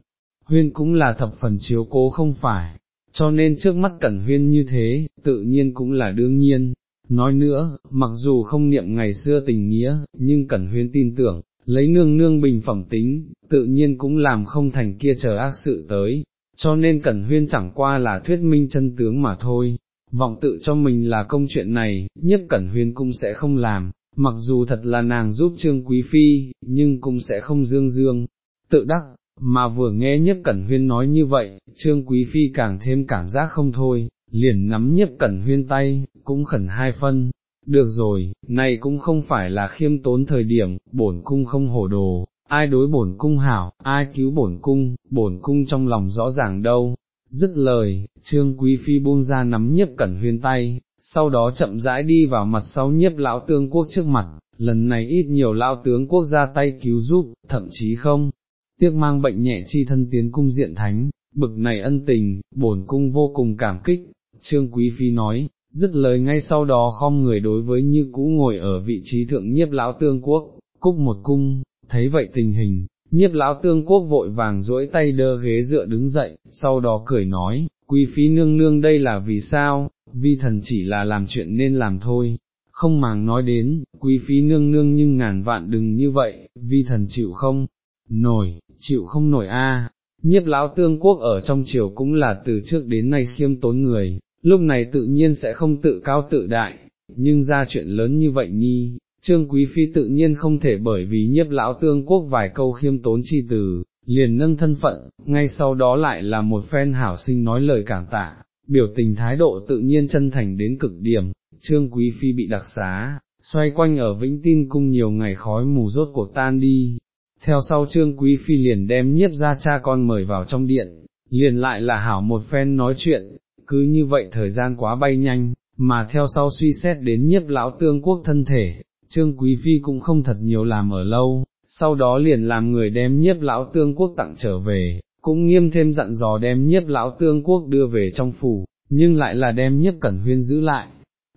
huyên cũng là thập phần chiếu cố không phải, cho nên trước mắt cẩn huyên như thế, tự nhiên cũng là đương nhiên, Nói nữa, mặc dù không niệm ngày xưa tình nghĩa, nhưng Cẩn Huyên tin tưởng, lấy nương nương bình phẩm tính, tự nhiên cũng làm không thành kia chờ ác sự tới, cho nên Cẩn Huyên chẳng qua là thuyết minh chân tướng mà thôi, vọng tự cho mình là công chuyện này, nhất Cẩn Huyên cũng sẽ không làm, mặc dù thật là nàng giúp Trương Quý Phi, nhưng cũng sẽ không dương dương, tự đắc, mà vừa nghe nhất Cẩn Huyên nói như vậy, Trương Quý Phi càng thêm cảm giác không thôi, liền nắm nhiếp cẩn huyên tay, cũng khẩn hai phân, được rồi, này cũng không phải là khiêm tốn thời điểm, bổn cung không hổ đồ, ai đối bổn cung hảo, ai cứu bổn cung, bổn cung trong lòng rõ ràng đâu. Dứt lời, trương quý phi buông ra nắm nhiếp cẩn huyên tay, sau đó chậm rãi đi vào mặt sau nhiếp lão tương quốc trước mặt, lần này ít nhiều lão tướng quốc ra tay cứu giúp, thậm chí không, tiếc mang bệnh nhẹ chi thân tiến cung diện thánh, bực này ân tình, bổn cung vô cùng cảm kích, Trương Quý Phi nói, dứt lời ngay sau đó khom người đối với như cũ ngồi ở vị trí thượng nhiếp lão tương quốc, cúc một cung, thấy vậy tình hình, nhiếp lão tương quốc vội vàng duỗi tay đơ ghế dựa đứng dậy, sau đó cười nói, quý phi nương nương đây là vì sao, vi thần chỉ là làm chuyện nên làm thôi, không màng nói đến, quý phí nương nương nhưng ngàn vạn đừng như vậy, vi thần chịu không, nổi, chịu không nổi a. Nhiếp lão tương quốc ở trong triều cũng là từ trước đến nay khiêm tốn người, lúc này tự nhiên sẽ không tự cao tự đại, nhưng ra chuyện lớn như vậy nhi, trương quý phi tự nhiên không thể bởi vì nhiếp lão tương quốc vài câu khiêm tốn chi từ, liền nâng thân phận, ngay sau đó lại là một phen hảo sinh nói lời cảm tạ, biểu tình thái độ tự nhiên chân thành đến cực điểm, trương quý phi bị đặc xá, xoay quanh ở vĩnh tin cung nhiều ngày khói mù rốt cuộc tan đi. Theo sau trương quý phi liền đem nhiếp ra cha con mời vào trong điện, liền lại là hảo một phen nói chuyện, cứ như vậy thời gian quá bay nhanh, mà theo sau suy xét đến nhiếp lão tương quốc thân thể, trương quý phi cũng không thật nhiều làm ở lâu, sau đó liền làm người đem nhiếp lão tương quốc tặng trở về, cũng nghiêm thêm dặn dò đem nhiếp lão tương quốc đưa về trong phủ, nhưng lại là đem nhiếp cẩn huyên giữ lại.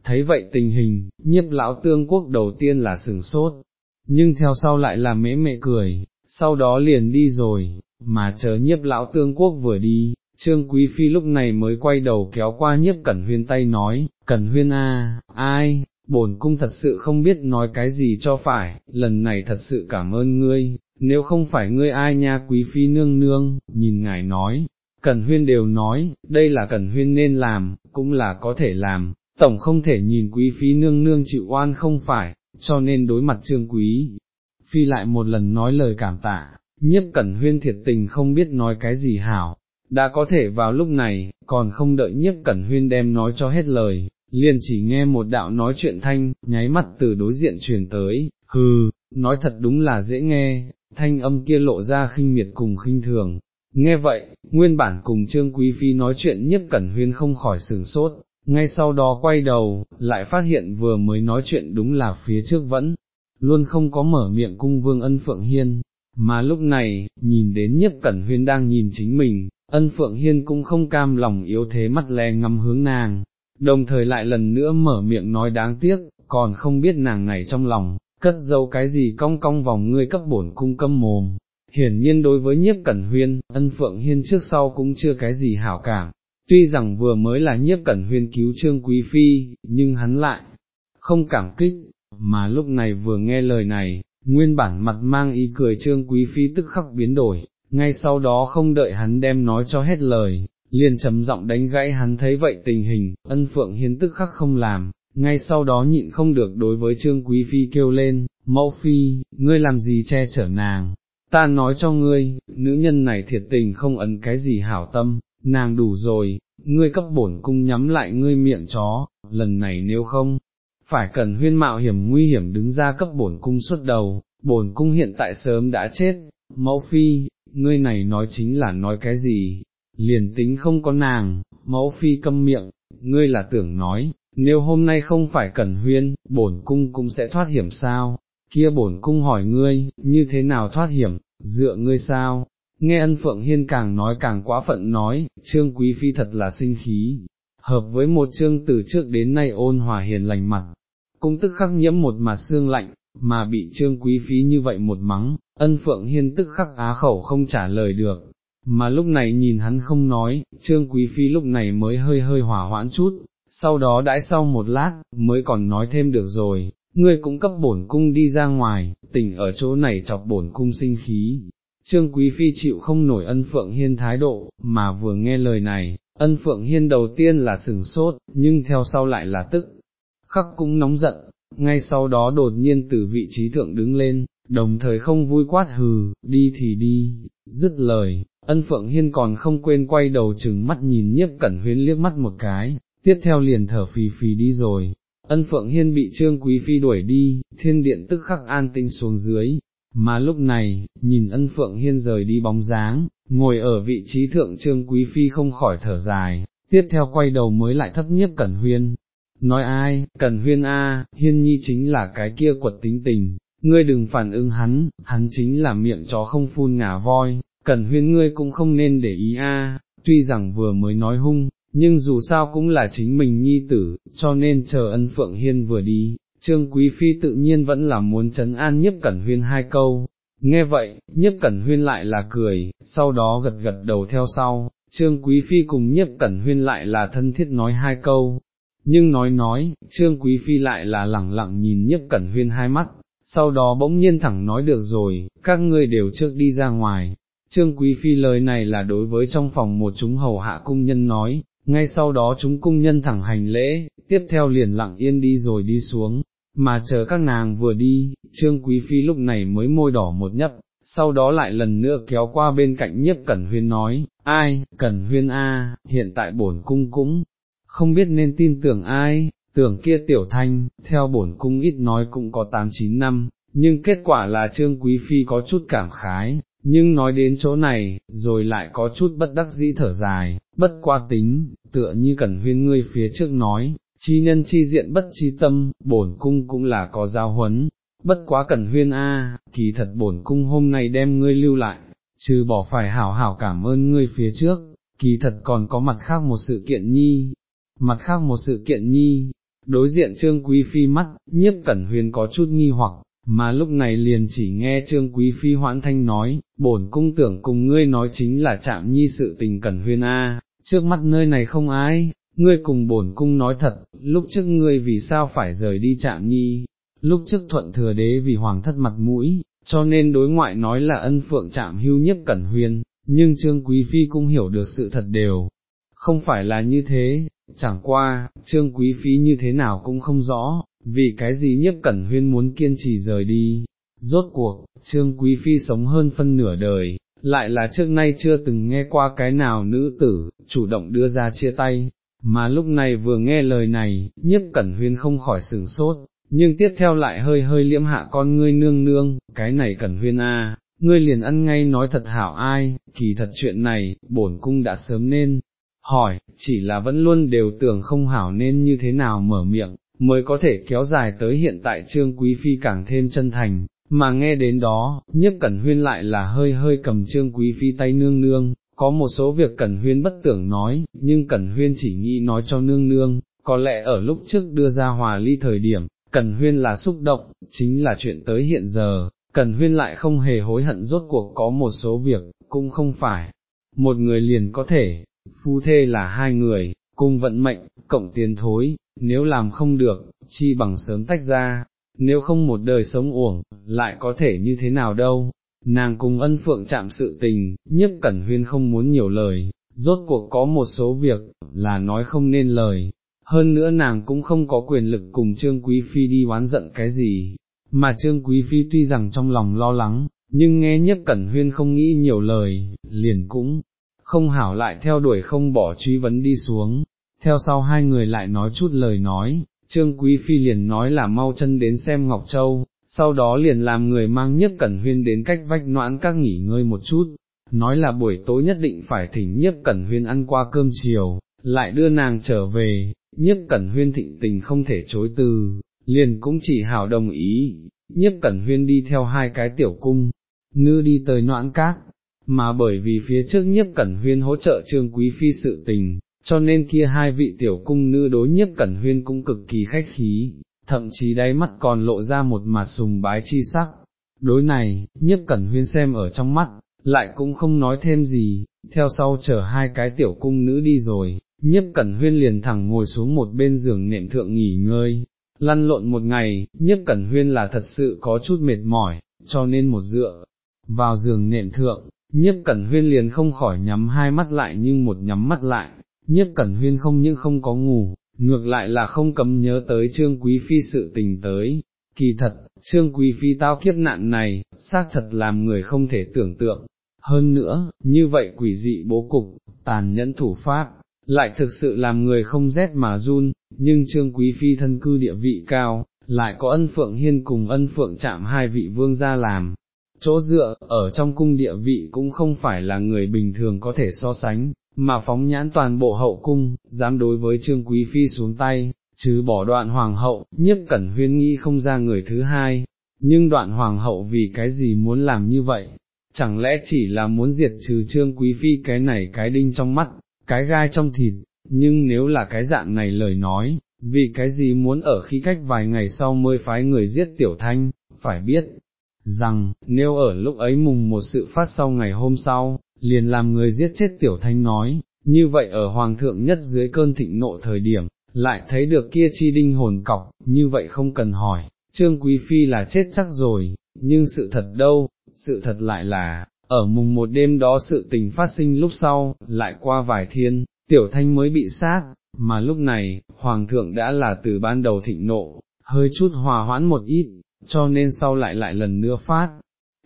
Thấy vậy tình hình, nhiếp lão tương quốc đầu tiên là sừng sốt, nhưng theo sau lại là mễ mẹ cười, sau đó liền đi rồi, mà chờ nhiếp lão tương quốc vừa đi, Trương Quý Phi lúc này mới quay đầu kéo qua nhiếp Cẩn Huyên tay nói, Cẩn Huyên a, ai, bổn cung thật sự không biết nói cái gì cho phải, lần này thật sự cảm ơn ngươi, nếu không phải ngươi ai nha Quý Phi nương nương, nhìn ngài nói, Cẩn Huyên đều nói, đây là Cẩn Huyên nên làm, cũng là có thể làm, tổng không thể nhìn Quý Phi nương nương chịu oan không phải, cho nên đối mặt Trương Quý. Phi lại một lần nói lời cảm tạ, nhiếp Cẩn Huyên thiệt tình không biết nói cái gì hảo, đã có thể vào lúc này, còn không đợi nhiếp cẩn huyên đem nói cho hết lời, liền chỉ nghe một đạo nói chuyện thanh, nháy mắt từ đối diện truyền tới, hừ, nói thật đúng là dễ nghe, thanh âm kia lộ ra khinh miệt cùng khinh thường. Nghe vậy, nguyên bản cùng Trương Quý Phi nói chuyện nhiếp cẩn huyên không khỏi sừng sốt, ngay sau đó quay đầu, lại phát hiện vừa mới nói chuyện đúng là phía trước vẫn, luôn không có mở miệng cung vương ân phượng hiên, mà lúc này, nhìn đến nhiếp cẩn huyên đang nhìn chính mình, ân phượng hiên cũng không cam lòng yếu thế mắt lè ngắm hướng nàng, đồng thời lại lần nữa mở miệng nói đáng tiếc, còn không biết nàng này trong lòng, cất dấu cái gì cong cong vòng ngươi cấp bổn cung câm mồm. Hiển nhiên đối với nhiếp cẩn huyên, ân phượng hiên trước sau cũng chưa cái gì hảo cảm, tuy rằng vừa mới là nhiếp cẩn huyên cứu trương quý phi, nhưng hắn lại không cảm kích, mà lúc này vừa nghe lời này, nguyên bản mặt mang ý cười trương quý phi tức khắc biến đổi, ngay sau đó không đợi hắn đem nói cho hết lời, liền trầm giọng đánh gãy hắn thấy vậy tình hình, ân phượng hiến tức khắc không làm, ngay sau đó nhịn không được đối với trương quý phi kêu lên, mẫu phi, ngươi làm gì che chở nàng, ta nói cho ngươi, nữ nhân này thiệt tình không ấn cái gì hảo tâm, nàng đủ rồi, ngươi cấp bổn cung nhắm lại ngươi miệng chó, lần này nếu không, phải cần huyên mạo hiểm nguy hiểm đứng ra cấp bổn cung xuất đầu, bổn cung hiện tại sớm đã chết, mẫu phi, ngươi này nói chính là nói cái gì, liền tính không có nàng, mẫu phi câm miệng, ngươi là tưởng nói, nếu hôm nay không phải cần huyên, bổn cung cũng sẽ thoát hiểm sao, kia bổn cung hỏi ngươi, như thế nào thoát hiểm, dựa ngươi sao, nghe ân phượng hiên càng nói càng quá phận nói, trương quý phi thật là sinh khí, hợp với một trương từ trước đến nay ôn hòa hiền lành mặt, cung tức khắc nhiễm một mặt xương lạnh, mà bị trương quý phi như vậy một mắng, ân phượng hiên tức khắc á khẩu không trả lời được, mà lúc này nhìn hắn không nói, trương quý phi lúc này mới hơi hơi hỏa hoãn chút, sau đó đãi sau một lát, mới còn nói thêm được rồi, ngươi cũng cấp bổn cung đi ra ngoài, tỉnh ở chỗ này chọc bổn cung sinh khí. Trương Quý Phi chịu không nổi ân Phượng Hiên thái độ, mà vừa nghe lời này, ân Phượng Hiên đầu tiên là sừng sốt, nhưng theo sau lại là tức, khắc cũng nóng giận, ngay sau đó đột nhiên từ vị trí thượng đứng lên, đồng thời không vui quát hừ, đi thì đi, dứt lời, ân phượng hiên còn không quên quay đầu chừng mắt nhìn nhiếp cẩn huyến liếc mắt một cái, tiếp theo liền thở phì phì đi rồi, ân phượng hiên bị trương quý phi đuổi đi, thiên điện tức khắc an tinh xuống dưới, mà lúc này, nhìn ân phượng hiên rời đi bóng dáng, ngồi ở vị trí thượng trương quý phi không khỏi thở dài, tiếp theo quay đầu mới lại thấp nhiếp cẩn huyên. Nói ai, Cẩn huyên a, hiên nhi chính là cái kia quật tính tình, ngươi đừng phản ứng hắn, hắn chính là miệng chó không phun ngả voi, cẩn huyên ngươi cũng không nên để ý a. tuy rằng vừa mới nói hung, nhưng dù sao cũng là chính mình nhi tử, cho nên chờ ân phượng hiên vừa đi, trương quý phi tự nhiên vẫn là muốn chấn an nhiếp cẩn huyên hai câu. Nghe vậy, nhiếp cẩn huyên lại là cười, sau đó gật gật đầu theo sau, trương quý phi cùng nhiếp cẩn huyên lại là thân thiết nói hai câu, nhưng nói nói, trương quý phi lại là lẳng lặng nhìn nhiếp cẩn huyên hai mắt, sau đó bỗng nhiên thẳng nói được rồi, các ngươi đều trước đi ra ngoài. Trương Quý Phi lời này là đối với trong phòng một chúng hầu hạ cung nhân nói, ngay sau đó chúng cung nhân thẳng hành lễ, tiếp theo liền lặng yên đi rồi đi xuống, mà chờ các nàng vừa đi, Trương Quý Phi lúc này mới môi đỏ một nhấp, sau đó lại lần nữa kéo qua bên cạnh nhiếp Cẩn Huyên nói, ai, Cẩn Huyên A, hiện tại bổn cung cũng, không biết nên tin tưởng ai, tưởng kia tiểu thanh, theo bổn cung ít nói cũng có 8-9 năm, nhưng kết quả là Trương Quý Phi có chút cảm khái, nhưng nói đến chỗ này, rồi lại có chút bất đắc dĩ thở dài, bất qua tính, tựa như Cẩn Huyên ngươi phía trước nói, chi nhân chi diện bất chi tâm, bổn cung cũng là có giao huấn, bất quá Cẩn Huyên a, kỳ thật bổn cung hôm nay đem ngươi lưu lại, trừ bỏ phải hảo hảo cảm ơn ngươi phía trước, kỳ thật còn có mặt khác một sự kiện nhi, mặt khác một sự kiện nhi, đối diện Trương Quý Phi mắt, nhiếp Cẩn Huyên có chút nghi hoặc, mà lúc này liền chỉ nghe Trương Quý Phi hoãn thanh nói, bổn cung tưởng cùng ngươi nói chính là chạm nhi sự tình Cẩn Huyên A, trước mắt nơi này không ai, ngươi cùng bổn cung nói thật, lúc trước ngươi vì sao phải rời đi chạm nhi, lúc trước thuận thừa đế vì hoàng thất mặt mũi, cho nên đối ngoại nói là ân phượng chạm hưu nhất Cẩn Huyên, nhưng Trương Quý Phi cũng hiểu được sự thật đều, không phải là như thế, chẳng qua, Trương Quý Phi như thế nào cũng không rõ, vì cái gì nhất cẩn huyên muốn kiên trì rời đi, rốt cuộc, Trương Quý Phi sống hơn phân nửa đời, lại là trước nay chưa từng nghe qua cái nào nữ tử, chủ động đưa ra chia tay, mà lúc này vừa nghe lời này, nhiếp cẩn huyên không khỏi sửng sốt, nhưng tiếp theo lại hơi hơi liễm hạ con ngươi nương nương, cái này cẩn huyên a, ngươi liền ăn ngay nói thật hảo ai, kỳ thật chuyện này, bổn cung đã sớm nên, hỏi, chỉ là vẫn luôn đều tưởng không hảo nên như thế nào mở miệng, mới có thể kéo dài tới hiện tại trương quý phi càng thêm chân thành, mà nghe đến đó, nhiếp cẩn huyên lại là hơi hơi cầm trương quý phi tay nương nương, có một số việc cẩn huyên bất tưởng nói, nhưng cẩn huyên chỉ nghĩ nói cho nương nương, có lẽ ở lúc trước đưa ra hòa ly thời điểm, cẩn huyên là xúc động, chính là chuyện tới hiện giờ, cẩn huyên lại không hề hối hận rốt cuộc có một số việc, cũng không phải, một người liền có thể, phu thê là hai người, cùng vận mệnh, cộng tiền thối, nếu làm không được, chi bằng sớm tách ra, nếu không một đời sống uổng, lại có thể như thế nào đâu. Nàng cùng ân phượng chạm sự tình, nhiếp cẩn huyên không muốn nhiều lời, rốt cuộc có một số việc, là nói không nên lời, hơn nữa nàng cũng không có quyền lực cùng Trương Quý Phi đi oán giận cái gì, mà Trương Quý Phi tuy rằng trong lòng lo lắng, nhưng nghe nhiếp cẩn huyên không nghĩ nhiều lời, liền cũng không hảo lại theo đuổi không bỏ truy vấn đi xuống, theo sau hai người lại nói chút lời nói, Trương Quý Phi liền nói là mau chân đến xem Ngọc Châu, sau đó liền làm người mang nhiếp cẩn huyên đến cách vách noãn các nghỉ ngơi một chút, nói là buổi tối nhất định phải thỉnh nhiếp cẩn huyên ăn qua cơm chiều, lại đưa nàng trở về, nhiếp cẩn huyên thịnh tình không thể chối từ, liền cũng chỉ hảo đồng ý, nhiếp cẩn huyên đi theo hai cái tiểu cung, ngư đi tới noãn các, mà bởi vì phía trước nhiếp cẩn huyên hỗ trợ trương quý phi sự tình, cho nên kia hai vị tiểu cung nữ đối nhiếp cẩn huyên cũng cực kỳ khách khí, thậm chí đáy mắt còn lộ ra một mặt sùng bái chi sắc. Đối này, nhiếp cẩn huyên xem ở trong mắt, lại cũng không nói thêm gì, theo sau chở hai cái tiểu cung nữ đi rồi, nhiếp cẩn huyên liền thẳng ngồi xuống một bên giường nệm thượng nghỉ ngơi, lăn lộn một ngày, nhiếp cẩn huyên là thật sự có chút mệt mỏi, cho nên một dựa, vào giường nệm thượng, nhiếp cẩn huyên liền không khỏi nhắm hai mắt lại nhưng một nhắm mắt lại, nhiếp cẩn huyên không những không có ngủ, ngược lại là không cấm nhớ tới trương quý phi sự tình tới. Kỳ thật, trương quý phi tao kiếp nạn này, xác thật làm người không thể tưởng tượng. Hơn nữa, như vậy quỷ dị bố cục, tàn nhẫn thủ pháp, lại thực sự làm người không rét mà run, nhưng trương quý phi thân cư địa vị cao, lại có ân phượng hiên cùng ân phượng chạm hai vị vương gia làm. Chỗ dựa, ở trong cung địa vị cũng không phải là người bình thường có thể so sánh, mà phóng nhãn toàn bộ hậu cung, dám đối với trương quý phi xuống tay, chứ bỏ đoạn hoàng hậu, nhất cẩn huyên nghĩ không ra người thứ hai, nhưng đoạn hoàng hậu vì cái gì muốn làm như vậy, chẳng lẽ chỉ là muốn diệt trừ trương quý phi cái này cái đinh trong mắt, cái gai trong thịt, nhưng nếu là cái dạng này lời nói, vì cái gì muốn ở khi cách vài ngày sau mới phái người giết tiểu thanh, phải biết, rằng, nếu ở lúc ấy mùng một sự phát sau ngày hôm sau, liền làm người giết chết tiểu thanh nói, như vậy ở hoàng thượng nhất dưới cơn thịnh nộ thời điểm, lại thấy được kia chi đinh hồn cọc, như vậy không cần hỏi, trương quý phi là chết chắc rồi, nhưng sự thật đâu, sự thật lại là, ở mùng một đêm đó sự tình phát sinh lúc sau, lại qua vài thiên, tiểu thanh mới bị sát, mà lúc này, hoàng thượng đã là từ ban đầu thịnh nộ, hơi chút hòa hoãn một ít, cho nên sau lại lại lần nữa phát.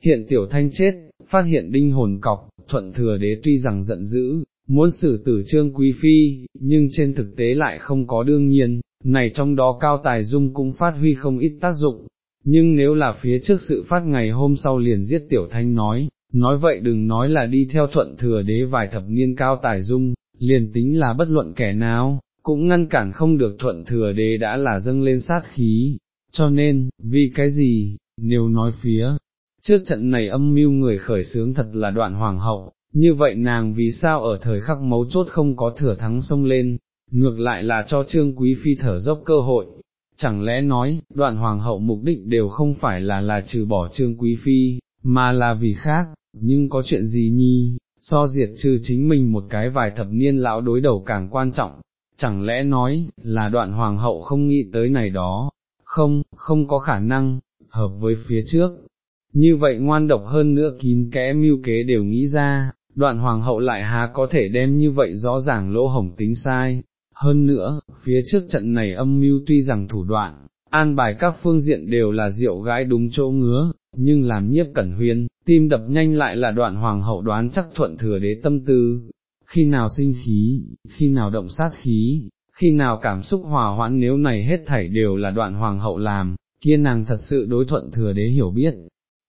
Hiện tiểu thanh chết, phát hiện đinh hồn cọc, thuận thừa đế tuy rằng giận dữ, muốn xử tử trương quý phi, nhưng trên thực tế lại không có đương nhiên, này trong đó cao tài dung cũng phát huy không ít tác dụng, nhưng nếu là phía trước sự phát ngày hôm sau liền giết tiểu thanh nói, nói vậy đừng nói là đi theo thuận thừa đế vài thập niên cao tài dung, liền tính là bất luận kẻ nào, cũng ngăn cản không được thuận thừa đế đã là dâng lên sát khí, cho nên, vì cái gì, nếu nói phía, trước trận này âm mưu người khởi sướng thật là đoạn hoàng hậu, như vậy nàng vì sao ở thời khắc mấu chốt không có thừa thắng sông lên, ngược lại là cho trương quý phi thở dốc cơ hội, chẳng lẽ nói, đoạn hoàng hậu mục đích đều không phải là là trừ bỏ trương quý phi, mà là vì khác, nhưng có chuyện gì nhi, so diệt trừ chính mình một cái vài thập niên lão đối đầu càng quan trọng, chẳng lẽ nói, là đoạn hoàng hậu không nghĩ tới này đó, không, không có khả năng, hợp với phía trước. Như vậy ngoan độc hơn nữa kín kẽ mưu kế đều nghĩ ra, đoạn hoàng hậu lại há có thể đem như vậy rõ ràng lỗ hổng tính sai. Hơn nữa, phía trước trận này âm mưu tuy rằng thủ đoạn, an bài các phương diện đều là rượu gái đúng chỗ ngứa, nhưng làm nhiếp cẩn huyên, tim đập nhanh lại là đoạn hoàng hậu đoán chắc thuận thừa đế tâm tư, khi nào sinh khí, khi nào động sát khí, khi nào cảm xúc hòa hoãn nếu này hết thảy đều là đoạn hoàng hậu làm, kia nàng thật sự đối thuận thừa đế hiểu biết,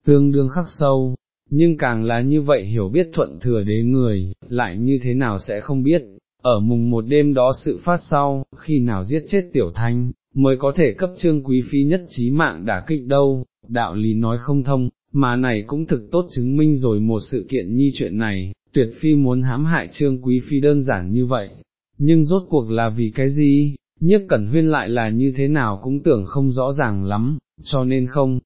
tương đương khắc sâu, nhưng càng là như vậy hiểu biết thuận thừa đế người, lại như thế nào sẽ không biết, ở mùng một đêm đó sự phát sau, khi nào giết chết tiểu thanh, mới có thể cấp trương quý phi nhất trí mạng đả kích đâu, đạo lý nói không thông, mà này cũng thực tốt chứng minh rồi một sự kiện nhi chuyện này, tuyệt phi muốn hãm hại trương quý phi đơn giản như vậy, nhưng rốt cuộc là vì cái gì, nhiếp cẩn huyên lại là như thế nào cũng tưởng không rõ ràng lắm, cho nên không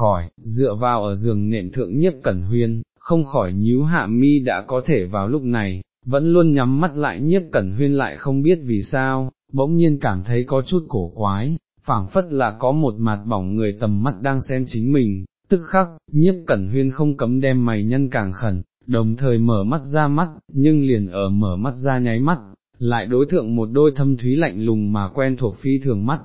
khỏi, dựa vào ở giường nệm thượng nhiếp cẩn huyên, không khỏi nhíu hạ mi đã có thể vào lúc này, vẫn luôn nhắm mắt lại nhiếp cẩn huyên lại không biết vì sao, bỗng nhiên cảm thấy có chút cổ quái, phảng phất là có một mặt bỏng người tầm mắt đang xem chính mình, tức khắc, nhiếp cẩn huyên không cấm đem mày nhân càng khẩn, đồng thời mở mắt ra mắt, nhưng liền ở mở mắt ra nháy mắt, lại đối thượng một đôi thâm thúy lạnh lùng mà quen thuộc phi thường mắt,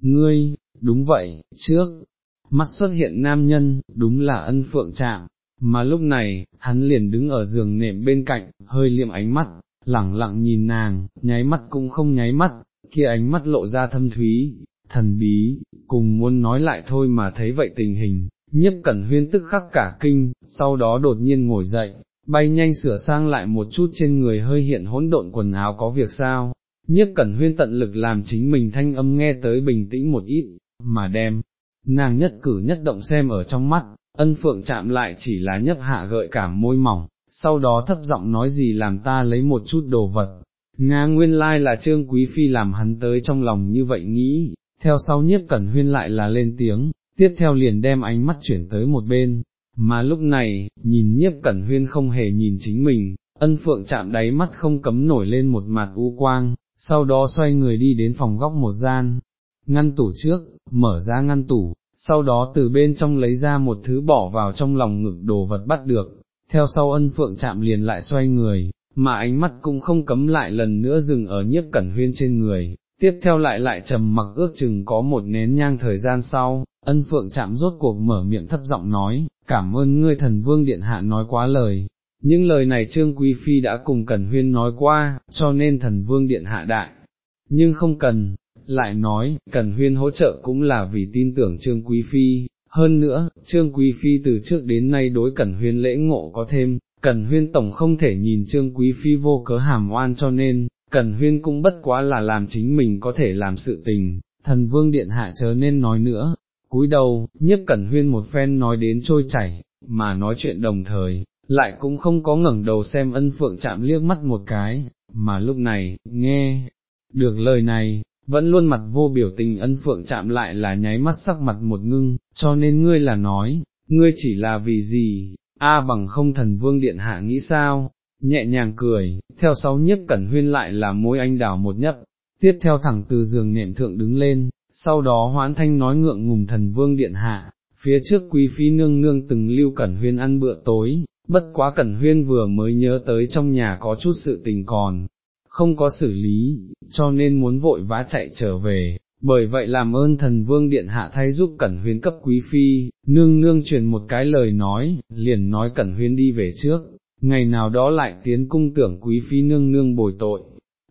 ngươi, đúng vậy, trước, mắt xuất hiện nam nhân, đúng là ân phượng chạm, mà lúc này, hắn liền đứng ở giường nệm bên cạnh, hơi liệm ánh mắt, lẳng lặng nhìn nàng, nháy mắt cũng không nháy mắt, kia ánh mắt lộ ra thâm thúy, thần bí, cùng muốn nói lại thôi mà thấy vậy tình hình, nhiếp cẩn huyên tức khắc cả kinh, sau đó đột nhiên ngồi dậy, bay nhanh sửa sang lại một chút trên người hơi hiện hỗn độn quần áo có việc sao, nhiếp cẩn huyên tận lực làm chính mình thanh âm nghe tới bình tĩnh một ít, mà đem, nàng nhất cử nhất động xem ở trong mắt, ân phượng chạm lại chỉ là nhấp hạ gợi cảm môi mỏng, sau đó thấp giọng nói gì làm ta lấy một chút đồ vật. Nga nguyên lai là trương quý phi làm hắn tới trong lòng như vậy nghĩ, theo sau nhiếp cẩn huyên lại là lên tiếng, tiếp theo liền đem ánh mắt chuyển tới một bên, mà lúc này, nhìn nhiếp cẩn huyên không hề nhìn chính mình, ân phượng chạm đáy mắt không cấm nổi lên một mặt u quang, sau đó xoay người đi đến phòng góc một gian, ngăn tủ trước, mở ra ngăn tủ, sau đó từ bên trong lấy ra một thứ bỏ vào trong lòng ngực đồ vật bắt được, theo sau ân phượng chạm liền lại xoay người, mà ánh mắt cũng không cấm lại lần nữa dừng ở nhiếp cẩn huyên trên người, tiếp theo lại lại trầm mặc ước chừng có một nén nhang thời gian sau, ân phượng chạm rốt cuộc mở miệng thấp giọng nói, cảm ơn ngươi thần vương điện hạ nói quá lời. Những lời này Trương Quý Phi đã cùng Cần Huyên nói qua, cho nên thần vương điện hạ đại. Nhưng không cần, lại nói, Cần Huyên hỗ trợ cũng là vì tin tưởng Trương Quý Phi, hơn nữa, Trương Quý Phi từ trước đến nay đối Cần Huyên lễ ngộ có thêm, Cần Huyên tổng không thể nhìn Trương Quý Phi vô cớ hàm oan cho nên, Cần Huyên cũng bất quá là làm chính mình có thể làm sự tình, thần vương điện hạ chớ nên nói nữa, cúi đầu, nhất cẩn huyên một phen nói đến trôi chảy, mà nói chuyện đồng thời, lại cũng không có ngẩng đầu xem ân phượng chạm liếc mắt một cái, mà lúc này, nghe, được lời này, vẫn luôn mặt vô biểu tình ân phượng chạm lại là nháy mắt sắc mặt một ngưng, cho nên ngươi là nói, ngươi chỉ là vì gì, a bằng không thần vương điện hạ nghĩ sao, nhẹ nhàng cười, theo sau nhiếp cẩn huyên lại là môi anh đảo một nhấp, tiếp theo thẳng từ giường nệm thượng đứng lên, sau đó hoãn thanh nói ngượng ngùng thần vương điện hạ, phía trước quý phi nương nương từng lưu cẩn huyên ăn bữa tối, bất quá cẩn huyên vừa mới nhớ tới trong nhà có chút sự tình còn, không có xử lý, cho nên muốn vội vã chạy trở về, bởi vậy làm ơn thần vương điện hạ thay giúp cẩn huyên cấp quý phi, nương nương truyền một cái lời nói, liền nói cẩn huyên đi về trước, ngày nào đó lại tiến cung tưởng quý phi nương nương bồi tội.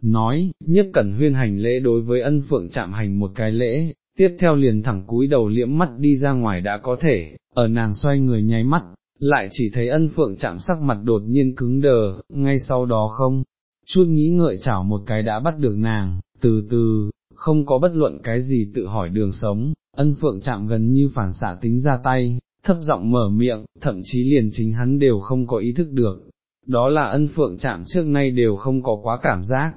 Nói, nhất cẩn huyên hành lễ đối với ân phượng chạm hành một cái lễ, tiếp theo liền thẳng cúi đầu liễm mắt đi ra ngoài đã có thể, ở nàng xoay người nháy mắt, lại chỉ thấy ân phượng chạm sắc mặt đột nhiên cứng đờ, ngay sau đó không, chút nghĩ ngợi chảo một cái đã bắt được nàng, từ từ, không có bất luận cái gì tự hỏi đường sống, ân phượng chạm gần như phản xạ tính ra tay, thấp giọng mở miệng, thậm chí liền chính hắn đều không có ý thức được, đó là ân phượng chạm trước nay đều không có quá cảm giác,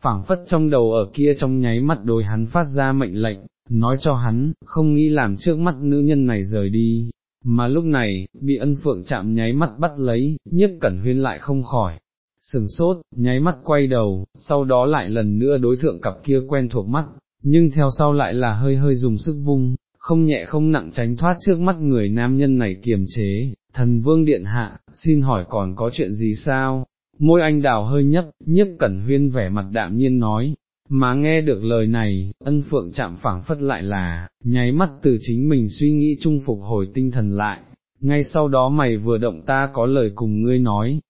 phảng phất trong đầu ở kia trong nháy mắt đôi hắn phát ra mệnh lệnh, nói cho hắn, không nghĩ làm trước mắt nữ nhân này rời đi, mà lúc này, bị ân phượng chạm nháy mắt bắt lấy, nhiếp cẩn huyên lại không khỏi, sừng sốt, nháy mắt quay đầu, sau đó lại lần nữa đối thượng cặp kia quen thuộc mắt, nhưng theo sau lại là hơi hơi dùng sức vung, không nhẹ không nặng tránh thoát trước mắt người nam nhân này kiềm chế, thần vương điện hạ, xin hỏi còn có chuyện gì sao? Môi anh đào hơi nhấp, nhiếp cẩn huyên vẻ mặt đạm nhiên nói, mà nghe được lời này, ân phượng chạm phảng phất lại là, nháy mắt từ chính mình suy nghĩ trung phục hồi tinh thần lại, ngay sau đó mày vừa động ta có lời cùng ngươi nói,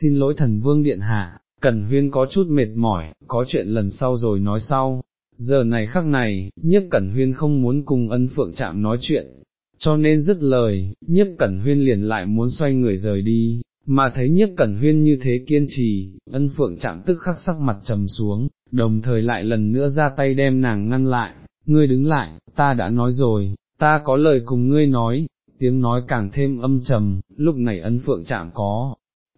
xin lỗi thần vương điện hạ, Cẩn Huyên có chút mệt mỏi, có chuyện lần sau rồi nói sau. Giờ này khắc này, nhiếp Cẩn Huyên không muốn cùng ân phượng chạm nói chuyện, cho nên dứt lời, nhiếp Cẩn Huyên liền lại muốn xoay người rời đi, mà thấy nhiếp Cẩn Huyên như thế kiên trì, ân phượng chạm tức khắc sắc mặt trầm xuống, đồng thời lại lần nữa ra tay đem nàng ngăn lại, ngươi đứng lại, ta đã nói rồi, ta có lời cùng ngươi nói, tiếng nói càng thêm âm trầm, lúc này ân phượng chạm có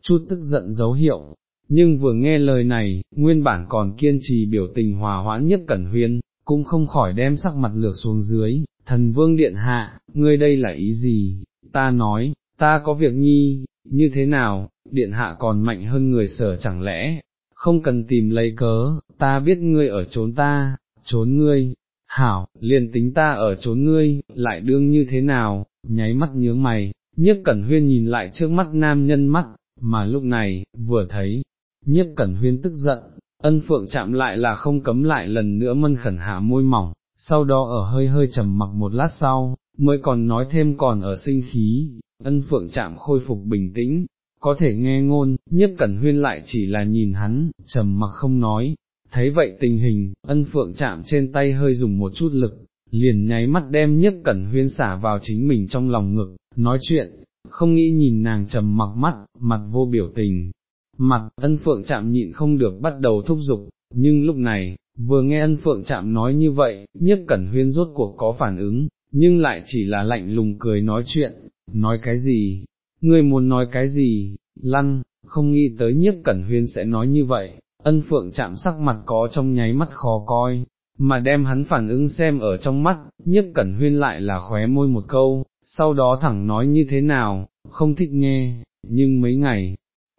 chút tức giận dấu hiệu, nhưng vừa nghe lời này, nguyên bản còn kiên trì biểu tình hòa hoãn nhất cẩn huyên, cũng không khỏi đem sắc mặt lược xuống dưới, thần vương điện hạ, ngươi đây là ý gì, ta nói, ta có việc nhi, như thế nào, điện hạ còn mạnh hơn người sở chẳng lẽ, không cần tìm lấy cớ, ta biết ngươi ở trốn ta, trốn ngươi, hảo, liền tính ta ở trốn ngươi, lại đương như thế nào, nháy mắt nhướng mày, nhiếp cẩn huyên nhìn lại trước mắt nam nhân mắt, mà lúc này, vừa thấy, nhiếp cẩn huyên tức giận, ân phượng chạm lại là không cấm lại lần nữa mân khẩn hạ môi mỏng, sau đó ở hơi hơi trầm mặc một lát sau, mới còn nói thêm còn ở sinh khí, ân phượng chạm khôi phục bình tĩnh, có thể nghe ngôn, nhiếp cẩn huyên lại chỉ là nhìn hắn, trầm mặc không nói, thấy vậy tình hình, ân phượng chạm trên tay hơi dùng một chút lực, liền nháy mắt đem nhiếp cẩn huyên xả vào chính mình trong lòng ngực, nói chuyện, không nghĩ nhìn nàng trầm mặc mắt, mặt vô biểu tình. Mặt, ân phượng chạm nhịn không được bắt đầu thúc giục, nhưng lúc này, vừa nghe ân phượng chạm nói như vậy, nhất cẩn huyên rốt cuộc có phản ứng, nhưng lại chỉ là lạnh lùng cười nói chuyện, nói cái gì, ngươi muốn nói cái gì, lăn, không nghĩ tới nhiếp cẩn huyên sẽ nói như vậy, ân phượng chạm sắc mặt có trong nháy mắt khó coi, mà đem hắn phản ứng xem ở trong mắt, nhiếp cẩn huyên lại là khóe môi một câu, sau đó thẳng nói như thế nào, không thích nghe, nhưng mấy ngày,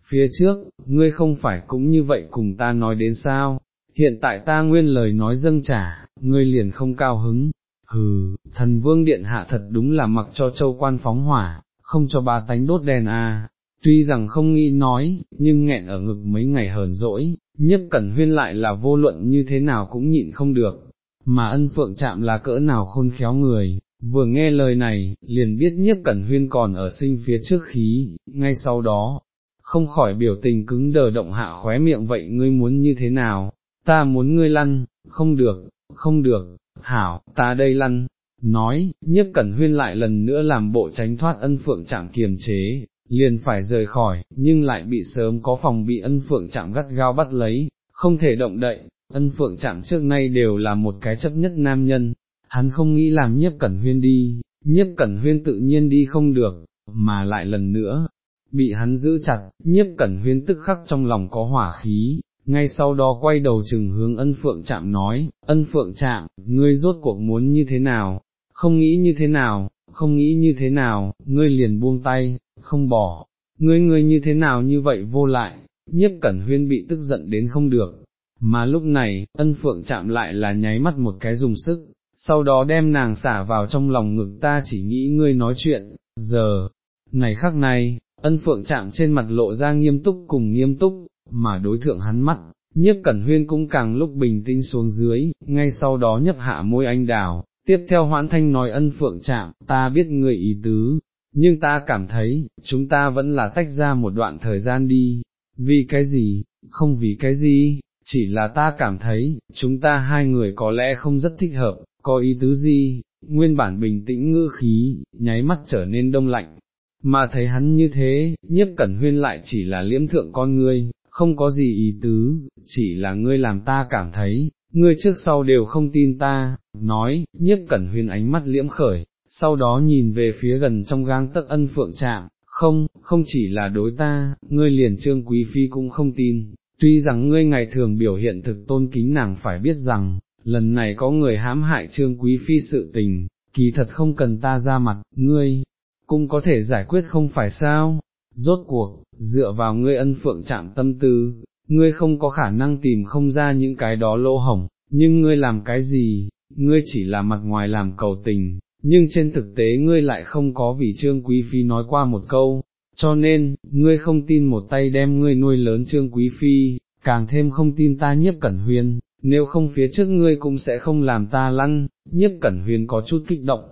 phía trước, ngươi không phải cũng như vậy cùng ta nói đến sao, hiện tại ta nguyên lời nói dâng trả, ngươi liền không cao hứng, hừ, thần vương điện hạ thật đúng là mặc cho châu quan phóng hỏa, không cho ba tánh đốt đèn à, tuy rằng không nghĩ nói, nhưng nghẹn ở ngực mấy ngày hờn dỗi, nhất cẩn huyên lại là vô luận như thế nào cũng nhịn không được, mà ân phượng chạm là cỡ nào khôn khéo người, vừa nghe lời này, liền biết nhiếp cẩn huyên còn ở sinh phía trước khí, ngay sau đó, không khỏi biểu tình cứng đờ động hạ khóe miệng vậy ngươi muốn như thế nào, ta muốn ngươi lăn, không được, không được, hảo, ta đây lăn, nói, nhiếp cẩn huyên lại lần nữa làm bộ tránh thoát ân phượng chạm kiềm chế, liền phải rời khỏi, nhưng lại bị sớm có phòng bị ân phượng chạm gắt gao bắt lấy, không thể động đậy, ân phượng chạm trước nay đều là một cái chấp nhất nam nhân, hắn không nghĩ làm nhiếp cẩn huyên đi, nhiếp cẩn huyên tự nhiên đi không được, mà lại lần nữa, bị hắn giữ chặt, nhiếp cẩn huyên tức khắc trong lòng có hỏa khí, ngay sau đó quay đầu chừng hướng ân phượng chạm nói, ân phượng chạm, ngươi rốt cuộc muốn như thế nào, không nghĩ như thế nào, không nghĩ như thế nào, ngươi liền buông tay, không bỏ, ngươi ngươi như thế nào như vậy vô lại, nhiếp cẩn huyên bị tức giận đến không được, mà lúc này, ân phượng chạm lại là nháy mắt một cái dùng sức, sau đó đem nàng xả vào trong lòng ngực ta chỉ nghĩ ngươi nói chuyện, giờ, này khắc này, ân phượng chạm trên mặt lộ ra nghiêm túc cùng nghiêm túc, mà đối thượng hắn mắt, nhiếp cẩn huyên cũng càng lúc bình tĩnh xuống dưới, ngay sau đó nhấp hạ môi anh đào, tiếp theo hoãn thanh nói ân phượng chạm, ta biết người ý tứ, nhưng ta cảm thấy, chúng ta vẫn là tách ra một đoạn thời gian đi, vì cái gì, không vì cái gì, chỉ là ta cảm thấy, chúng ta hai người có lẽ không rất thích hợp, có ý tứ gì, nguyên bản bình tĩnh ngữ khí, nháy mắt trở nên đông lạnh, mà thấy hắn như thế, nhiếp cẩn huyên lại chỉ là liễm thượng con ngươi, không có gì ý tứ, chỉ là ngươi làm ta cảm thấy, ngươi trước sau đều không tin ta, nói, nhiếp cẩn huyên ánh mắt liễm khởi, sau đó nhìn về phía gần trong gang tấc ân phượng chạm, không, không chỉ là đối ta, ngươi liền trương quý phi cũng không tin, tuy rằng ngươi ngày thường biểu hiện thực tôn kính nàng phải biết rằng, lần này có người hãm hại trương quý phi sự tình, kỳ thật không cần ta ra mặt, ngươi, cũng có thể giải quyết không phải sao, rốt cuộc, dựa vào ngươi ân phượng chạm tâm tư, ngươi không có khả năng tìm không ra những cái đó lỗ hổng, nhưng ngươi làm cái gì, ngươi chỉ là mặt ngoài làm cầu tình, nhưng trên thực tế ngươi lại không có vì Trương Quý Phi nói qua một câu, cho nên, ngươi không tin một tay đem ngươi nuôi lớn Trương Quý Phi, càng thêm không tin ta nhiếp cẩn huyên, nếu không phía trước ngươi cũng sẽ không làm ta lăn, nhiếp cẩn huyền có chút kích động,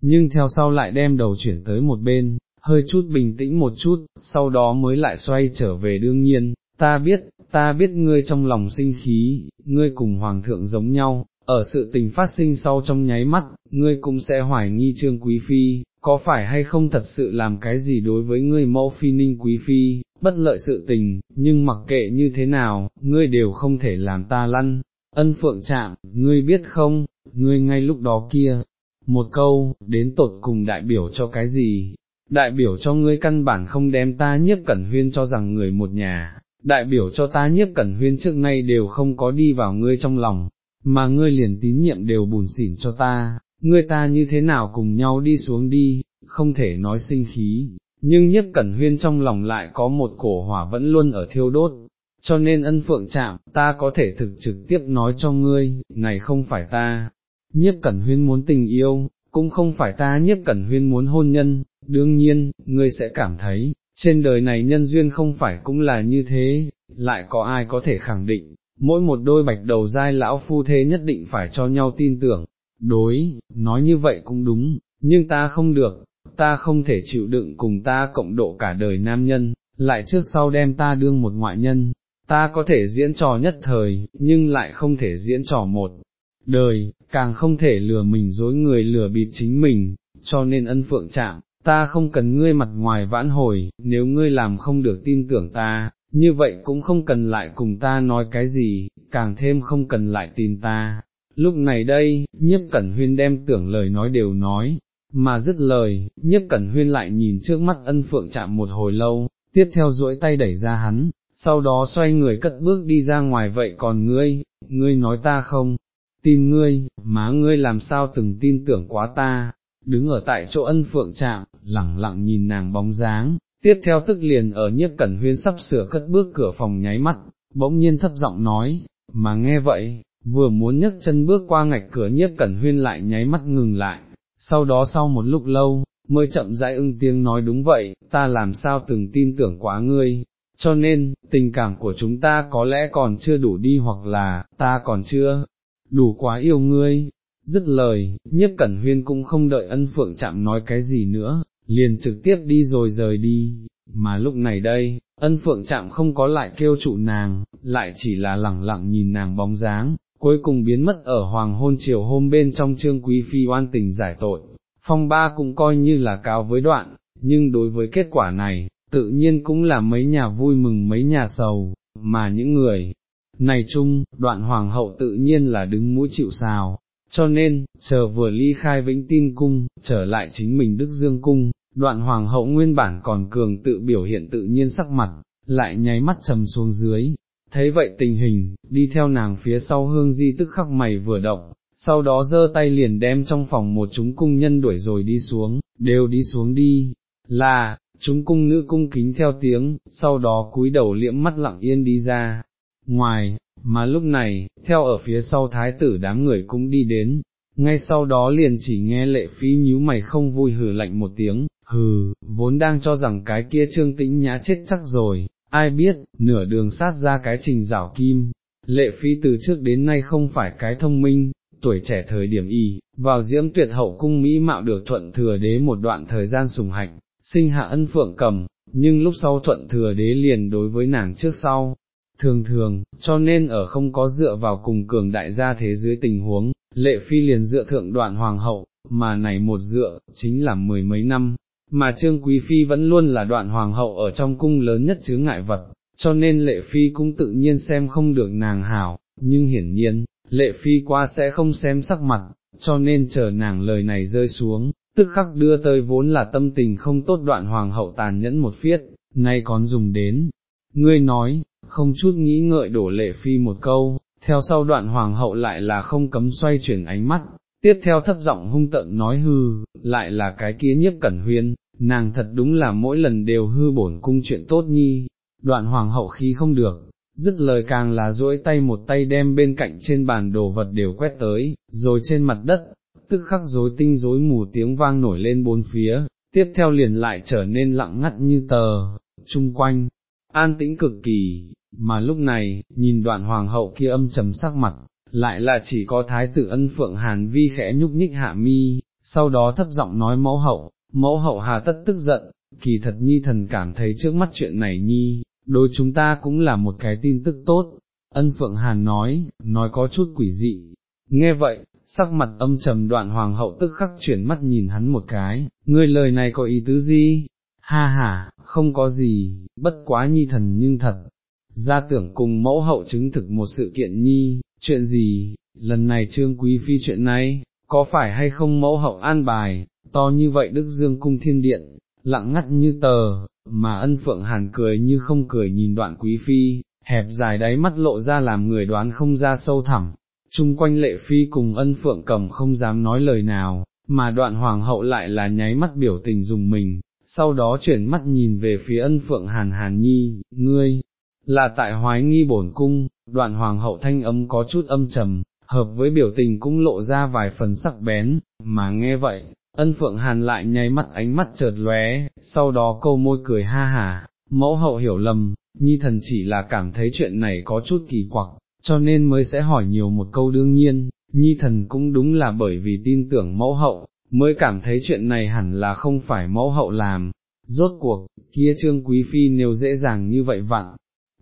nhưng theo sau lại đem đầu chuyển tới một bên, hơi chút bình tĩnh một chút, sau đó mới lại xoay trở về đương nhiên, ta biết, ta biết ngươi trong lòng sinh khí, ngươi cùng hoàng thượng giống nhau, ở sự tình phát sinh sau trong nháy mắt, ngươi cũng sẽ hoài nghi trương quý phi, có phải hay không thật sự làm cái gì đối với ngươi mẫu phi ninh quý phi, bất lợi sự tình, nhưng mặc kệ như thế nào, ngươi đều không thể làm ta lăn, ân phượng chạm, ngươi biết không, ngươi ngay lúc đó kia, một câu, đến tột cùng đại biểu cho cái gì, đại biểu cho ngươi căn bản không đem ta nhiếp cẩn huyên cho rằng người một nhà, đại biểu cho ta nhiếp cẩn huyên trước nay đều không có đi vào ngươi trong lòng, mà ngươi liền tín nhiệm đều bùn xỉn cho ta, ngươi ta như thế nào cùng nhau đi xuống đi, không thể nói sinh khí, nhưng nhiếp cẩn huyên trong lòng lại có một cổ hỏa vẫn luôn ở thiêu đốt. Cho nên ân phượng chạm, ta có thể thực trực tiếp nói cho ngươi, này không phải ta, nhiếp cẩn huyên muốn tình yêu, cũng không phải ta nhiếp cẩn huyên muốn hôn nhân, đương nhiên, ngươi sẽ cảm thấy, trên đời này nhân duyên không phải cũng là như thế, lại có ai có thể khẳng định, mỗi một đôi bạch đầu dai lão phu thế nhất định phải cho nhau tin tưởng, đối, nói như vậy cũng đúng, nhưng ta không được, ta không thể chịu đựng cùng ta cộng độ cả đời nam nhân, lại trước sau đem ta đương một ngoại nhân, ta có thể diễn trò nhất thời, nhưng lại không thể diễn trò một đời, càng không thể lừa mình dối người lừa bịp chính mình, cho nên ân phượng chạm, ta không cần ngươi mặt ngoài vãn hồi, nếu ngươi làm không được tin tưởng ta, như vậy cũng không cần lại cùng ta nói cái gì, càng thêm không cần lại tìm ta. Lúc này đây, nhiếp cẩn huyên đem tưởng lời nói đều nói, mà dứt lời, nhiếp cẩn huyên lại nhìn trước mắt ân phượng chạm một hồi lâu, tiếp theo duỗi tay đẩy ra hắn, sau đó xoay người cất bước đi ra ngoài. Vậy còn ngươi, ngươi nói ta không, tin ngươi, má ngươi làm sao từng tin tưởng quá ta, đứng ở tại chỗ ân phượng chạm, lẳng lặng nhìn nàng bóng dáng, tiếp theo tức liền ở nhiếp cẩn huyên sắp sửa cất bước cửa phòng nháy mắt, bỗng nhiên thấp giọng nói, mà nghe vậy, vừa muốn nhấc chân bước qua ngạch cửa nhiếp cẩn huyên lại nháy mắt ngừng lại, sau đó sau một lúc lâu, mới chậm rãi ưng tiếng nói đúng vậy, ta làm sao từng tin tưởng quá ngươi, cho nên, tình cảm của chúng ta có lẽ còn chưa đủ đi hoặc là, ta còn chưa đủ quá yêu ngươi. Dứt lời, nhiếp cẩn huyên cũng không đợi ân phượng chạm nói cái gì nữa, liền trực tiếp đi rồi rời đi, mà lúc này đây, ân phượng chạm không có lại kêu trụ nàng, lại chỉ là lẳng lặng nhìn nàng bóng dáng, cuối cùng biến mất ở hoàng hôn chiều hôm bên trong trương quý phi oan tình giải tội, phong ba cũng coi như là cao với đoạn, nhưng đối với kết quả này, tự nhiên cũng là mấy nhà vui mừng mấy nhà sầu, mà những người này chung, đoạn hoàng hậu tự nhiên là đứng mũi chịu sào, cho nên, chờ vừa ly khai vĩnh tin cung, trở lại chính mình Đức Dương cung, đoạn hoàng hậu nguyên bản còn cường tự biểu hiện tự nhiên sắc mặt, lại nháy mắt trầm xuống dưới, thấy vậy tình hình, đi theo nàng phía sau hương di tức khắc mày vừa động, sau đó giơ tay liền đem trong phòng một chúng cung nhân đuổi rồi đi xuống, đều đi xuống đi, là, chúng cung nữ cung kính theo tiếng, sau đó cúi đầu liễm mắt lặng yên đi ra, ngoài, mà lúc này, theo ở phía sau thái tử đám người cũng đi đến, ngay sau đó liền chỉ nghe lệ phí nhíu mày không vui hừ lạnh một tiếng, hừ, vốn đang cho rằng cái kia trương tĩnh nhã chết chắc rồi, ai biết, nửa đường sát ra cái trình rảo kim, lệ phi từ trước đến nay không phải cái thông minh, tuổi trẻ thời điểm y, vào diễm tuyệt hậu cung Mỹ mạo được thuận thừa đế một đoạn thời gian sùng hạnh, sinh hạ ân phượng cầm, nhưng lúc sau thuận thừa đế liền đối với nàng trước sau, thường thường, cho nên ở không có dựa vào cùng cường đại gia thế dưới tình huống, lệ phi liền dựa thượng đoạn hoàng hậu, mà này một dựa, chính là mười mấy năm, mà trương quý phi vẫn luôn là đoạn hoàng hậu ở trong cung lớn nhất chứa ngại vật, cho nên lệ phi cũng tự nhiên xem không được nàng hảo, nhưng hiển nhiên, lệ phi qua sẽ không xem sắc mặt, cho nên chờ nàng lời này rơi xuống, tức khắc đưa tới vốn là tâm tình không tốt đoạn hoàng hậu tàn nhẫn một phiết, nay còn dùng đến. Ngươi nói, không chút nghĩ ngợi đổ lệ phi một câu, theo sau đoạn hoàng hậu lại là không cấm xoay chuyển ánh mắt, tiếp theo thấp giọng hung tận nói hư, lại là cái kia nhiếp cẩn huyên, nàng thật đúng là mỗi lần đều hư bổn cung chuyện tốt nhi, đoạn hoàng hậu khí không được, dứt lời càng là duỗi tay một tay đem bên cạnh trên bàn đồ vật đều quét tới, rồi trên mặt đất, tức khắc rối tinh rối mù tiếng vang nổi lên bốn phía, tiếp theo liền lại trở nên lặng ngắt như tờ, chung quanh, an tĩnh cực kỳ, mà lúc này, nhìn đoạn hoàng hậu kia âm trầm sắc mặt, lại là chỉ có thái tử ân phượng hàn vi khẽ nhúc nhích hạ mi, sau đó thấp giọng nói mẫu hậu, mẫu hậu hà tất tức giận, kỳ thật nhi thần cảm thấy trước mắt chuyện này nhi, đối chúng ta cũng là một cái tin tức tốt, ân phượng hàn nói, nói có chút quỷ dị, nghe vậy, sắc mặt âm trầm đoạn hoàng hậu tức khắc chuyển mắt nhìn hắn một cái, ngươi lời này có ý tứ gì? Ha ha, không có gì, bất quá nhi thần nhưng thật, ra tưởng cùng mẫu hậu chứng thực một sự kiện nhi, chuyện gì, lần này trương quý phi chuyện này, có phải hay không mẫu hậu an bài, to như vậy Đức Dương cung thiên điện, lặng ngắt như tờ, mà ân phượng hàn cười như không cười nhìn đoạn quý phi, hẹp dài đáy mắt lộ ra làm người đoán không ra sâu thẳm, chung quanh lệ phi cùng ân phượng cầm không dám nói lời nào, mà đoạn hoàng hậu lại là nháy mắt biểu tình dùng mình, sau đó chuyển mắt nhìn về phía ân phượng hàn hàn nhi, ngươi, là tại hoái nghi bổn cung, đoạn hoàng hậu thanh âm có chút âm trầm, hợp với biểu tình cũng lộ ra vài phần sắc bén, mà nghe vậy, ân phượng hàn lại nháy mắt ánh mắt chợt lóe, sau đó câu môi cười ha hà, mẫu hậu hiểu lầm, nhi thần chỉ là cảm thấy chuyện này có chút kỳ quặc, cho nên mới sẽ hỏi nhiều một câu đương nhiên, nhi thần cũng đúng là bởi vì tin tưởng mẫu hậu, mới cảm thấy chuyện này hẳn là không phải mẫu hậu làm, rốt cuộc, kia trương quý phi nếu dễ dàng như vậy vặn,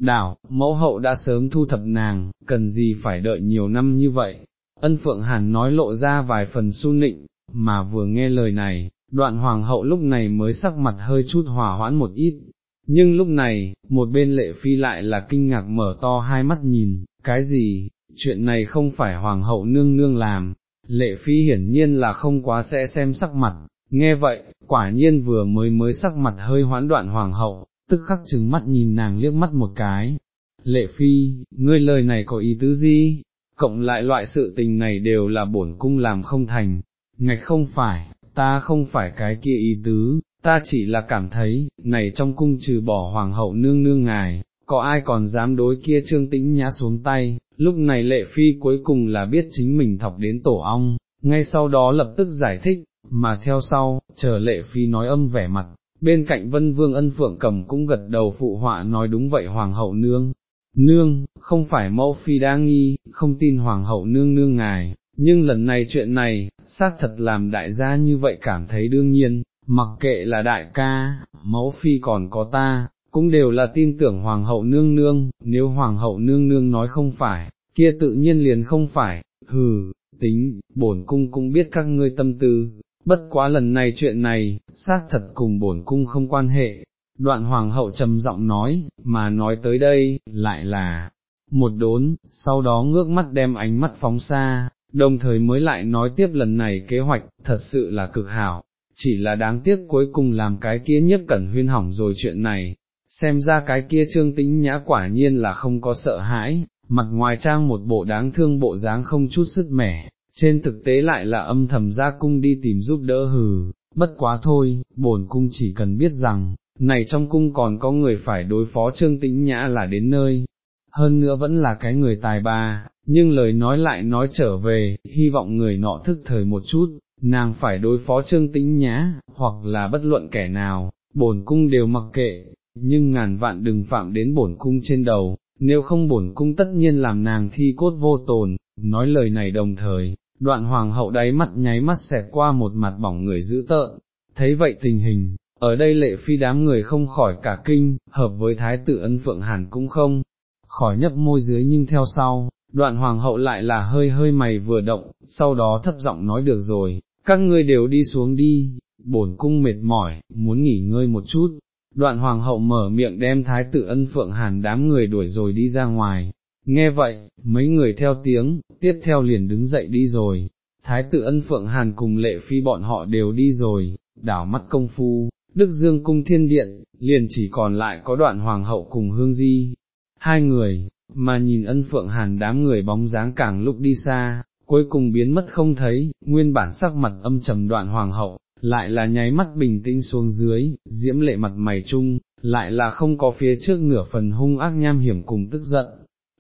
đảo, mẫu hậu đã sớm thu thập nàng, cần gì phải đợi nhiều năm như vậy, ân phượng hàn nói lộ ra vài phần su nịnh, mà vừa nghe lời này, đoạn hoàng hậu lúc này mới sắc mặt hơi chút hòa hoãn một ít, nhưng lúc này, một bên lệ phi lại là kinh ngạc mở to hai mắt nhìn, cái gì, chuyện này không phải hoàng hậu nương nương làm, lệ phi hiển nhiên là không quá sẽ xem sắc mặt, nghe vậy, quả nhiên vừa mới mới sắc mặt hơi hoãn đoạn hoàng hậu, tức khắc chừng mắt nhìn nàng liếc mắt một cái. Lệ phi, ngươi lời này có ý tứ gì? Cộng lại loại sự tình này đều là bổn cung làm không thành, ngạch không phải, ta không phải cái kia ý tứ, ta chỉ là cảm thấy, này trong cung trừ bỏ hoàng hậu nương nương ngài, có ai còn dám đối kia trương tĩnh nhã xuống tay, lúc này lệ phi cuối cùng là biết chính mình thọc đến tổ ong, ngay sau đó lập tức giải thích, mà theo sau, chờ lệ phi nói âm vẻ mặt, bên cạnh vân vương ân phượng cầm cũng gật đầu phụ họa nói đúng vậy hoàng hậu nương, nương, không phải mẫu phi đa nghi, không tin hoàng hậu nương nương ngài, nhưng lần này chuyện này, xác thật làm đại gia như vậy cảm thấy đương nhiên, mặc kệ là đại ca, mẫu phi còn có ta, cũng đều là tin tưởng hoàng hậu nương nương, nếu hoàng hậu nương nương nói không phải, kia tự nhiên liền không phải, hừ, tính, bổn cung cũng biết các ngươi tâm tư, bất quá lần này chuyện này, xác thật cùng bổn cung không quan hệ. Đoạn hoàng hậu trầm giọng nói, mà nói tới đây, lại là, một đốn, sau đó ngước mắt đem ánh mắt phóng xa, đồng thời mới lại nói tiếp lần này kế hoạch, thật sự là cực hảo, chỉ là đáng tiếc cuối cùng làm cái kia nhất cẩn huyên hỏng rồi chuyện này, xem ra cái kia trương tĩnh nhã quả nhiên là không có sợ hãi, mặt ngoài trang một bộ đáng thương bộ dáng không chút sức mẻ, trên thực tế lại là âm thầm ra cung đi tìm giúp đỡ hừ, bất quá thôi, bổn cung chỉ cần biết rằng, này trong cung còn có người phải đối phó trương tĩnh nhã là đến nơi, hơn nữa vẫn là cái người tài ba, nhưng lời nói lại nói trở về, hy vọng người nọ thức thời một chút, nàng phải đối phó trương tĩnh nhã, hoặc là bất luận kẻ nào, bổn cung đều mặc kệ, nhưng ngàn vạn đừng phạm đến bổn cung trên đầu, nếu không bổn cung tất nhiên làm nàng thi cốt vô tồn, nói lời này đồng thời, đoạn hoàng hậu đáy mắt nháy mắt xẹt qua một mặt bỏng người dữ tợn, thấy vậy tình hình, ở đây lệ phi đám người không khỏi cả kinh, hợp với thái tử ân phượng hàn cũng không, khỏi nhấp môi dưới nhưng theo sau, đoạn hoàng hậu lại là hơi hơi mày vừa động, sau đó thấp giọng nói được rồi, các ngươi đều đi xuống đi, bổn cung mệt mỏi, muốn nghỉ ngơi một chút. Đoạn hoàng hậu mở miệng đem thái tử ân phượng hàn đám người đuổi rồi đi ra ngoài, nghe vậy, mấy người theo tiếng, tiếp theo liền đứng dậy đi rồi, thái tử ân phượng hàn cùng lệ phi bọn họ đều đi rồi, đảo mắt công phu, đức dương cung thiên điện, liền chỉ còn lại có đoạn hoàng hậu cùng hương di, hai người, mà nhìn ân phượng hàn đám người bóng dáng càng lúc đi xa, cuối cùng biến mất không thấy, nguyên bản sắc mặt âm trầm đoạn hoàng hậu, lại là nháy mắt bình tĩnh xuống dưới, diễm lệ mặt mày chung, lại là không có phía trước nửa phần hung ác nham hiểm cùng tức giận.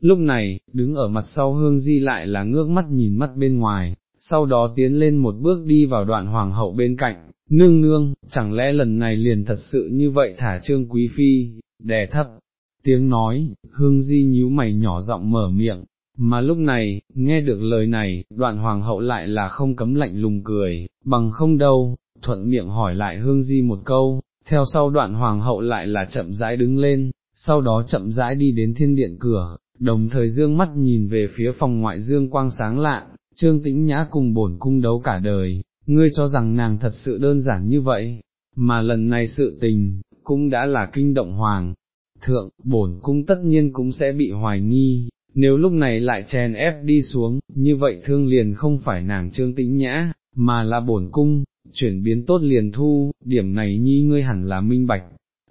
Lúc này, đứng ở mặt sau hương di lại là ngước mắt nhìn mắt bên ngoài, sau đó tiến lên một bước đi vào đoạn hoàng hậu bên cạnh, nương nương, chẳng lẽ lần này liền thật sự như vậy thả trương quý phi, đè thấp, tiếng nói, hương di nhíu mày nhỏ giọng mở miệng, mà lúc này, nghe được lời này, đoạn hoàng hậu lại là không cấm lạnh lùng cười, bằng không đâu, thuận miệng hỏi lại hương di một câu, theo sau đoạn hoàng hậu lại là chậm rãi đứng lên, sau đó chậm rãi đi đến thiên điện cửa, đồng thời dương mắt nhìn về phía phòng ngoại dương quang sáng lạ, trương tĩnh nhã cùng bổn cung đấu cả đời, ngươi cho rằng nàng thật sự đơn giản như vậy, mà lần này sự tình, cũng đã là kinh động hoàng. Thượng, bổn cung tất nhiên cũng sẽ bị hoài nghi, nếu lúc này lại chèn ép đi xuống, như vậy thương liền không phải nàng trương tĩnh nhã, mà là bổn cung, chuyển biến tốt liền thu, điểm này nhi ngươi hẳn là minh bạch,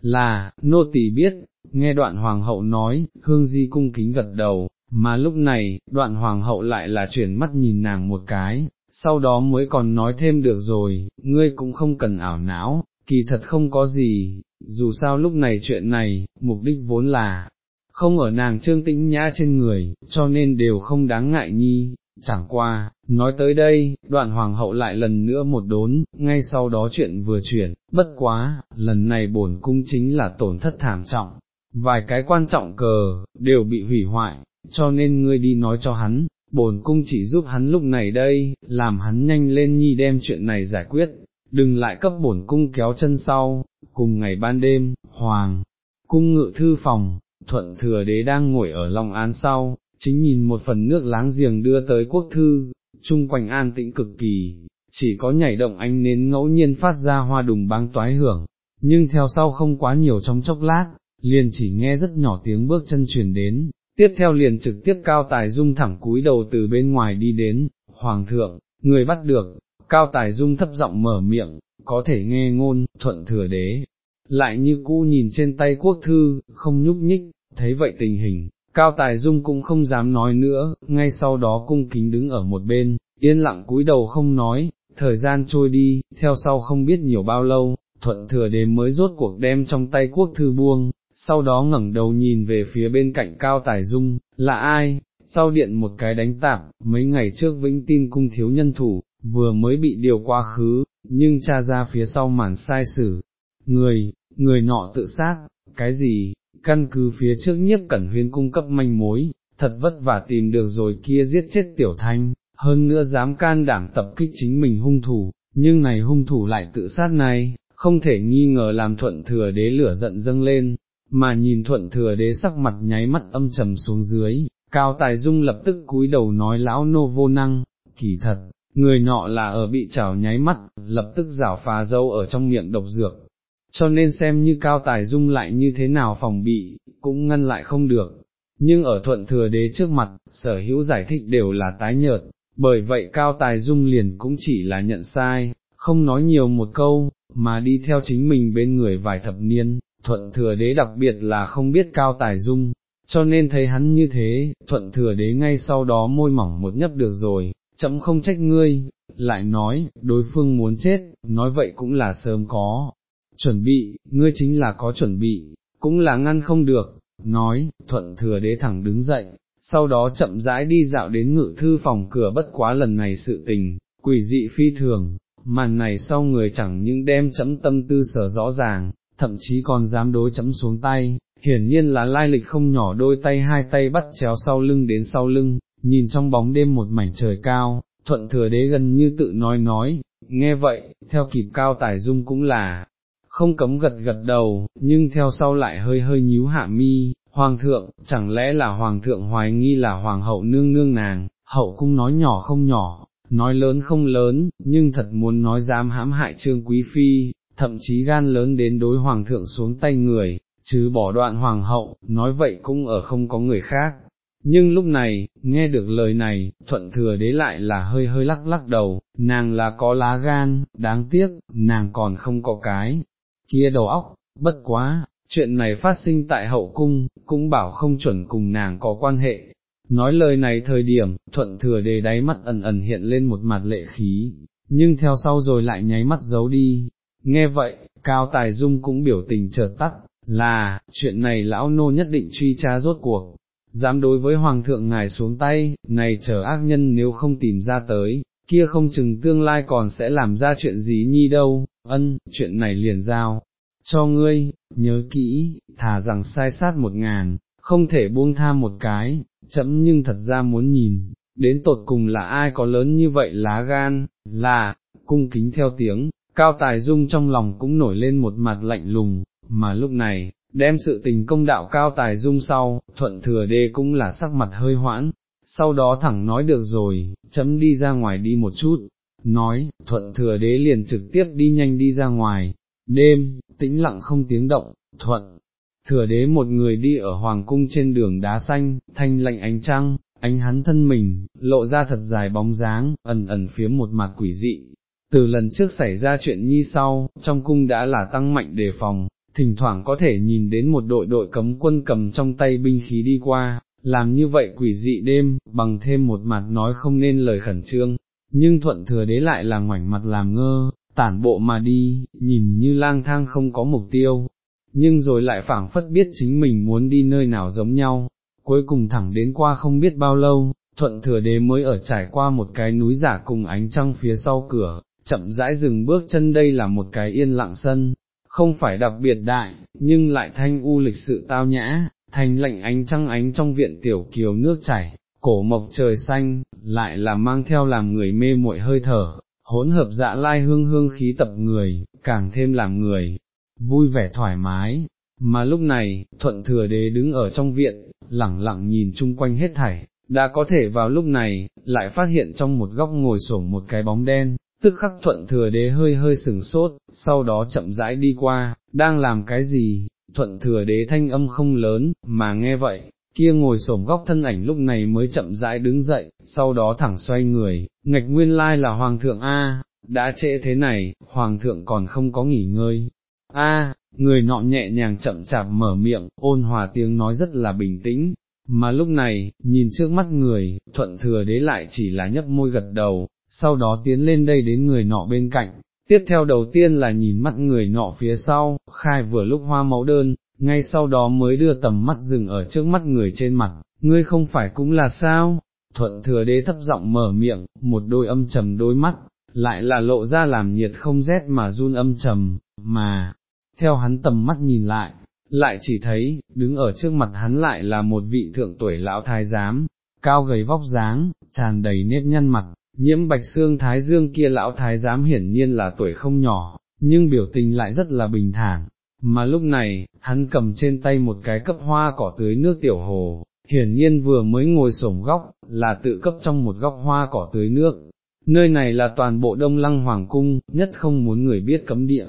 là, nô tỳ biết, nghe đoạn hoàng hậu nói, hương di cung kính gật đầu, mà lúc này, đoạn hoàng hậu lại là chuyển mắt nhìn nàng một cái, sau đó mới còn nói thêm được rồi, ngươi cũng không cần ảo não, kỳ thật không có gì, dù sao lúc này chuyện này, mục đích vốn là, không ở nàng trương tĩnh nhã trên người, cho nên đều không đáng ngại nhi, chẳng qua, nói tới đây, đoạn hoàng hậu lại lần nữa một đốn, ngay sau đó chuyện vừa chuyển, bất quá, lần này bổn cung chính là tổn thất thảm trọng, vài cái quan trọng cờ, đều bị hủy hoại, cho nên ngươi đi nói cho hắn, bổn cung chỉ giúp hắn lúc này đây, làm hắn nhanh lên nhi đem chuyện này giải quyết, đừng lại cấp bổn cung kéo chân sau, cùng ngày ban đêm, hoàng, cung ngự thư phòng, thuận thừa đế đang ngồi ở Long An sau, chính nhìn một phần nước láng giềng đưa tới quốc thư, chung quanh an tĩnh cực kỳ, chỉ có nhảy động anh nến ngẫu nhiên phát ra hoa đùng băng toái hưởng, nhưng theo sau không quá nhiều trong chốc lát, liền chỉ nghe rất nhỏ tiếng bước chân truyền đến, tiếp theo liền trực tiếp cao tài dung thẳng cúi đầu từ bên ngoài đi đến, hoàng thượng, người bắt được, cao tài dung thấp giọng mở miệng, có thể nghe ngôn, thuận thừa đế, lại như cũ nhìn trên tay quốc thư, không nhúc nhích, thấy vậy tình hình, cao tài dung cũng không dám nói nữa, ngay sau đó cung kính đứng ở một bên, yên lặng cúi đầu không nói, thời gian trôi đi, theo sau không biết nhiều bao lâu, thuận thừa đế mới rốt cuộc đem trong tay quốc thư buông, sau đó ngẩng đầu nhìn về phía bên cạnh cao tài dung, là ai, sau điện một cái đánh tạp, mấy ngày trước vĩnh tin cung thiếu nhân thủ, vừa mới bị điều quá khứ, nhưng cha ra phía sau màn sai xử, người, người nọ tự sát, cái gì, căn cứ phía trước nhiếp cẩn huyên cung cấp manh mối, thật vất vả tìm được rồi kia giết chết tiểu thanh, hơn nữa dám can đảm tập kích chính mình hung thủ, nhưng này hung thủ lại tự sát này, không thể nghi ngờ làm thuận thừa đế lửa giận dâng lên, mà nhìn thuận thừa đế sắc mặt nháy mắt âm trầm xuống dưới, cao tài dung lập tức cúi đầu nói lão nô vô năng, kỳ thật, người nọ là ở bị chảo nháy mắt, lập tức rảo phá dâu ở trong miệng độc dược, cho nên xem như cao tài dung lại như thế nào phòng bị, cũng ngăn lại không được. Nhưng ở thuận thừa đế trước mặt, sở hữu giải thích đều là tái nhợt, bởi vậy cao tài dung liền cũng chỉ là nhận sai, không nói nhiều một câu, mà đi theo chính mình bên người vài thập niên, thuận thừa đế đặc biệt là không biết cao tài dung, cho nên thấy hắn như thế, thuận thừa đế ngay sau đó môi mỏng một nhấp được rồi, chấm không trách ngươi, lại nói, đối phương muốn chết, nói vậy cũng là sớm có, chuẩn bị, ngươi chính là có chuẩn bị, cũng là ngăn không được, nói, thuận thừa đế thẳng đứng dậy, sau đó chậm rãi đi dạo đến ngự thư phòng cửa bất quá lần này sự tình, quỷ dị phi thường, màn này sau người chẳng những đem chấm tâm tư sở rõ ràng, thậm chí còn dám đối chấm xuống tay, hiển nhiên là lai lịch không nhỏ đôi tay hai tay bắt chéo sau lưng đến sau lưng, nhìn trong bóng đêm một mảnh trời cao, thuận thừa đế gần như tự nói nói, nghe vậy, theo kịp cao tài dung cũng là, không cấm gật gật đầu, nhưng theo sau lại hơi hơi nhíu hạ mi, hoàng thượng, chẳng lẽ là hoàng thượng hoài nghi là hoàng hậu nương nương nàng, hậu cung nói nhỏ không nhỏ, nói lớn không lớn, nhưng thật muốn nói dám hãm hại trương quý phi, thậm chí gan lớn đến đối hoàng thượng xuống tay người, chứ bỏ đoạn hoàng hậu, nói vậy cũng ở không có người khác. Nhưng lúc này, nghe được lời này, thuận thừa đế lại là hơi hơi lắc lắc đầu, nàng là có lá gan, đáng tiếc, nàng còn không có cái, kia đầu óc, bất quá, chuyện này phát sinh tại hậu cung, cũng bảo không chuẩn cùng nàng có quan hệ. Nói lời này thời điểm, thuận thừa đề đáy mắt ẩn ẩn hiện lên một mặt lệ khí, nhưng theo sau rồi lại nháy mắt giấu đi. Nghe vậy, Cao Tài Dung cũng biểu tình chợt tắt, là, chuyện này lão nô nhất định truy tra rốt cuộc, dám đối với Hoàng thượng ngài xuống tay, này chờ ác nhân nếu không tìm ra tới, kia không chừng tương lai còn sẽ làm ra chuyện gì nhi đâu, ân, chuyện này liền giao, cho ngươi, nhớ kỹ, thả rằng sai sát một ngàn, không thể buông tha một cái, chậm nhưng thật ra muốn nhìn, đến tột cùng là ai có lớn như vậy lá gan, là, cung kính theo tiếng, cao tài dung trong lòng cũng nổi lên một mặt lạnh lùng, mà lúc này, đem sự tình công đạo cao tài dung sau, thuận thừa đê cũng là sắc mặt hơi hoãn, sau đó thẳng nói được rồi, chấm đi ra ngoài đi một chút, nói, thuận thừa đế liền trực tiếp đi nhanh đi ra ngoài, đêm, tĩnh lặng không tiếng động, thuận, thừa đế một người đi ở hoàng cung trên đường đá xanh, thanh lạnh ánh trăng, ánh hắn thân mình, lộ ra thật dài bóng dáng, ẩn ẩn phía một mặt quỷ dị. Từ lần trước xảy ra chuyện nhi sau, trong cung đã là tăng mạnh đề phòng, thỉnh thoảng có thể nhìn đến một đội đội cấm quân cầm trong tay binh khí đi qua, làm như vậy quỷ dị đêm, bằng thêm một mặt nói không nên lời khẩn trương, nhưng thuận thừa đế lại là ngoảnh mặt làm ngơ, tản bộ mà đi, nhìn như lang thang không có mục tiêu, nhưng rồi lại phảng phất biết chính mình muốn đi nơi nào giống nhau, cuối cùng thẳng đến qua không biết bao lâu, thuận thừa đế mới ở trải qua một cái núi giả cùng ánh trăng phía sau cửa, chậm rãi dừng bước chân đây là một cái yên lặng sân, không phải đặc biệt đại, nhưng lại thanh u lịch sự tao nhã, thành lạnh ánh trăng ánh trong viện tiểu kiều nước chảy, cổ mộc trời xanh, lại là mang theo làm người mê muội hơi thở, hỗn hợp dạ lai hương hương khí tập người, càng thêm làm người, vui vẻ thoải mái, mà lúc này, thuận thừa đế đứng ở trong viện, lẳng lặng nhìn chung quanh hết thảy, đã có thể vào lúc này, lại phát hiện trong một góc ngồi sổm một cái bóng đen, tức khắc thuận thừa đế hơi hơi sừng sốt, sau đó chậm rãi đi qua, đang làm cái gì, thuận thừa đế thanh âm không lớn, mà nghe vậy, kia ngồi xổm góc thân ảnh lúc này mới chậm rãi đứng dậy, sau đó thẳng xoay người, ngạch nguyên lai là Hoàng thượng A, đã trễ thế này, Hoàng thượng còn không có nghỉ ngơi. A, người nọ nhẹ nhàng chậm chạp mở miệng, ôn hòa tiếng nói rất là bình tĩnh, mà lúc này, nhìn trước mắt người, thuận thừa đế lại chỉ là nhấp môi gật đầu, sau đó tiến lên đây đến người nọ bên cạnh, tiếp theo đầu tiên là nhìn mắt người nọ phía sau, khai vừa lúc hoa mẫu đơn, ngay sau đó mới đưa tầm mắt dừng ở trước mắt người trên mặt, ngươi không phải cũng là sao, thuận thừa đế thấp giọng mở miệng, một đôi âm trầm đôi mắt, lại là lộ ra làm nhiệt không rét mà run âm trầm, mà, theo hắn tầm mắt nhìn lại, lại chỉ thấy, đứng ở trước mặt hắn lại là một vị thượng tuổi lão thái giám, cao gầy vóc dáng, tràn đầy nếp nhăn mặt, nhiễm bạch xương thái dương kia lão thái giám hiển nhiên là tuổi không nhỏ, nhưng biểu tình lại rất là bình thản, mà lúc này, hắn cầm trên tay một cái cấp hoa cỏ tưới nước tiểu hồ, hiển nhiên vừa mới ngồi sổng góc, là tự cấp trong một góc hoa cỏ tưới nước. Nơi này là toàn bộ đông lăng hoàng cung, nhất không muốn người biết cấm địa,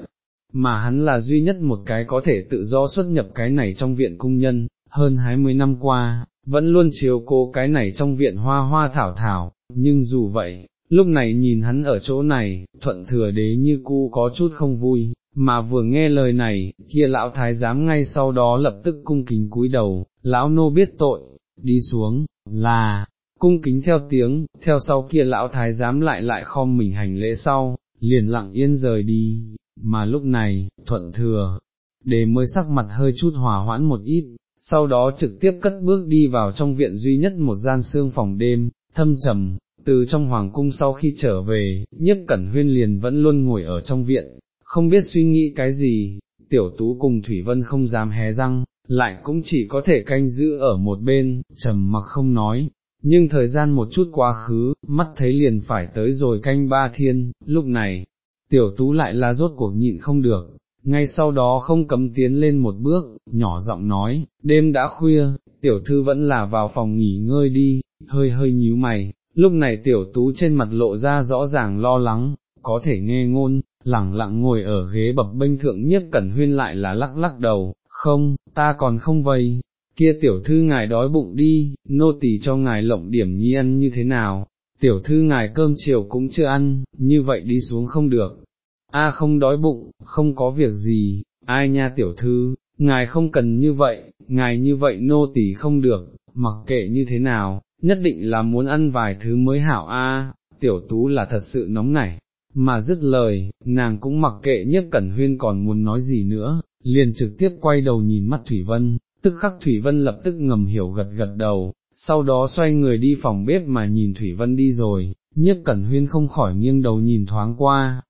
mà hắn là duy nhất một cái có thể tự do xuất nhập cái này trong viện cung nhân, hơn 20 năm qua, vẫn luôn chiếu cố cái này trong viện hoa hoa thảo thảo, nhưng dù vậy, lúc này nhìn hắn ở chỗ này, thuận thừa đế như cu có chút không vui, mà vừa nghe lời này, kia lão thái giám ngay sau đó lập tức cung kính cúi đầu, lão nô biết tội, đi xuống, là, cung kính theo tiếng, theo sau kia lão thái giám lại lại khom mình hành lễ sau, liền lặng yên rời đi, mà lúc này, thuận thừa, để mới sắc mặt hơi chút hòa hoãn một ít, sau đó trực tiếp cất bước đi vào trong viện duy nhất một gian xương phòng đêm, thâm trầm, từ trong hoàng cung sau khi trở về, nhiếp cẩn huyên liền vẫn luôn ngồi ở trong viện, không biết suy nghĩ cái gì, tiểu tú cùng Thủy Vân không dám hé răng, lại cũng chỉ có thể canh giữ ở một bên, trầm mặc không nói. Nhưng thời gian một chút quá khứ, mắt thấy liền phải tới rồi canh ba thiên, lúc này, tiểu tú lại là rốt cuộc nhịn không được, ngay sau đó không cấm tiến lên một bước, nhỏ giọng nói, đêm đã khuya, tiểu thư vẫn là vào phòng nghỉ ngơi đi, hơi hơi nhíu mày, lúc này tiểu tú trên mặt lộ ra rõ ràng lo lắng, có thể nghe ngôn, lẳng lặng ngồi ở ghế bập bênh thượng nhất cẩn huyên lại là lắc lắc đầu, không, ta còn không vây, kia tiểu thư ngài đói bụng đi, nô tỳ cho ngài lộng điểm nhi ăn như thế nào, tiểu thư ngài cơm chiều cũng chưa ăn, như vậy đi xuống không được, a không đói bụng, không có việc gì, ai nha tiểu thư, ngài không cần như vậy, ngài như vậy nô tỳ không được, mặc kệ như thế nào, nhất định là muốn ăn vài thứ mới hảo a. tiểu tú là thật sự nóng nảy, mà dứt lời, nàng cũng mặc kệ nhất cẩn huyên còn muốn nói gì nữa, liền trực tiếp quay đầu nhìn mắt Thủy Vân, tức khắc Thủy Vân lập tức ngầm hiểu gật gật đầu, sau đó xoay người đi phòng bếp mà nhìn Thủy Vân đi rồi, nhiếp cẩn huyên không khỏi nghiêng đầu nhìn thoáng qua,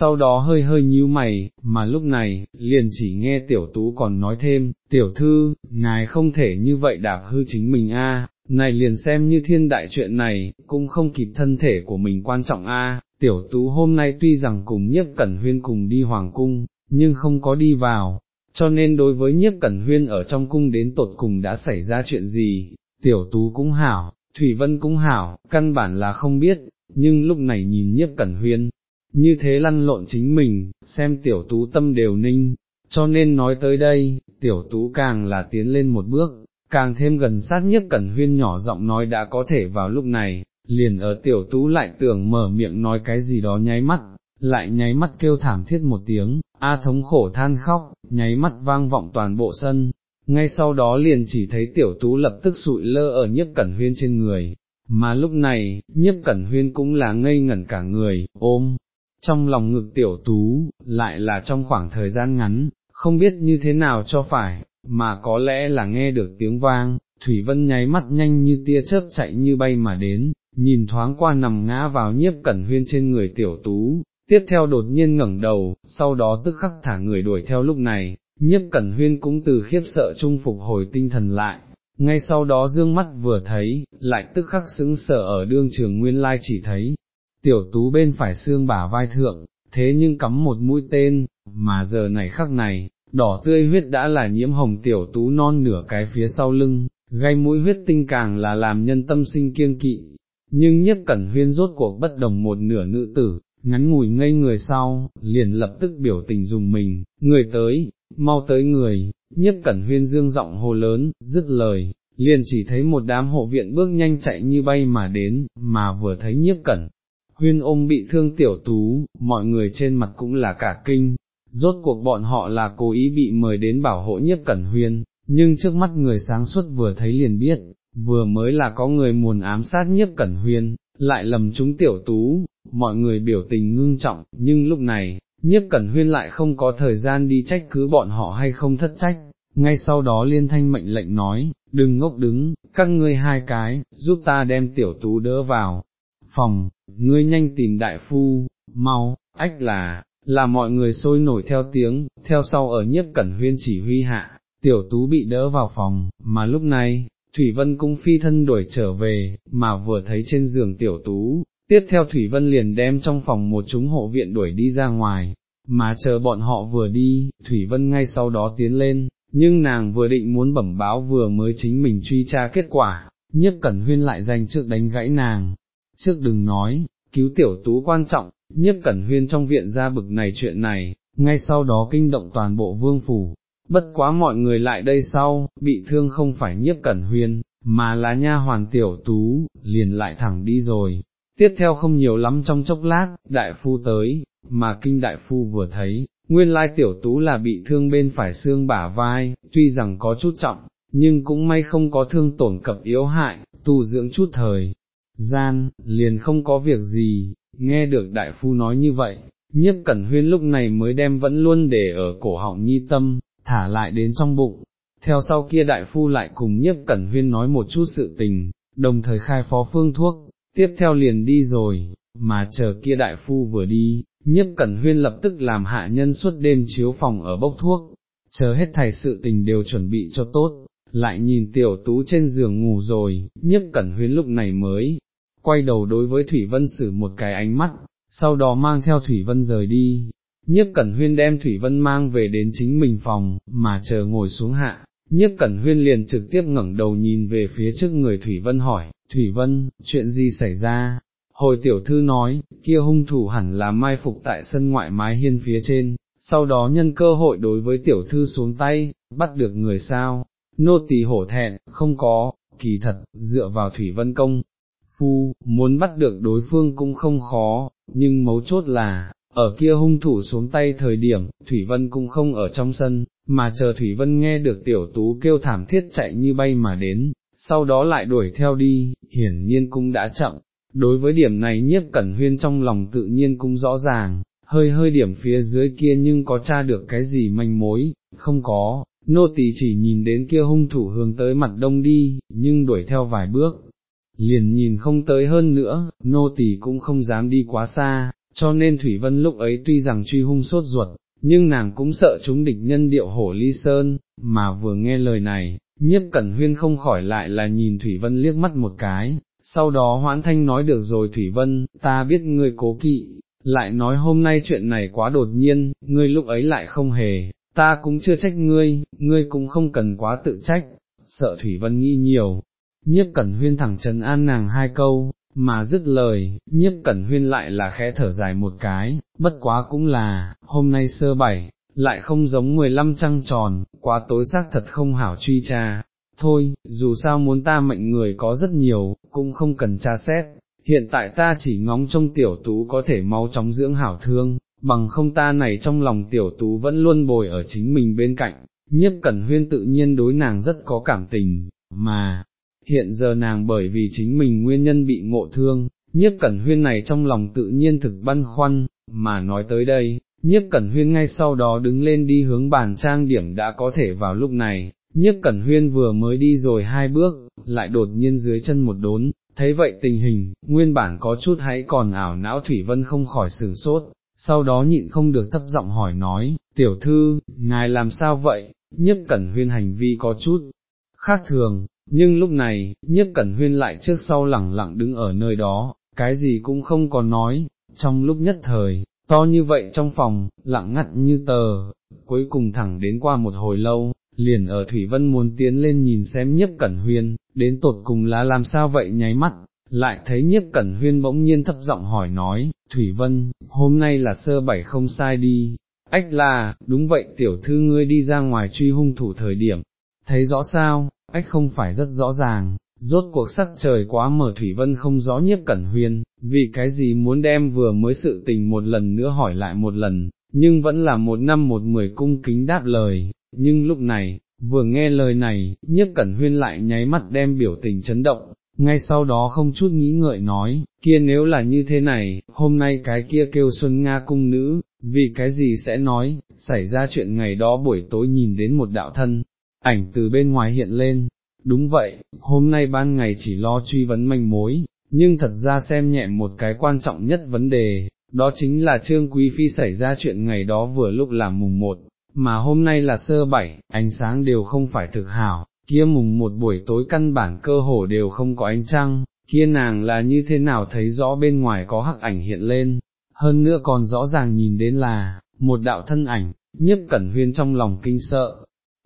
sau đó hơi hơi nhíu mày, mà lúc này, liền chỉ nghe tiểu tú còn nói thêm, tiểu thư, ngài không thể như vậy đạp hư chính mình a, này liền xem như thiên đại chuyện này, cũng không kịp thân thể của mình quan trọng a. tiểu tú hôm nay tuy rằng cùng nhiếp cẩn huyên cùng đi hoàng cung, nhưng không có đi vào, cho nên đối với nhiếp cẩn huyên ở trong cung đến tột cùng đã xảy ra chuyện gì, tiểu tú cũng hảo, Thủy Vân cũng hảo, căn bản là không biết, nhưng lúc này nhìn nhiếp cẩn huyên, như thế lăn lộn chính mình, xem tiểu tú tâm đều ninh, cho nên nói tới đây, tiểu tú càng là tiến lên một bước, càng thêm gần sát nhất cẩn huyên nhỏ giọng nói đã có thể vào lúc này, liền ở tiểu tú lại tưởng mở miệng nói cái gì đó nháy mắt, lại nháy mắt kêu thảm thiết một tiếng, a thống khổ than khóc, nháy mắt vang vọng toàn bộ sân, ngay sau đó liền chỉ thấy tiểu tú lập tức sụi lơ ở nhất cẩn huyên trên người, mà lúc này, nhất cẩn huyên cũng là ngây ngẩn cả người, ôm, trong lòng ngực tiểu tú, lại là trong khoảng thời gian ngắn, không biết như thế nào cho phải, mà có lẽ là nghe được tiếng vang, Thủy Vân nháy mắt nhanh như tia chớp chạy như bay mà đến, nhìn thoáng qua nằm ngã vào nhiếp cẩn huyên trên người tiểu tú, tiếp theo đột nhiên ngẩng đầu, sau đó tức khắc thả người đuổi theo lúc này, nhiếp cẩn huyên cũng từ khiếp sợ trung phục hồi tinh thần lại, ngay sau đó dương mắt vừa thấy, lại tức khắc xứng sở ở đương trường nguyên lai chỉ thấy, tiểu tú bên phải xương bả vai thượng, thế nhưng cắm một mũi tên, mà giờ này khắc này, đỏ tươi huyết đã là nhiễm hồng tiểu tú non nửa cái phía sau lưng, gây mũi huyết tinh càng là làm nhân tâm sinh kiêng kỵ, nhưng nhất cẩn huyên rốt cuộc bất đồng một nửa nữ tử, ngắn ngủi ngây người sau, liền lập tức biểu tình dùng mình, người tới, mau tới người, nhất cẩn huyên dương giọng hồ lớn, dứt lời, liền chỉ thấy một đám hộ viện bước nhanh chạy như bay mà đến, mà vừa thấy nhiếp cẩn, huyên ôm bị thương tiểu tú, mọi người trên mặt cũng là cả kinh, rốt cuộc bọn họ là cố ý bị mời đến bảo hộ nhất cẩn huyên, nhưng trước mắt người sáng suốt vừa thấy liền biết, vừa mới là có người muốn ám sát nhiếp cẩn huyên, lại lầm chúng tiểu tú, mọi người biểu tình ngưng trọng, nhưng lúc này, nhiếp cẩn huyên lại không có thời gian đi trách cứ bọn họ hay không thất trách, ngay sau đó liên thanh mệnh lệnh nói, đừng ngốc đứng, các ngươi hai cái, giúp ta đem tiểu tú đỡ vào, phòng, ngươi nhanh tìm đại phu, mau, ách là, là mọi người sôi nổi theo tiếng, theo sau ở nhất cẩn huyên chỉ huy hạ, tiểu tú bị đỡ vào phòng, mà lúc này, Thủy Vân cũng phi thân đuổi trở về, mà vừa thấy trên giường tiểu tú, tiếp theo Thủy Vân liền đem trong phòng một chúng hộ viện đuổi đi ra ngoài, mà chờ bọn họ vừa đi, Thủy Vân ngay sau đó tiến lên, nhưng nàng vừa định muốn bẩm báo vừa mới chính mình truy tra kết quả, nhất cẩn huyên lại dành trước đánh gãy nàng, trước đừng nói, cứu tiểu tú quan trọng, nhất cẩn huyên trong viện ra bực này chuyện này, ngay sau đó kinh động toàn bộ vương phủ, bất quá mọi người lại đây sau, bị thương không phải nhiếp cẩn huyên, mà là nha hoàn tiểu tú, liền lại thẳng đi rồi. Tiếp theo không nhiều lắm trong chốc lát, đại phu tới, mà kinh đại phu vừa thấy, nguyên lai tiểu tú là bị thương bên phải xương bả vai, tuy rằng có chút trọng, nhưng cũng may không có thương tổn cập yếu hại, tu dưỡng chút thời. Gian, liền không có việc gì, nghe được đại phu nói như vậy, nhiếp cẩn huyên lúc này mới đem vẫn luôn để ở cổ họng nhi tâm, thả lại đến trong bụng. Theo sau kia đại phu lại cùng nhiếp cẩn huyên nói một chút sự tình, đồng thời khai phó phương thuốc, tiếp theo liền đi rồi, mà chờ kia đại phu vừa đi, nhiếp cẩn huyên lập tức làm hạ nhân suốt đêm chiếu phòng ở bốc thuốc, chờ hết thầy sự tình đều chuẩn bị cho tốt, lại nhìn tiểu tú trên giường ngủ rồi, nhiếp cẩn huyên lúc này mới, quay đầu đối với Thủy Vân sử một cái ánh mắt, sau đó mang theo Thủy Vân rời đi. Nhiếp Cẩn Huyên đem Thủy Vân mang về đến chính mình phòng, mà chờ ngồi xuống hạ, nhiếp Cẩn Huyên liền trực tiếp ngẩng đầu nhìn về phía trước người Thủy Vân hỏi, Thủy Vân, chuyện gì xảy ra? Hồi tiểu thư nói, kia hung thủ hẳn là mai phục tại sân ngoại mái hiên phía trên, sau đó nhân cơ hội đối với tiểu thư xuống tay, bắt được người sao, nô tỳ hổ thẹn, không có, kỳ thật, dựa vào Thủy Vân Công, phu, muốn bắt được đối phương cũng không khó, nhưng mấu chốt là, ở kia hung thủ xuống tay thời điểm, Thủy Vân cũng không ở trong sân, mà chờ Thủy Vân nghe được tiểu tú kêu thảm thiết chạy như bay mà đến, sau đó lại đuổi theo đi, hiển nhiên cũng đã chậm. Đối với điểm này nhiếp cẩn huyên trong lòng tự nhiên cũng rõ ràng, hơi hơi điểm phía dưới kia nhưng có tra được cái gì manh mối, không có, nô tỳ chỉ nhìn đến kia hung thủ hướng tới mặt đông đi, nhưng đuổi theo vài bước, liền nhìn không tới hơn nữa, nô tỳ cũng không dám đi quá xa, cho nên Thủy Vân lúc ấy tuy rằng truy hung sốt ruột, nhưng nàng cũng sợ chúng địch nhân điệu hổ ly sơn, mà vừa nghe lời này, nhiếp cẩn huyên không khỏi lại là nhìn Thủy Vân liếc mắt một cái, sau đó hoãn thanh nói được rồi Thủy Vân, ta biết ngươi cố kỵ, lại nói hôm nay chuyện này quá đột nhiên, ngươi lúc ấy lại không hề, ta cũng chưa trách ngươi, ngươi cũng không cần quá tự trách, sợ Thủy Vân nghĩ nhiều, nhiếp cẩn huyên thẳng trần an nàng hai câu, mà dứt lời, nhiếp cẩn huyên lại là khẽ thở dài một cái, bất quá cũng là, hôm nay sơ bảy, lại không giống mười lăm trăng tròn, quá tối xác thật không hảo truy tra. Thôi, dù sao muốn ta mệnh người có rất nhiều, cũng không cần tra xét, hiện tại ta chỉ ngóng trong tiểu tú có thể mau chóng dưỡng hảo thương, bằng không ta này trong lòng tiểu tú vẫn luôn bồi ở chính mình bên cạnh, nhiếp cẩn huyên tự nhiên đối nàng rất có cảm tình, mà, hiện giờ nàng bởi vì chính mình nguyên nhân bị ngộ thương, nhiếp cẩn huyên này trong lòng tự nhiên thực băn khoăn, mà nói tới đây, nhiếp cẩn huyên ngay sau đó đứng lên đi hướng bàn trang điểm đã có thể vào lúc này, nhiếp cẩn huyên vừa mới đi rồi hai bước, lại đột nhiên dưới chân một đốn, thấy vậy tình hình, nguyên bản có chút hãy còn ảo não Thủy Vân không khỏi sửng sốt, sau đó nhịn không được thấp giọng hỏi nói, tiểu thư, ngài làm sao vậy, nhất cẩn huyên hành vi có chút khác thường, nhưng lúc này, nhất cẩn huyên lại trước sau lẳng lặng đứng ở nơi đó, cái gì cũng không có nói, trong lúc nhất thời, to như vậy trong phòng, lặng ngắt như tờ, cuối cùng thẳng đến qua một hồi lâu, liền ở Thủy Vân muốn tiến lên nhìn xem nhiếp cẩn huyên, đến tột cùng là làm sao vậy nháy mắt, lại thấy nhiếp cẩn huyên bỗng nhiên thấp giọng hỏi nói, Thủy Vân, hôm nay là sơ bảy không sai đi, ách là, đúng vậy tiểu thư ngươi đi ra ngoài truy hung thủ thời điểm, thấy rõ sao, ách không phải rất rõ ràng, rốt cuộc sắc trời quá mở Thủy Vân không rõ nhiếp cẩn huyên, vì cái gì muốn đem vừa mới sự tình một lần nữa hỏi lại một lần, nhưng vẫn là một năm một mười cung kính đáp lời, nhưng lúc này, vừa nghe lời này, nhiếp cẩn huyên lại nháy mắt đem biểu tình chấn động, ngay sau đó không chút nghĩ ngợi nói, kia nếu là như thế này, hôm nay cái kia kêu Xuân Nga cung nữ, vì cái gì sẽ nói, xảy ra chuyện ngày đó buổi tối nhìn đến một đạo thân, ảnh từ bên ngoài hiện lên, đúng vậy, hôm nay ban ngày chỉ lo truy vấn manh mối, nhưng thật ra xem nhẹ một cái quan trọng nhất vấn đề, đó chính là Trương Quý Phi xảy ra chuyện ngày đó vừa lúc là mùng một, mà hôm nay là sơ bảy, ánh sáng đều không phải thực hảo, kia mùng một buổi tối căn bản cơ hồ đều không có ánh trăng, kia nàng là như thế nào thấy rõ bên ngoài có hắc ảnh hiện lên, hơn nữa còn rõ ràng nhìn đến là, một đạo thân ảnh, nhiếp cẩn huyên trong lòng kinh sợ,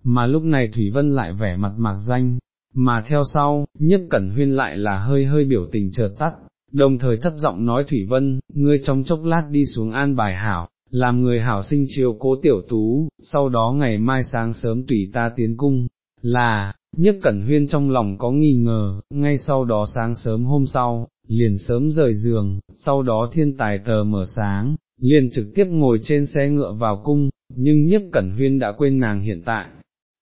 mà lúc này Thủy Vân lại vẻ mặt mạc danh, mà theo sau, nhiếp cẩn huyên lại là hơi hơi biểu tình chợt tắt, đồng thời thấp giọng nói Thủy Vân, ngươi trong chốc lát đi xuống an bài hảo, làm người hảo sinh chiều cố tiểu tú, sau đó ngày mai sáng sớm tùy ta tiến cung, là, nhất cẩn huyên trong lòng có nghi ngờ, ngay sau đó sáng sớm hôm sau, liền sớm rời giường, sau đó thiên tài tờ mở sáng, liền trực tiếp ngồi trên xe ngựa vào cung, nhưng nhiếp cẩn huyên đã quên nàng hiện tại,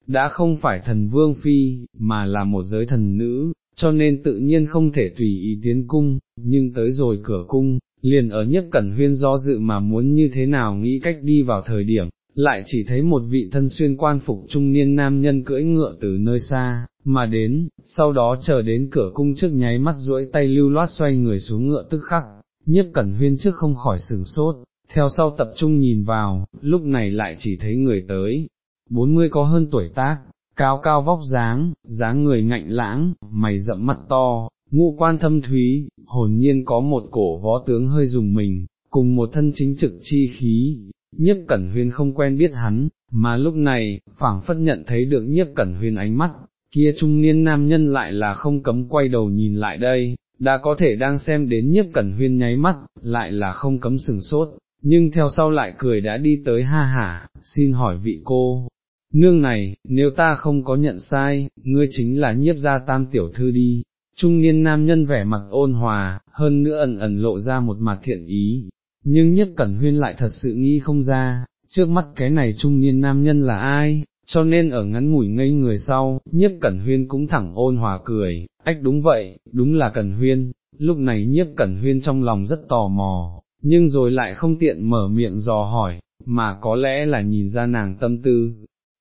đã không phải thần vương phi, mà là một giới thần nữ, cho nên tự nhiên không thể tùy ý tiến cung, nhưng tới rồi cửa cung, liền ở nhất cẩn huyên do dự mà muốn như thế nào nghĩ cách đi vào thời điểm, lại chỉ thấy một vị thân xuyên quan phục trung niên nam nhân cưỡi ngựa từ nơi xa, mà đến, sau đó chờ đến cửa cung trước nháy mắt duỗi tay lưu loát xoay người xuống ngựa tức khắc, nhiếp cẩn huyên trước không khỏi sừng sốt, theo sau tập trung nhìn vào, lúc này lại chỉ thấy người tới, bốn mươi có hơn tuổi tác, cao cao vóc dáng, dáng người ngạnh lãng, mày rậm mắt to, ngũ quan thâm thúy, hồn nhiên có một cổ võ tướng hơi dùng mình, cùng một thân chính trực chi khí, nhiếp cẩn huyên không quen biết hắn, mà lúc này, phảng phất nhận thấy được nhiếp cẩn huyên ánh mắt, kia trung niên nam nhân lại là không cấm quay đầu nhìn lại đây, đã có thể đang xem đến nhiếp cẩn huyên nháy mắt, lại là không cấm sừng sốt, nhưng theo sau lại cười đã đi tới ha hả, xin hỏi vị cô, nương này, nếu ta không có nhận sai, ngươi chính là nhiếp gia tam tiểu thư đi. Trung niên nam nhân vẻ mặt ôn hòa, hơn nữa ẩn ẩn lộ ra một mặt thiện ý, nhưng nhất cẩn huyên lại thật sự nghĩ không ra, trước mắt cái này trung niên nam nhân là ai, cho nên ở ngắn ngủi ngây người sau, nhiếp cẩn huyên cũng thẳng ôn hòa cười, ách đúng vậy, đúng là cẩn huyên, lúc này nhiếp cẩn huyên trong lòng rất tò mò, nhưng rồi lại không tiện mở miệng dò hỏi, mà có lẽ là nhìn ra nàng tâm tư.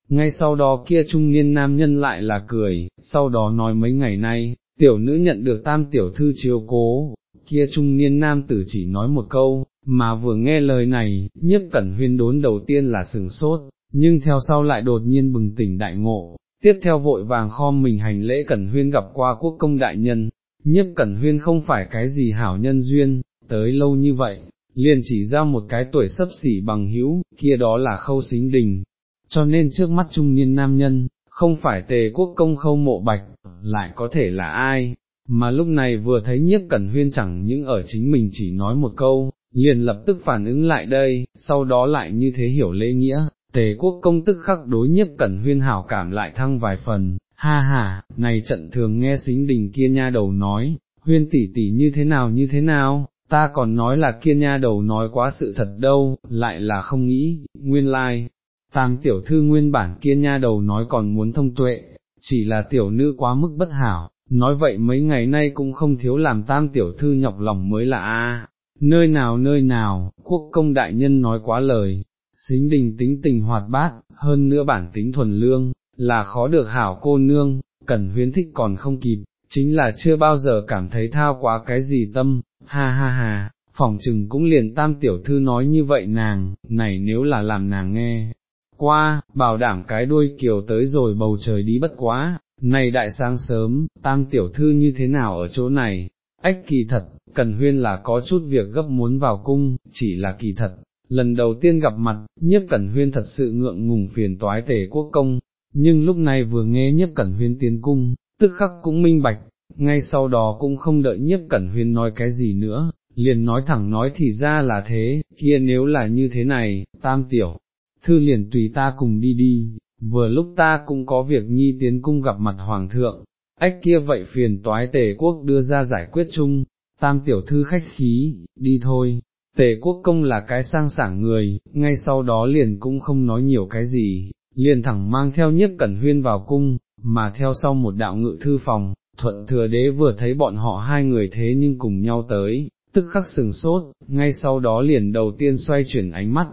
Ngay sau đó kia trung niên nam nhân lại là cười, sau đó nói mấy ngày nay, tiểu nữ nhận được tam tiểu thư chiếu cố, kia trung niên nam tử chỉ nói một câu, mà vừa nghe lời này, nhiếp cẩn huyên đốn đầu tiên là sừng sốt, nhưng theo sau lại đột nhiên bừng tỉnh đại ngộ, tiếp theo vội vàng khom mình hành lễ cẩn huyên gặp qua quốc công đại nhân, nhiếp cẩn huyên không phải cái gì hảo nhân duyên, tới lâu như vậy, liền chỉ ra một cái tuổi sấp xỉ bằng hữu, kia đó là khâu xính đình, cho nên trước mắt trung niên nam nhân, không phải tề quốc công khâu mộ bạch, lại có thể là ai, mà lúc này vừa thấy nhiếp cẩn huyên chẳng những ở chính mình chỉ nói một câu, liền lập tức phản ứng lại đây, sau đó lại như thế hiểu lễ nghĩa, tề quốc công tức khắc đối nhiếp cẩn huyên hảo cảm lại thăng vài phần, ha ha, này trận thường nghe xính đình kia nha đầu nói, huyên tỷ tỷ như thế nào như thế nào, ta còn nói là kia nha đầu nói quá sự thật đâu, lại là không nghĩ, nguyên lai, like. tàng tiểu thư nguyên bản kia nha đầu nói còn muốn thông tuệ, chỉ là tiểu nữ quá mức bất hảo, nói vậy mấy ngày nay cũng không thiếu làm tam tiểu thư nhọc lòng mới là a nơi nào nơi nào, quốc công đại nhân nói quá lời, xính đình tính tình hoạt bát, hơn nữa bản tính thuần lương, là khó được hảo cô nương, cần huyến thích còn không kịp, chính là chưa bao giờ cảm thấy thao quá cái gì tâm, ha ha ha, phỏng trừng cũng liền tam tiểu thư nói như vậy nàng, này nếu là làm nàng nghe, qua, bảo đảm cái đuôi kiều tới rồi bầu trời đi bất quá, này đại sáng sớm, tam tiểu thư như thế nào ở chỗ này, ách kỳ thật, cần huyên là có chút việc gấp muốn vào cung, chỉ là kỳ thật, lần đầu tiên gặp mặt, nhiếp cẩn huyên thật sự ngượng ngùng phiền toái tề quốc công, nhưng lúc này vừa nghe nhiếp cẩn huyên tiến cung, tức khắc cũng minh bạch, ngay sau đó cũng không đợi nhiếp cẩn huyên nói cái gì nữa, liền nói thẳng nói thì ra là thế, kia nếu là như thế này, tam tiểu, thư liền tùy ta cùng đi đi, vừa lúc ta cũng có việc nhi tiến cung gặp mặt hoàng thượng, ách kia vậy phiền toái tề quốc đưa ra giải quyết chung, tam tiểu thư khách khí, đi thôi. Tề quốc công là cái sang sảng người, ngay sau đó liền cũng không nói nhiều cái gì, liền thẳng mang theo nhiếp cẩn huyên vào cung, mà theo sau một đạo ngự thư phòng, thuận thừa đế vừa thấy bọn họ hai người thế nhưng cùng nhau tới, tức khắc sừng sốt, ngay sau đó liền đầu tiên xoay chuyển ánh mắt,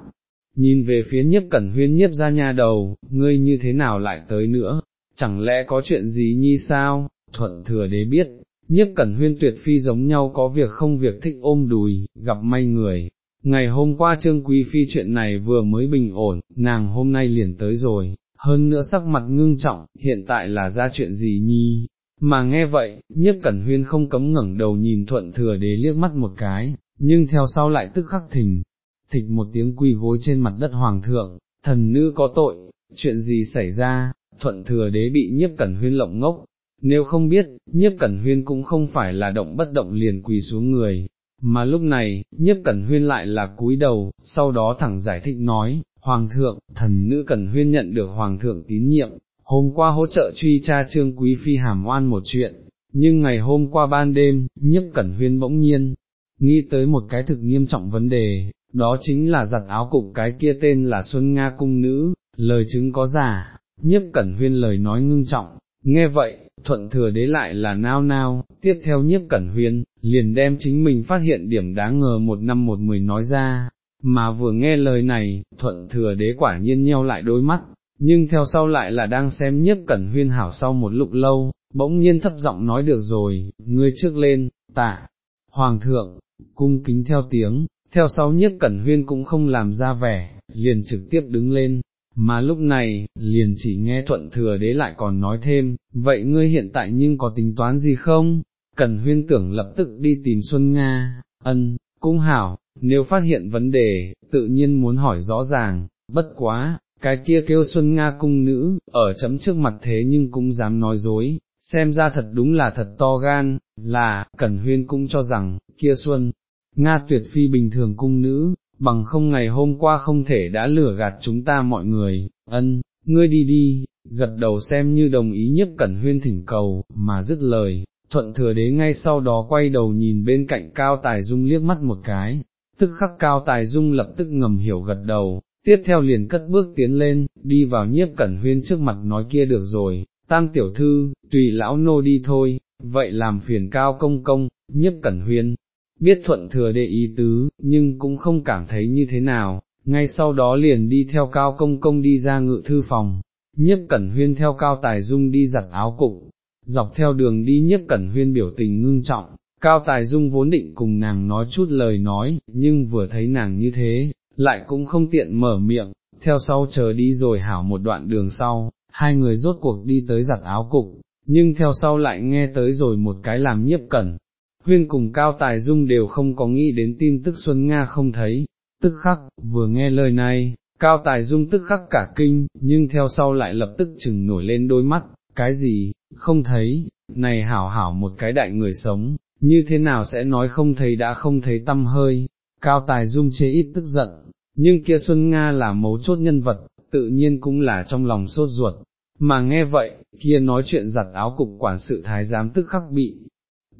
nhìn về phía nhiếp cẩn huyên nhiếp ra nhà đầu, ngươi như thế nào lại tới nữa, chẳng lẽ có chuyện gì nhi sao, thuận thừa đế biết, nhiếp cẩn huyên tuyệt phi giống nhau có việc không việc thích ôm đùi, gặp may người. Ngày hôm qua trương quý phi chuyện này vừa mới bình ổn, nàng hôm nay liền tới rồi, hơn nữa sắc mặt ngưng trọng, hiện tại là ra chuyện gì nhi, mà nghe vậy, nhiếp cẩn huyên không cấm ngẩng đầu nhìn thuận thừa đế liếc mắt một cái, nhưng theo sau lại tức khắc thình, thịch một tiếng quỳ gối trên mặt đất hoàng thượng, thần nữ có tội, chuyện gì xảy ra, thuận thừa đế bị nhiếp cẩn huyên lộng ngốc, nếu không biết, nhiếp cẩn huyên cũng không phải là động bất động liền quỳ xuống người, mà lúc này, nhiếp cẩn huyên lại là cúi đầu, sau đó thẳng giải thích nói, Hoàng thượng, thần nữ cẩn huyên nhận được Hoàng thượng tín nhiệm, hôm qua hỗ trợ truy tra trương quý phi hàm oan một chuyện, nhưng ngày hôm qua ban đêm, nhiếp cẩn huyên bỗng nhiên, nghĩ tới một cái thực nghiêm trọng vấn đề, đó chính là giặt áo cục cái kia tên là Xuân Nga Cung Nữ, lời chứng có giả, nhiếp cẩn huyên lời nói ngưng trọng, nghe vậy, thuận thừa đế lại là nao nao, tiếp theo nhiếp cẩn huyên, liền đem chính mình phát hiện điểm đáng ngờ một năm một mười nói ra, mà vừa nghe lời này, thuận thừa đế quả nhiên nheo lại đôi mắt, nhưng theo sau lại là đang xem nhiếp cẩn huyên hảo sau một lúc lâu, bỗng nhiên thấp giọng nói được rồi, ngươi trước lên, tạ, hoàng thượng, cung kính theo tiếng, theo sau nhiếp cẩn huyên cũng không làm ra vẻ, liền trực tiếp đứng lên, mà lúc này, liền chỉ nghe thuận thừa đế lại còn nói thêm, vậy ngươi hiện tại nhưng có tính toán gì không? Cẩn huyên tưởng lập tức đi tìm Xuân Nga, ân, cũng hảo, nếu phát hiện vấn đề, tự nhiên muốn hỏi rõ ràng, bất quá, cái kia kêu Xuân Nga cung nữ, ở chấm trước mặt thế nhưng cũng dám nói dối, xem ra thật đúng là thật to gan, là, Cẩn Huyên cũng cho rằng, kia Xuân, Nga tuyệt phi bình thường cung nữ, bằng không ngày hôm qua không thể đã lừa gạt chúng ta mọi người, ân, ngươi đi đi, gật đầu xem như đồng ý nhất Cẩn Huyên thỉnh cầu, mà dứt lời, thuận thừa đế ngay sau đó quay đầu nhìn bên cạnh Cao Tài Dung liếc mắt một cái, tức khắc Cao Tài Dung lập tức ngầm hiểu gật đầu, tiếp theo liền cất bước tiến lên, đi vào nhiếp cẩn huyên trước mặt nói kia được rồi, tam tiểu thư, tùy lão nô đi thôi, vậy làm phiền cao công công, nhiếp cẩn huyên, biết thuận thừa đệ ý tứ, nhưng cũng không cảm thấy như thế nào, ngay sau đó liền đi theo cao công công đi ra ngự thư phòng, nhiếp cẩn huyên theo cao tài dung đi giặt áo cục, dọc theo đường đi nhiếp cẩn huyên biểu tình ngưng trọng, cao tài dung vốn định cùng nàng nói chút lời nói, nhưng vừa thấy nàng như thế, lại cũng không tiện mở miệng, theo sau chờ đi rồi hảo một đoạn đường sau, hai người rốt cuộc đi tới giặt áo cục, nhưng theo sau lại nghe tới rồi một cái làm nhiếp cẩn. Huyên cùng Cao Tài Dung đều không có nghĩ đến tin tức Xuân Nga không thấy, tức khắc, vừa nghe lời này, Cao Tài Dung tức khắc cả kinh, nhưng theo sau lại lập tức chừng nổi lên đôi mắt, cái gì, không thấy, này hảo hảo một cái đại người sống, như thế nào sẽ nói không thấy đã không thấy tâm hơi, Cao Tài Dung chế ít tức giận, nhưng kia Xuân Nga là mấu chốt nhân vật, tự nhiên cũng là trong lòng sốt ruột, mà nghe vậy, kia nói chuyện giặt áo cục quản sự thái giám tức khắc bị,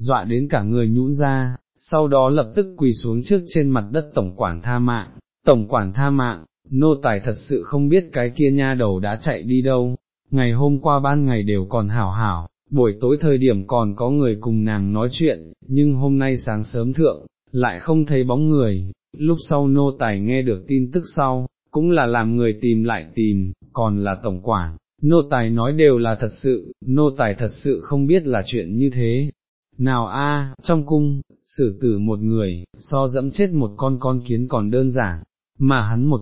dọa đến cả người nhũn ra, sau đó lập tức quỳ xuống trước trên mặt đất tổng quản tha mạng, tổng quản tha mạng, nô tài thật sự không biết cái kia nha đầu đã chạy đi đâu, ngày hôm qua ban ngày đều còn hảo hảo, buổi tối thời điểm còn có người cùng nàng nói chuyện, nhưng hôm nay sáng sớm thượng, lại không thấy bóng người, lúc sau nô tài nghe được tin tức sau, cũng là làm người tìm lại tìm, còn là tổng quản, nô tài nói đều là thật sự, nô tài thật sự không biết là chuyện như thế. Nào a, trong cung, xử tử một người, so dẫm chết một con con kiến còn đơn giản, mà hắn một